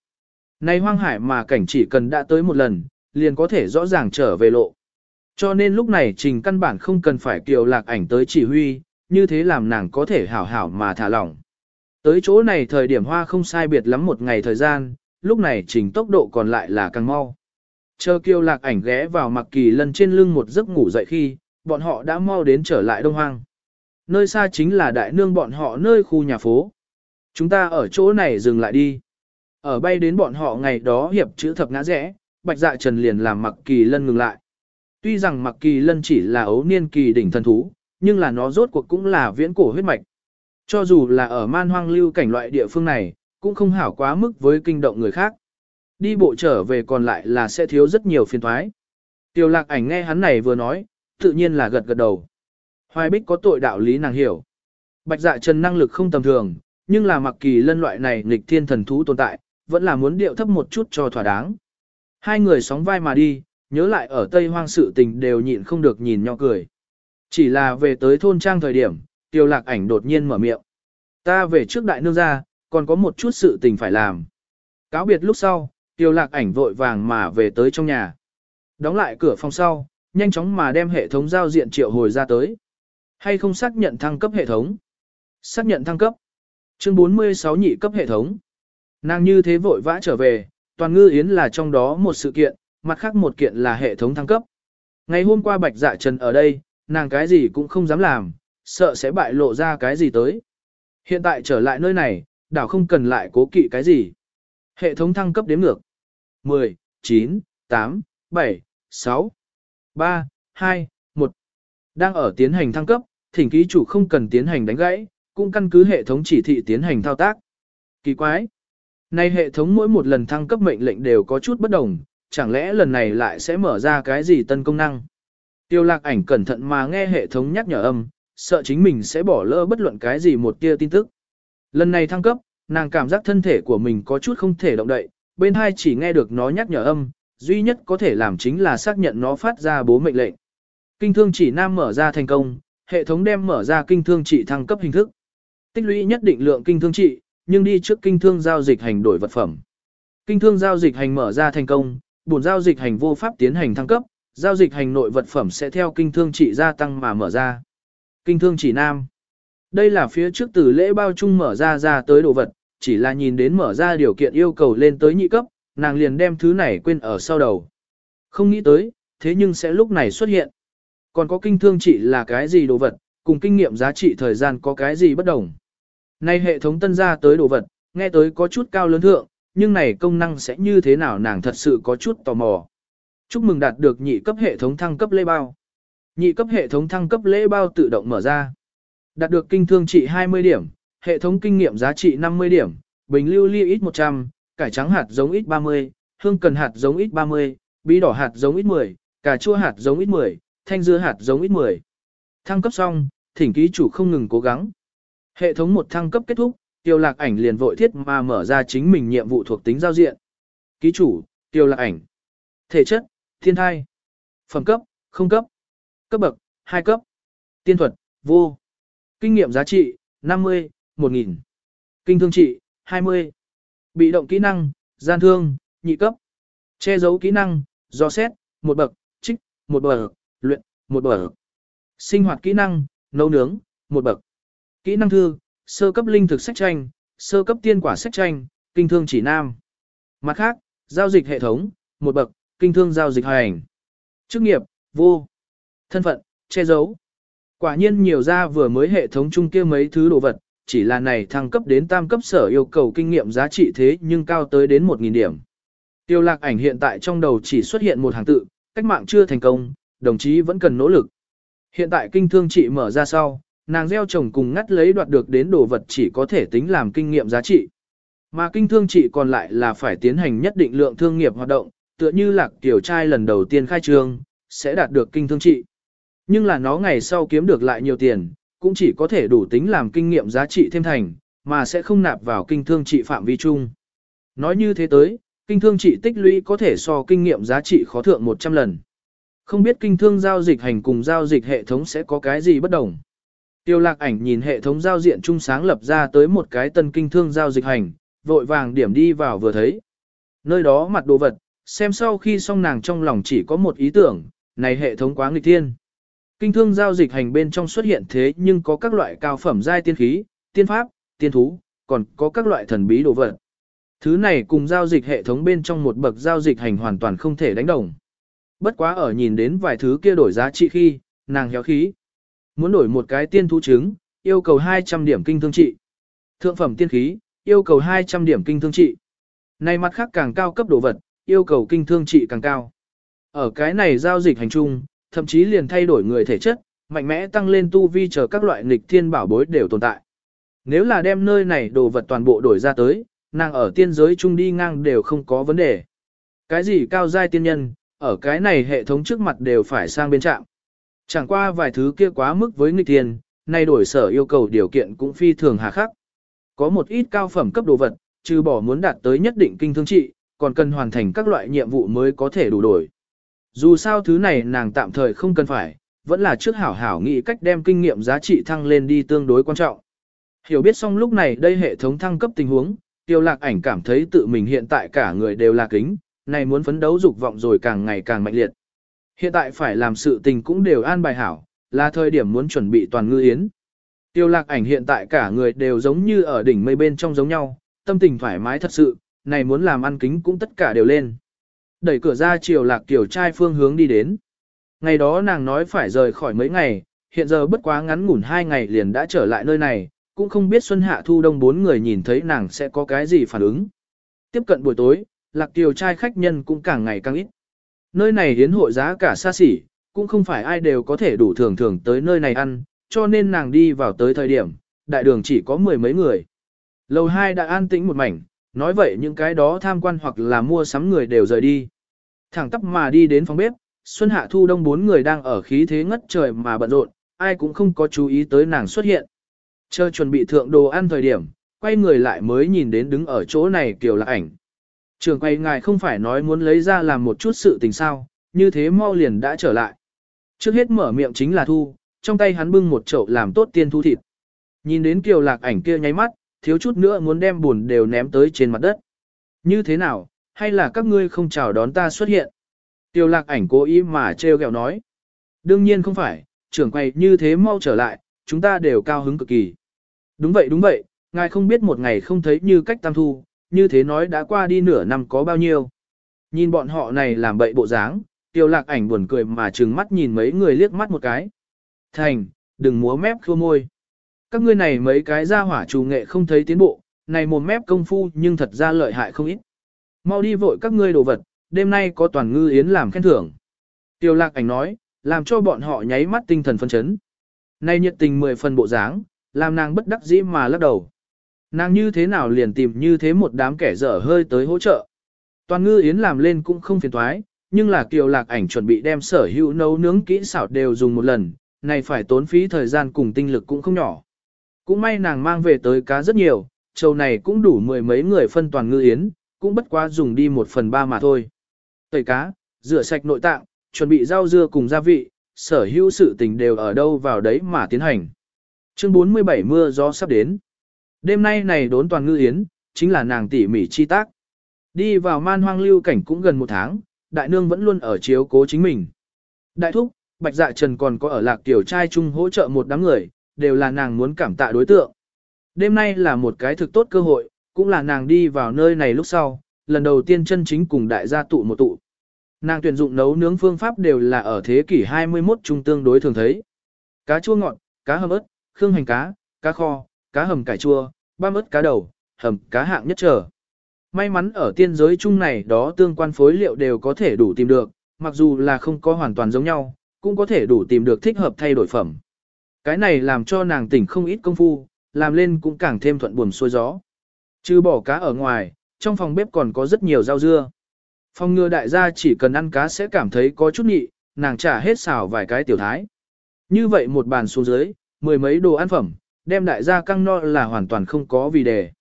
Này hoang hải mà cảnh chỉ cần đã tới một lần, liền có thể rõ ràng trở về lộ. Cho nên lúc này trình căn bản không cần phải kiều lạc ảnh tới chỉ huy, như thế làm nàng có thể hảo hảo mà thả lỏng. Tới chỗ này thời điểm hoa không sai biệt lắm một ngày thời gian, lúc này trình tốc độ còn lại là càng mau. Chờ kiêu lạc ảnh ghé vào mặc kỳ lân trên lưng một giấc ngủ dậy khi, bọn họ đã mau đến trở lại đông hoang. Nơi xa chính là đại nương bọn họ nơi khu nhà phố. Chúng ta ở chỗ này dừng lại đi. Ở bay đến bọn họ ngày đó hiệp chữ thập ngã rẽ, bạch dạ trần liền làm mặc kỳ lân ngừng lại. Tuy rằng mặc kỳ lân chỉ là ấu niên kỳ đỉnh thần thú, nhưng là nó rốt cuộc cũng là viễn cổ huyết mạch. Cho dù là ở man hoang lưu cảnh loại địa phương này, cũng không hảo quá mức với kinh động người khác. Đi bộ trở về còn lại là sẽ thiếu rất nhiều phiền thoái. Tiêu lạc ảnh nghe hắn này vừa nói, tự nhiên là gật gật đầu. Hoài bích có tội đạo lý nàng hiểu. Bạch dạ trần năng lực không tầm thường, nhưng là mặc kỳ lân loại này nghịch thiên thần thú tồn tại, vẫn là muốn điệu thấp một chút cho thỏa đáng. Hai người sóng vai mà đi, nhớ lại ở Tây Hoang sự tình đều nhịn không được nhìn nhau cười. Chỉ là về tới thôn trang thời điểm, tiêu lạc ảnh đột nhiên mở miệng. Ta về trước đại nương ra, còn có một chút sự tình phải làm. Cáo biệt lúc sau, tiêu lạc ảnh vội vàng mà về tới trong nhà. Đóng lại cửa phòng sau, nhanh chóng mà đem hệ thống giao diện triệu hồi ra tới. Hay không xác nhận thăng cấp hệ thống? Xác nhận thăng cấp. Chương 46 nhị cấp hệ thống. Nàng như thế vội vã trở về, toàn ngư yến là trong đó một sự kiện, mặt khác một kiện là hệ thống thăng cấp. Ngày hôm qua bạch dạ trần ở đây, nàng cái gì cũng không dám làm, sợ sẽ bại lộ ra cái gì tới. Hiện tại trở lại nơi này, đảo không cần lại cố kỵ cái gì. Hệ thống thăng cấp đếm ngược. 10, 9, 8, 7, 6, 3, 2, 1. Đang ở tiến hành thăng cấp, thỉnh ký chủ không cần tiến hành đánh gãy, cũng căn cứ hệ thống chỉ thị tiến hành thao tác. Kỳ quái. Nay hệ thống mỗi một lần thăng cấp mệnh lệnh đều có chút bất đồng, chẳng lẽ lần này lại sẽ mở ra cái gì tân công năng? Tiêu lạc ảnh cẩn thận mà nghe hệ thống nhắc nhở âm, sợ chính mình sẽ bỏ lỡ bất luận cái gì một tia tin tức. Lần này thăng cấp, nàng cảm giác thân thể của mình có chút không thể động đậy, bên hai chỉ nghe được nó nhắc nhở âm, duy nhất có thể làm chính là xác nhận nó phát ra bố mệnh lệnh. Kinh thương chỉ nam mở ra thành công, hệ thống đem mở ra kinh thương trị thăng cấp hình thức. Tích lũy nhất định lượng kinh thương trị, nhưng đi trước kinh thương giao dịch hành đổi vật phẩm. Kinh thương giao dịch hành mở ra thành công, bổn giao dịch hành vô pháp tiến hành thăng cấp, giao dịch hành nội vật phẩm sẽ theo kinh thương trị gia tăng mà mở ra. Kinh thương chỉ nam. Đây là phía trước từ lễ bao chung mở ra ra tới đồ vật, chỉ là nhìn đến mở ra điều kiện yêu cầu lên tới nhị cấp, nàng liền đem thứ này quên ở sau đầu. Không nghĩ tới, thế nhưng sẽ lúc này xuất hiện. Còn có kinh thương trị là cái gì đồ vật, cùng kinh nghiệm giá trị thời gian có cái gì bất đồng. Nay hệ thống tân ra tới đồ vật, nghe tới có chút cao lớn thượng, nhưng này công năng sẽ như thế nào nàng thật sự có chút tò mò. Chúc mừng đạt được nhị cấp hệ thống thăng cấp lễ bao. Nhị cấp hệ thống thăng cấp lễ bao tự động mở ra. Đạt được kinh thương trị 20 điểm, hệ thống kinh nghiệm giá trị 50 điểm, bình lưu ly ít 100, cải trắng hạt giống ít 30, hương cần hạt giống ít 30, bí đỏ hạt giống ít 10, cà chua hạt giống ít 10, thanh dưa hạt giống ít 10. Thăng cấp xong, thỉnh ký chủ không ngừng cố gắng. Hệ thống một thăng cấp kết thúc, tiêu lạc ảnh liền vội thiết mà mở ra chính mình nhiệm vụ thuộc tính giao diện. Ký chủ, tiêu lạc ảnh. Thể chất, thiên thai. Phẩm cấp, không cấp. Cấp bậc, 2 cấp. Tiên thuật, vô. Kinh nghiệm giá trị, 50, 1000. Kinh thương trị, 20. Bị động kỹ năng, gian thương, nhị cấp. Che giấu kỹ năng, do xét, một bậc, trích, một bậc, luyện, một bậc. Sinh hoạt kỹ năng, nấu nướng, một bậc. Kỹ năng thư, sơ cấp linh thực sách tranh, sơ cấp tiên quả sách tranh, kinh thương chỉ nam. Mặt khác, giao dịch hệ thống, một bậc, kinh thương giao dịch hành. Chức nghiệp, vô. Thân phận, che giấu. Quả nhiên nhiều ra vừa mới hệ thống chung kia mấy thứ đồ vật, chỉ là này thăng cấp đến tam cấp sở yêu cầu kinh nghiệm giá trị thế nhưng cao tới đến 1.000 điểm. Tiêu lạc ảnh hiện tại trong đầu chỉ xuất hiện một hàng tự, cách mạng chưa thành công, đồng chí vẫn cần nỗ lực. Hiện tại kinh thương trị mở ra sau, nàng gieo trồng cùng ngắt lấy đoạt được đến đồ vật chỉ có thể tính làm kinh nghiệm giá trị. Mà kinh thương trị còn lại là phải tiến hành nhất định lượng thương nghiệp hoạt động, tựa như lạc tiểu trai lần đầu tiên khai trương, sẽ đạt được kinh thương trị. Nhưng là nó ngày sau kiếm được lại nhiều tiền, cũng chỉ có thể đủ tính làm kinh nghiệm giá trị thêm thành, mà sẽ không nạp vào kinh thương trị phạm vi chung. Nói như thế tới, kinh thương trị tích lũy có thể so kinh nghiệm giá trị khó thượng 100 lần. Không biết kinh thương giao dịch hành cùng giao dịch hệ thống sẽ có cái gì bất đồng. Tiêu lạc ảnh nhìn hệ thống giao diện trung sáng lập ra tới một cái tân kinh thương giao dịch hành, vội vàng điểm đi vào vừa thấy. Nơi đó mặt đồ vật, xem sau khi xong nàng trong lòng chỉ có một ý tưởng, này hệ thống quá nghịch thiên. Kinh thương giao dịch hành bên trong xuất hiện thế nhưng có các loại cao phẩm giai tiên khí, tiên pháp, tiên thú, còn có các loại thần bí đồ vật. Thứ này cùng giao dịch hệ thống bên trong một bậc giao dịch hành hoàn toàn không thể đánh đồng. Bất quá ở nhìn đến vài thứ kia đổi giá trị khi, nàng héo khí. Muốn đổi một cái tiên thú trứng, yêu cầu 200 điểm kinh thương trị. Thượng phẩm tiên khí, yêu cầu 200 điểm kinh thương trị. Này mặt khác càng cao cấp đồ vật, yêu cầu kinh thương trị càng cao. Ở cái này giao dịch hành trung, thậm chí liền thay đổi người thể chất, mạnh mẽ tăng lên tu vi chờ các loại nghịch thiên bảo bối đều tồn tại. Nếu là đem nơi này đồ vật toàn bộ đổi ra tới, nàng ở tiên giới chung đi ngang đều không có vấn đề. Cái gì cao giai tiên nhân, ở cái này hệ thống trước mặt đều phải sang bên trạm. Chẳng qua vài thứ kia quá mức với nghịch thiên, nay đổi sở yêu cầu điều kiện cũng phi thường hà khắc. Có một ít cao phẩm cấp đồ vật, trừ bỏ muốn đạt tới nhất định kinh thương trị, còn cần hoàn thành các loại nhiệm vụ mới có thể đủ đổi. Dù sao thứ này nàng tạm thời không cần phải, vẫn là trước hảo hảo nghĩ cách đem kinh nghiệm giá trị thăng lên đi tương đối quan trọng. Hiểu biết xong lúc này đây hệ thống thăng cấp tình huống, tiêu lạc ảnh cảm thấy tự mình hiện tại cả người đều là kính, này muốn phấn đấu dục vọng rồi càng ngày càng mạnh liệt. Hiện tại phải làm sự tình cũng đều an bài hảo, là thời điểm muốn chuẩn bị toàn ngư yến. Tiêu lạc ảnh hiện tại cả người đều giống như ở đỉnh mây bên trong giống nhau, tâm tình thoải mái thật sự, này muốn làm ăn kính cũng tất cả đều lên. Đẩy cửa ra chiều lạc tiểu trai phương hướng đi đến. Ngày đó nàng nói phải rời khỏi mấy ngày, hiện giờ bất quá ngắn ngủn hai ngày liền đã trở lại nơi này, cũng không biết xuân hạ thu đông bốn người nhìn thấy nàng sẽ có cái gì phản ứng. Tiếp cận buổi tối, lạc tiểu trai khách nhân cũng càng ngày càng ít. Nơi này hiến hội giá cả xa xỉ, cũng không phải ai đều có thể đủ thường thường tới nơi này ăn, cho nên nàng đi vào tới thời điểm, đại đường chỉ có mười mấy người. Lầu 2 đã an tĩnh một mảnh, nói vậy những cái đó tham quan hoặc là mua sắm người đều rời đi. Thẳng tắp mà đi đến phòng bếp, Xuân Hạ Thu Đông bốn người đang ở khí thế ngất trời mà bận rộn, ai cũng không có chú ý tới nàng xuất hiện. Chờ chuẩn bị thượng đồ ăn thời điểm, quay người lại mới nhìn đến đứng ở chỗ này kiểu là ảnh. Trường quay ngài không phải nói muốn lấy ra làm một chút sự tình sao, như thế mau liền đã trở lại. Trước hết mở miệng chính là Thu, trong tay hắn bưng một chậu làm tốt tiên thu thịt. Nhìn đến kiều lạc ảnh kia nháy mắt, thiếu chút nữa muốn đem buồn đều ném tới trên mặt đất. Như thế nào, hay là các ngươi không chào đón ta xuất hiện? Tiêu lạc ảnh cố ý mà treo gẹo nói. Đương nhiên không phải, trưởng quay như thế mau trở lại, chúng ta đều cao hứng cực kỳ. Đúng vậy đúng vậy, ngài không biết một ngày không thấy như cách tam thu, như thế nói đã qua đi nửa năm có bao nhiêu. Nhìn bọn họ này làm bậy bộ dáng, tiêu lạc ảnh buồn cười mà trừng mắt nhìn mấy người liếc mắt một cái. Thành, đừng múa mép khua môi. Các ngươi này mấy cái ra hỏa trù nghệ không thấy tiến bộ, này một mép công phu nhưng thật ra lợi hại không ít. Mau đi vội các ngươi đồ vật, đêm nay có toàn ngư yến làm khen thưởng. Tiêu lạc ảnh nói, làm cho bọn họ nháy mắt tinh thần phân chấn. Này nhiệt tình mười phần bộ dáng, làm nàng bất đắc dĩ mà lắc đầu. Nàng như thế nào liền tìm như thế một đám kẻ dở hơi tới hỗ trợ. Toàn ngư yến làm lên cũng không phiền toái, nhưng là kiều lạc ảnh chuẩn bị đem sở hữu nấu nướng kỹ xảo đều dùng một lần, này phải tốn phí thời gian cùng tinh lực cũng không nhỏ. Cũng may nàng mang về tới cá rất nhiều, trầu này cũng đủ mười mấy người phân toàn ngư yến, cũng bất quá dùng đi một phần ba mà thôi. Tẩy cá, rửa sạch nội tạng, chuẩn bị rau dưa cùng gia vị, sở hữu sự tình đều ở đâu vào đấy mà tiến hành. Chương 47 mưa gió sắp đến. Đêm nay này đốn toàn ngư yến, chính là nàng tỉ mỉ chi tác. Đi vào man hoang lưu cảnh cũng gần một tháng, đại nương vẫn luôn ở chiếu cố chính mình. Đại thúc, bạch dạ trần còn có ở lạc tiểu trai chung hỗ trợ một đám người, đều là nàng muốn cảm tạ đối tượng. Đêm nay là một cái thực tốt cơ hội, cũng là nàng đi vào nơi này lúc sau, lần đầu tiên chân chính cùng đại gia tụ một tụ. Nàng tuyển dụng nấu nướng phương pháp đều là ở thế kỷ 21 trung tương đối thường thấy. Cá chua ngọt, cá hầm ớt, khương hành cá, cá kho, cá hầm cải chua, băm ớt cá đầu, hầm cá hạng nhất trở. May mắn ở tiên giới chung này đó tương quan phối liệu đều có thể đủ tìm được, mặc dù là không có hoàn toàn giống nhau, cũng có thể đủ tìm được thích hợp thay đổi phẩm. Cái này làm cho nàng tỉnh không ít công phu, làm lên cũng càng thêm thuận buồm xuôi gió. Chứ bỏ cá ở ngoài, trong phòng bếp còn có rất nhiều rau dưa. Phòng ngừa đại gia chỉ cần ăn cá sẽ cảm thấy có chút nhị, nàng trả hết xào vài cái tiểu thái. Như vậy một bàn xuống dưới, mười mấy đồ ăn phẩm, đem đại gia căng no là hoàn toàn không có vì đề.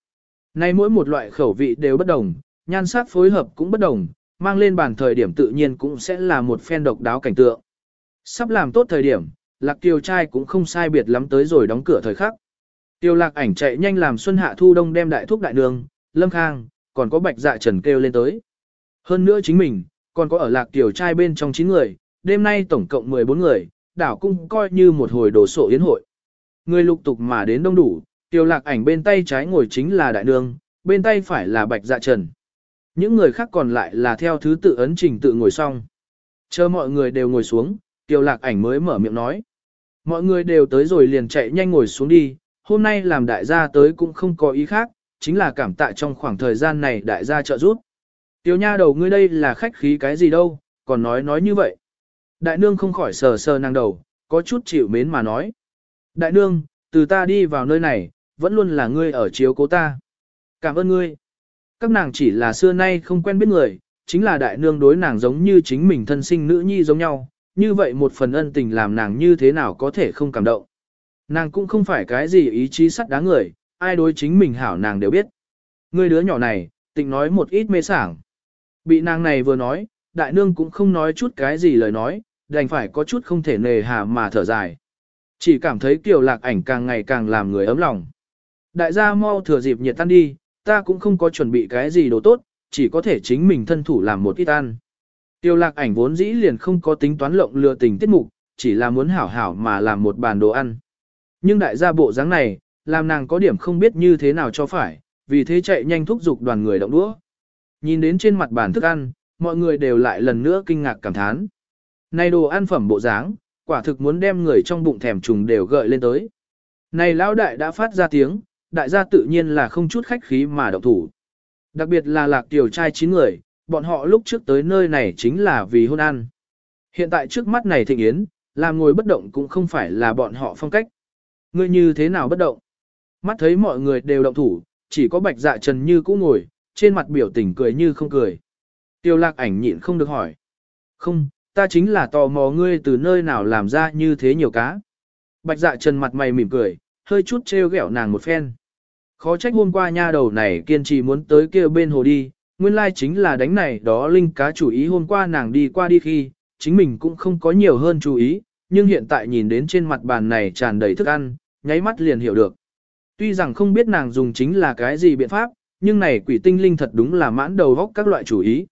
Nay mỗi một loại khẩu vị đều bất đồng, nhan sắc phối hợp cũng bất đồng, mang lên bàn thời điểm tự nhiên cũng sẽ là một phen độc đáo cảnh tượng. Sắp làm tốt thời điểm, lạc tiêu trai cũng không sai biệt lắm tới rồi đóng cửa thời khắc. Tiêu lạc ảnh chạy nhanh làm xuân hạ thu đông đem đại thuốc đại đường, lâm khang, còn có bạch dạ trần kêu lên tới. Hơn nữa chính mình, còn có ở lạc tiểu trai bên trong 9 người, đêm nay tổng cộng 14 người, đảo cung coi như một hồi đồ sộ yến hội. Người lục tục mà đến đông đủ, tiêu lạc ảnh bên tay trái ngồi chính là đại nương, bên tay phải là bạch dạ trần. Những người khác còn lại là theo thứ tự ấn trình tự ngồi xong. Chờ mọi người đều ngồi xuống, tiêu lạc ảnh mới mở miệng nói. Mọi người đều tới rồi liền chạy nhanh ngồi xuống đi, hôm nay làm đại gia tới cũng không có ý khác, chính là cảm tạ trong khoảng thời gian này đại gia trợ giúp. Tiểu nha đầu ngươi đây là khách khí cái gì đâu, còn nói nói như vậy. Đại nương không khỏi sờ sờ nàng đầu, có chút chịu mến mà nói. Đại nương, từ ta đi vào nơi này, vẫn luôn là ngươi ở chiếu cố ta. Cảm ơn ngươi. Các nàng chỉ là xưa nay không quen biết người, chính là đại nương đối nàng giống như chính mình thân sinh nữ nhi giống nhau, như vậy một phần ân tình làm nàng như thế nào có thể không cảm động. Nàng cũng không phải cái gì ý chí sắt đá người, ai đối chính mình hảo nàng đều biết. người đứa nhỏ này, tịnh nói một ít mê sảng. Bị nàng này vừa nói, đại nương cũng không nói chút cái gì lời nói, đành phải có chút không thể nề hà mà thở dài. Chỉ cảm thấy kiều lạc ảnh càng ngày càng làm người ấm lòng. Đại gia mau thừa dịp nhiệt tan đi, ta cũng không có chuẩn bị cái gì đồ tốt, chỉ có thể chính mình thân thủ làm một ít ăn. Tiêu lạc ảnh vốn dĩ liền không có tính toán lộng lừa tình tiết mục, chỉ là muốn hảo hảo mà làm một bàn đồ ăn. Nhưng đại gia bộ dáng này, làm nàng có điểm không biết như thế nào cho phải, vì thế chạy nhanh thúc giục đoàn người động đũa. Nhìn đến trên mặt bàn thức ăn, mọi người đều lại lần nữa kinh ngạc cảm thán. Này đồ ăn phẩm bộ dáng, quả thực muốn đem người trong bụng thèm trùng đều gợi lên tới. Này lão đại đã phát ra tiếng, đại gia tự nhiên là không chút khách khí mà động thủ. Đặc biệt là lạc tiểu trai chín người, bọn họ lúc trước tới nơi này chính là vì hôn ăn. Hiện tại trước mắt này thịnh yến, làm ngồi bất động cũng không phải là bọn họ phong cách. Ngươi như thế nào bất động? Mắt thấy mọi người đều động thủ, chỉ có bạch dạ trần như cũ ngồi, trên mặt biểu tình cười như không cười. Tiêu lạc ảnh nhịn không được hỏi. Không, ta chính là tò mò ngươi từ nơi nào làm ra như thế nhiều cá. Bạch dạ trần mặt mày mỉm cười, hơi chút trêu ghẹo nàng một phen. Khó trách hôm qua nha đầu này kiên trì muốn tới kia bên hồ đi, nguyên lai chính là đánh này đó linh cá chủ ý hôm qua nàng đi qua đi khi, chính mình cũng không có nhiều hơn chú ý, nhưng hiện tại nhìn đến trên mặt bàn này tràn đầy thức ăn, nháy mắt liền hiểu được. Tuy rằng không biết nàng dùng chính là cái gì biện pháp, nhưng này quỷ tinh linh thật đúng là mãn đầu góc các loại chủ ý.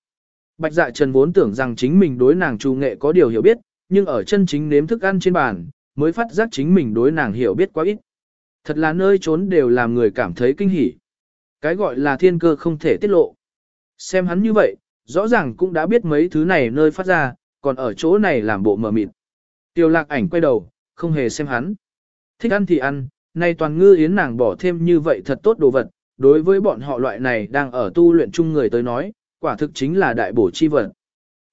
Bạch dạ trần vốn tưởng rằng chính mình đối nàng trù nghệ có điều hiểu biết, nhưng ở chân chính nếm thức ăn trên bàn, mới phát giác chính mình đối nàng hiểu biết quá ít. Thật là nơi trốn đều làm người cảm thấy kinh hỉ. Cái gọi là thiên cơ không thể tiết lộ. Xem hắn như vậy, rõ ràng cũng đã biết mấy thứ này nơi phát ra, còn ở chỗ này làm bộ mờ mịt. Tiêu lạc ảnh quay đầu, không hề xem hắn. Thích ăn thì ăn, nay toàn ngư yến nàng bỏ thêm như vậy thật tốt đồ vật, đối với bọn họ loại này đang ở tu luyện chung người tới nói, quả thực chính là đại bổ chi vật.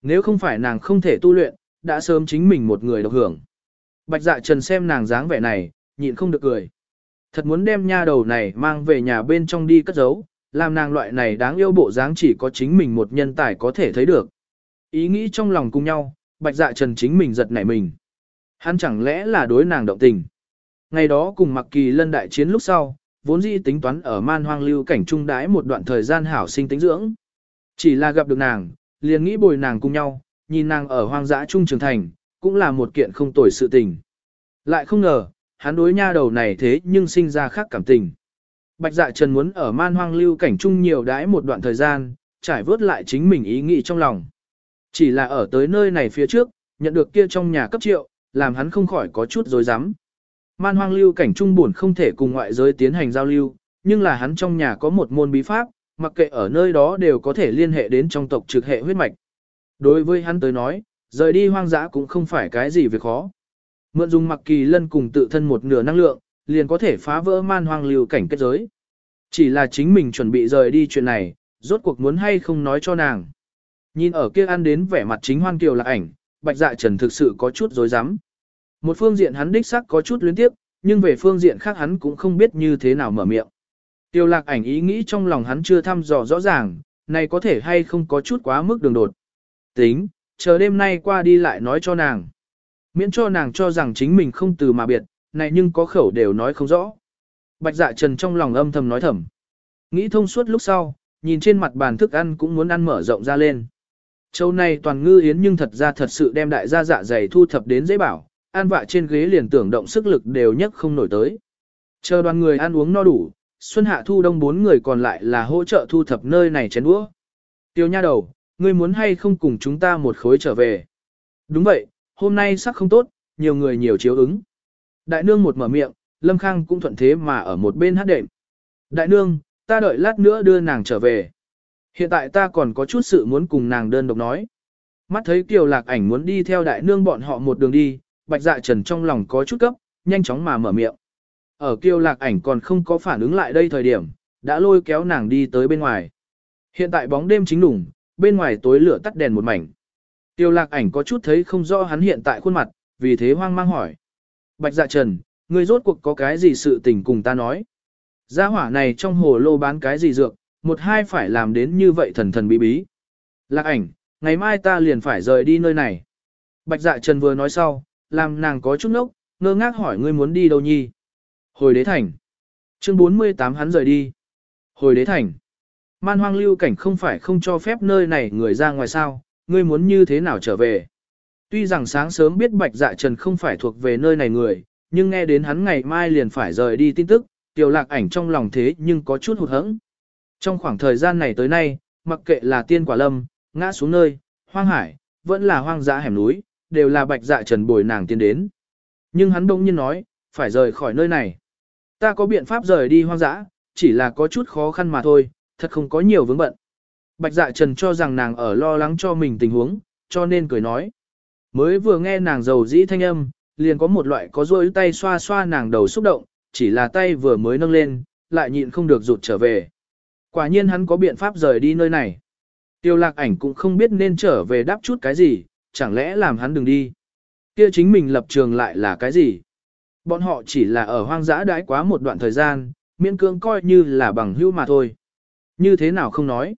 Nếu không phải nàng không thể tu luyện, đã sớm chính mình một người độc hưởng. Bạch dạ trần xem nàng dáng vẻ này, nhịn không được cười. Thật muốn đem nha đầu này mang về nhà bên trong đi cất giấu, làm nàng loại này đáng yêu bộ dáng chỉ có chính mình một nhân tài có thể thấy được. Ý nghĩ trong lòng cùng nhau, bạch dạ trần chính mình giật nảy mình. Hắn chẳng lẽ là đối nàng động tình. Ngày đó cùng mặc kỳ lân đại chiến lúc sau, vốn dĩ tính toán ở man hoang lưu cảnh trung đái một đoạn thời gian hảo sinh tính dưỡng. Chỉ là gặp được nàng, liền nghĩ bồi nàng cùng nhau, nhìn nàng ở hoang dã trung trường thành, cũng là một kiện không tồi sự tình. Lại không ngờ, hắn đối nha đầu này thế nhưng sinh ra khác cảm tình. Bạch dạ trần muốn ở man hoang lưu cảnh trung nhiều đái một đoạn thời gian, trải vớt lại chính mình ý nghĩ trong lòng. Chỉ là ở tới nơi này phía trước, nhận được kia trong nhà cấp triệu, làm hắn không khỏi có chút dối rắm Man hoang lưu cảnh trung buồn không thể cùng ngoại giới tiến hành giao lưu, nhưng là hắn trong nhà có một môn bí pháp, mặc kệ ở nơi đó đều có thể liên hệ đến trong tộc trực hệ huyết mạch. Đối với hắn tới nói, rời đi hoang dã cũng không phải cái gì việc khó. Mượn dùng mặc kỳ lân cùng tự thân một nửa năng lượng, liền có thể phá vỡ man hoang lưu cảnh kết giới. Chỉ là chính mình chuẩn bị rời đi chuyện này, rốt cuộc muốn hay không nói cho nàng. Nhìn ở kia ăn đến vẻ mặt chính hoan kiều là ảnh, bạch dạ trần thực sự có chút dối rắm một phương diện hắn đích sắc có chút luyến tiếp, nhưng về phương diện khác hắn cũng không biết như thế nào mở miệng. Tiêu lạc ảnh ý nghĩ trong lòng hắn chưa thăm dò rõ ràng, này có thể hay không có chút quá mức đường đột. Tính, chờ đêm nay qua đi lại nói cho nàng. Miễn cho nàng cho rằng chính mình không từ mà biệt, này nhưng có khẩu đều nói không rõ. Bạch dạ trần trong lòng âm thầm nói thầm. Nghĩ thông suốt lúc sau, nhìn trên mặt bàn thức ăn cũng muốn ăn mở rộng ra lên. Châu này toàn ngư yến nhưng thật ra thật sự đem đại gia dạ dày thu thập đến dễ bảo, An vạ trên ghế liền tưởng động sức lực đều nhất không nổi tới. Chờ đoàn người ăn uống no đủ, Xuân Hạ Thu Đông bốn người còn lại là hỗ trợ thu thập nơi này chén đũa. Tiêu nha đầu, ngươi muốn hay không cùng chúng ta một khối trở về? Đúng vậy, hôm nay sắc không tốt, nhiều người nhiều chiếu ứng. Đại nương một mở miệng, Lâm Khang cũng thuận thế mà ở một bên hát đệm. Đại nương, ta đợi lát nữa đưa nàng trở về. Hiện tại ta còn có chút sự muốn cùng nàng đơn độc nói. Mắt thấy Kiều Lạc ảnh muốn đi theo đại nương bọn họ một đường đi, bạch dạ trần trong lòng có chút cấp, nhanh chóng mà mở miệng. Ở kiêu Lạc ảnh còn không có phản ứng lại đây thời điểm, đã lôi kéo nàng đi tới bên ngoài. Hiện tại bóng đêm chính đủng, bên ngoài tối lửa tắt đèn một mảnh. Tiêu lạc ảnh có chút thấy không rõ hắn hiện tại khuôn mặt, vì thế hoang mang hỏi. Bạch dạ trần, ngươi rốt cuộc có cái gì sự tình cùng ta nói? Gia hỏa này trong hồ lô bán cái gì dược, một hai phải làm đến như vậy thần thần bí bí. Lạc ảnh, ngày mai ta liền phải rời đi nơi này. Bạch dạ trần vừa nói sau, làm nàng có chút nốc, ngơ ngác hỏi ngươi muốn đi đâu nhi. Hồi đế thành. Chương 48 hắn rời đi. Hồi đế thành. man hoang lưu cảnh không phải không cho phép nơi này người ra ngoài sao, ngươi muốn như thế nào trở về. Tuy rằng sáng sớm biết bạch dạ trần không phải thuộc về nơi này người, nhưng nghe đến hắn ngày mai liền phải rời đi tin tức, tiểu lạc ảnh trong lòng thế nhưng có chút hụt hẫng. Trong khoảng thời gian này tới nay, mặc kệ là tiên quả lâm, ngã xuống nơi, hoang hải, vẫn là hoang dã hẻm núi, đều là bạch dạ trần bồi nàng tiến đến. Nhưng hắn đông nhiên nói, phải rời khỏi nơi này. Ta có biện pháp rời đi hoang dã, chỉ là có chút khó khăn mà thôi, thật không có nhiều vướng bận. Bạch dạ trần cho rằng nàng ở lo lắng cho mình tình huống, cho nên cười nói. Mới vừa nghe nàng giàu dĩ thanh âm, liền có một loại có rôi tay xoa xoa nàng đầu xúc động, chỉ là tay vừa mới nâng lên, lại nhịn không được rụt trở về. Quả nhiên hắn có biện pháp rời đi nơi này. Tiêu lạc ảnh cũng không biết nên trở về đáp chút cái gì, chẳng lẽ làm hắn đừng đi. Kia chính mình lập trường lại là cái gì? Bọn họ chỉ là ở hoang dã đãi quá một đoạn thời gian, miễn cưỡng coi như là bằng hữu mà thôi. Như thế nào không nói.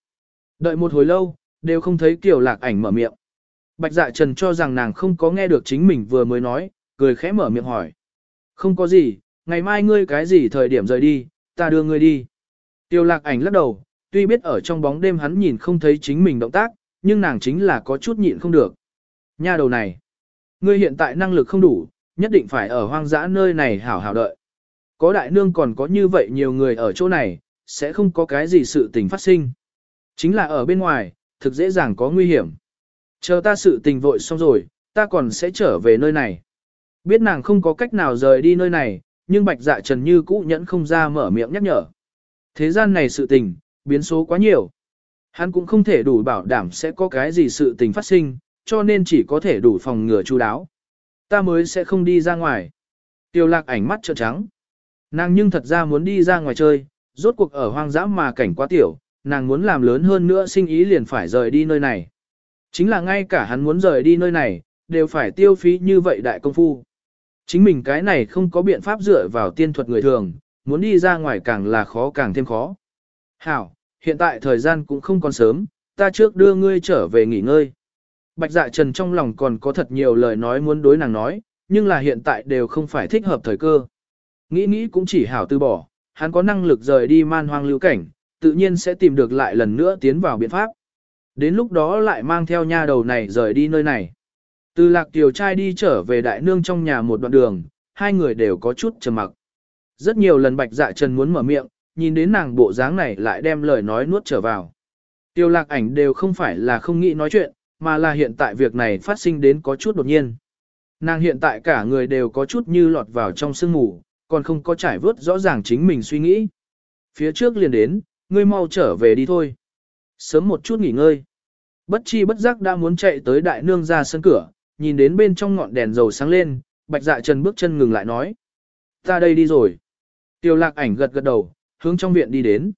Đợi một hồi lâu, đều không thấy kiểu Lạc ảnh mở miệng. Bạch dạ trần cho rằng nàng không có nghe được chính mình vừa mới nói, cười khẽ mở miệng hỏi. Không có gì, ngày mai ngươi cái gì thời điểm rời đi, ta đưa ngươi đi. Tiêu lạc ảnh lắc đầu, tuy biết ở trong bóng đêm hắn nhìn không thấy chính mình động tác, nhưng nàng chính là có chút nhịn không được. Nha đầu này, ngươi hiện tại năng lực không đủ, nhất định phải ở hoang dã nơi này hảo hảo đợi. Có đại nương còn có như vậy nhiều người ở chỗ này, sẽ không có cái gì sự tình phát sinh. Chính là ở bên ngoài, thực dễ dàng có nguy hiểm. Chờ ta sự tình vội xong rồi, ta còn sẽ trở về nơi này. Biết nàng không có cách nào rời đi nơi này, nhưng bạch dạ trần như cũ nhẫn không ra mở miệng nhắc nhở. Thế gian này sự tình, biến số quá nhiều. Hắn cũng không thể đủ bảo đảm sẽ có cái gì sự tình phát sinh, cho nên chỉ có thể đủ phòng ngừa chú đáo. Ta mới sẽ không đi ra ngoài. Tiêu lạc ảnh mắt trợn trắng. Nàng nhưng thật ra muốn đi ra ngoài chơi, rốt cuộc ở hoang dã mà cảnh quá tiểu, nàng muốn làm lớn hơn nữa sinh ý liền phải rời đi nơi này. Chính là ngay cả hắn muốn rời đi nơi này, đều phải tiêu phí như vậy đại công phu. Chính mình cái này không có biện pháp dựa vào tiên thuật người thường, muốn đi ra ngoài càng là khó càng thêm khó. Hảo, hiện tại thời gian cũng không còn sớm, ta trước đưa ngươi trở về nghỉ ngơi. Bạch dạ trần trong lòng còn có thật nhiều lời nói muốn đối nàng nói, nhưng là hiện tại đều không phải thích hợp thời cơ. Nghĩ nghĩ cũng chỉ hảo từ bỏ, hắn có năng lực rời đi man hoang lưu cảnh, tự nhiên sẽ tìm được lại lần nữa tiến vào biện pháp. Đến lúc đó lại mang theo nha đầu này rời đi nơi này. Từ lạc tiểu trai đi trở về đại nương trong nhà một đoạn đường, hai người đều có chút trầm mặc. Rất nhiều lần bạch dạ trần muốn mở miệng, nhìn đến nàng bộ dáng này lại đem lời nói nuốt trở vào. Tiêu lạc ảnh đều không phải là không nghĩ nói chuyện, mà là hiện tại việc này phát sinh đến có chút đột nhiên. Nàng hiện tại cả người đều có chút như lọt vào trong sương mù, còn không có trải vớt rõ ràng chính mình suy nghĩ. Phía trước liền đến, ngươi mau trở về đi thôi. Sớm một chút nghỉ ngơi. Bất chi bất giác đã muốn chạy tới đại nương ra sân cửa, nhìn đến bên trong ngọn đèn dầu sáng lên, bạch dạ trần bước chân ngừng lại nói. Ta đây đi rồi. Tiêu lạc ảnh gật gật đầu, hướng trong viện đi đến.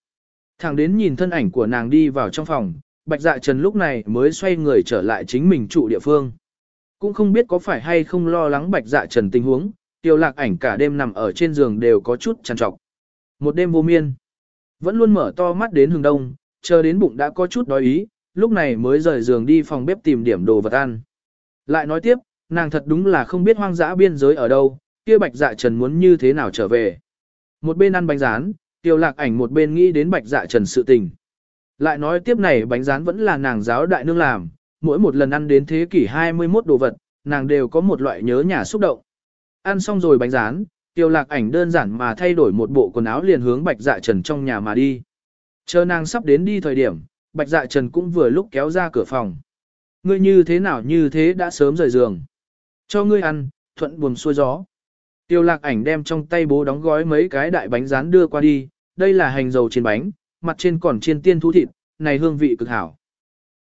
Thẳng đến nhìn thân ảnh của nàng đi vào trong phòng, bạch dạ trần lúc này mới xoay người trở lại chính mình trụ địa phương. Cũng không biết có phải hay không lo lắng bạch dạ trần tình huống, tiêu lạc ảnh cả đêm nằm ở trên giường đều có chút chăn trọc. Một đêm vô miên, vẫn luôn mở to mắt đến hừng đông, chờ đến bụng đã có chút đói ý, lúc này mới rời giường đi phòng bếp tìm điểm đồ vật ăn. Lại nói tiếp, nàng thật đúng là không biết hoang dã biên giới ở đâu, kia bạch dạ trần muốn như thế nào trở về. Một bên ăn bánh rán, tiêu lạc ảnh một bên nghĩ đến bạch dạ trần sự tình. Lại nói tiếp này bánh rán vẫn là nàng giáo đại nương làm, mỗi một lần ăn đến thế kỷ 21 đồ vật, nàng đều có một loại nhớ nhà xúc động. Ăn xong rồi bánh rán, tiêu lạc ảnh đơn giản mà thay đổi một bộ quần áo liền hướng bạch dạ trần trong nhà mà đi. Chờ nàng sắp đến đi thời điểm, bạch dạ trần cũng vừa lúc kéo ra cửa phòng. Ngươi như thế nào như thế đã sớm rời giường. Cho ngươi ăn, thuận buồm xuôi gió. Tiêu lạc ảnh đem trong tay bố đóng gói mấy cái đại bánh rán đưa qua đi, đây là hành dầu trên bánh, mặt trên còn chiên tiên thú thịt, này hương vị cực hảo.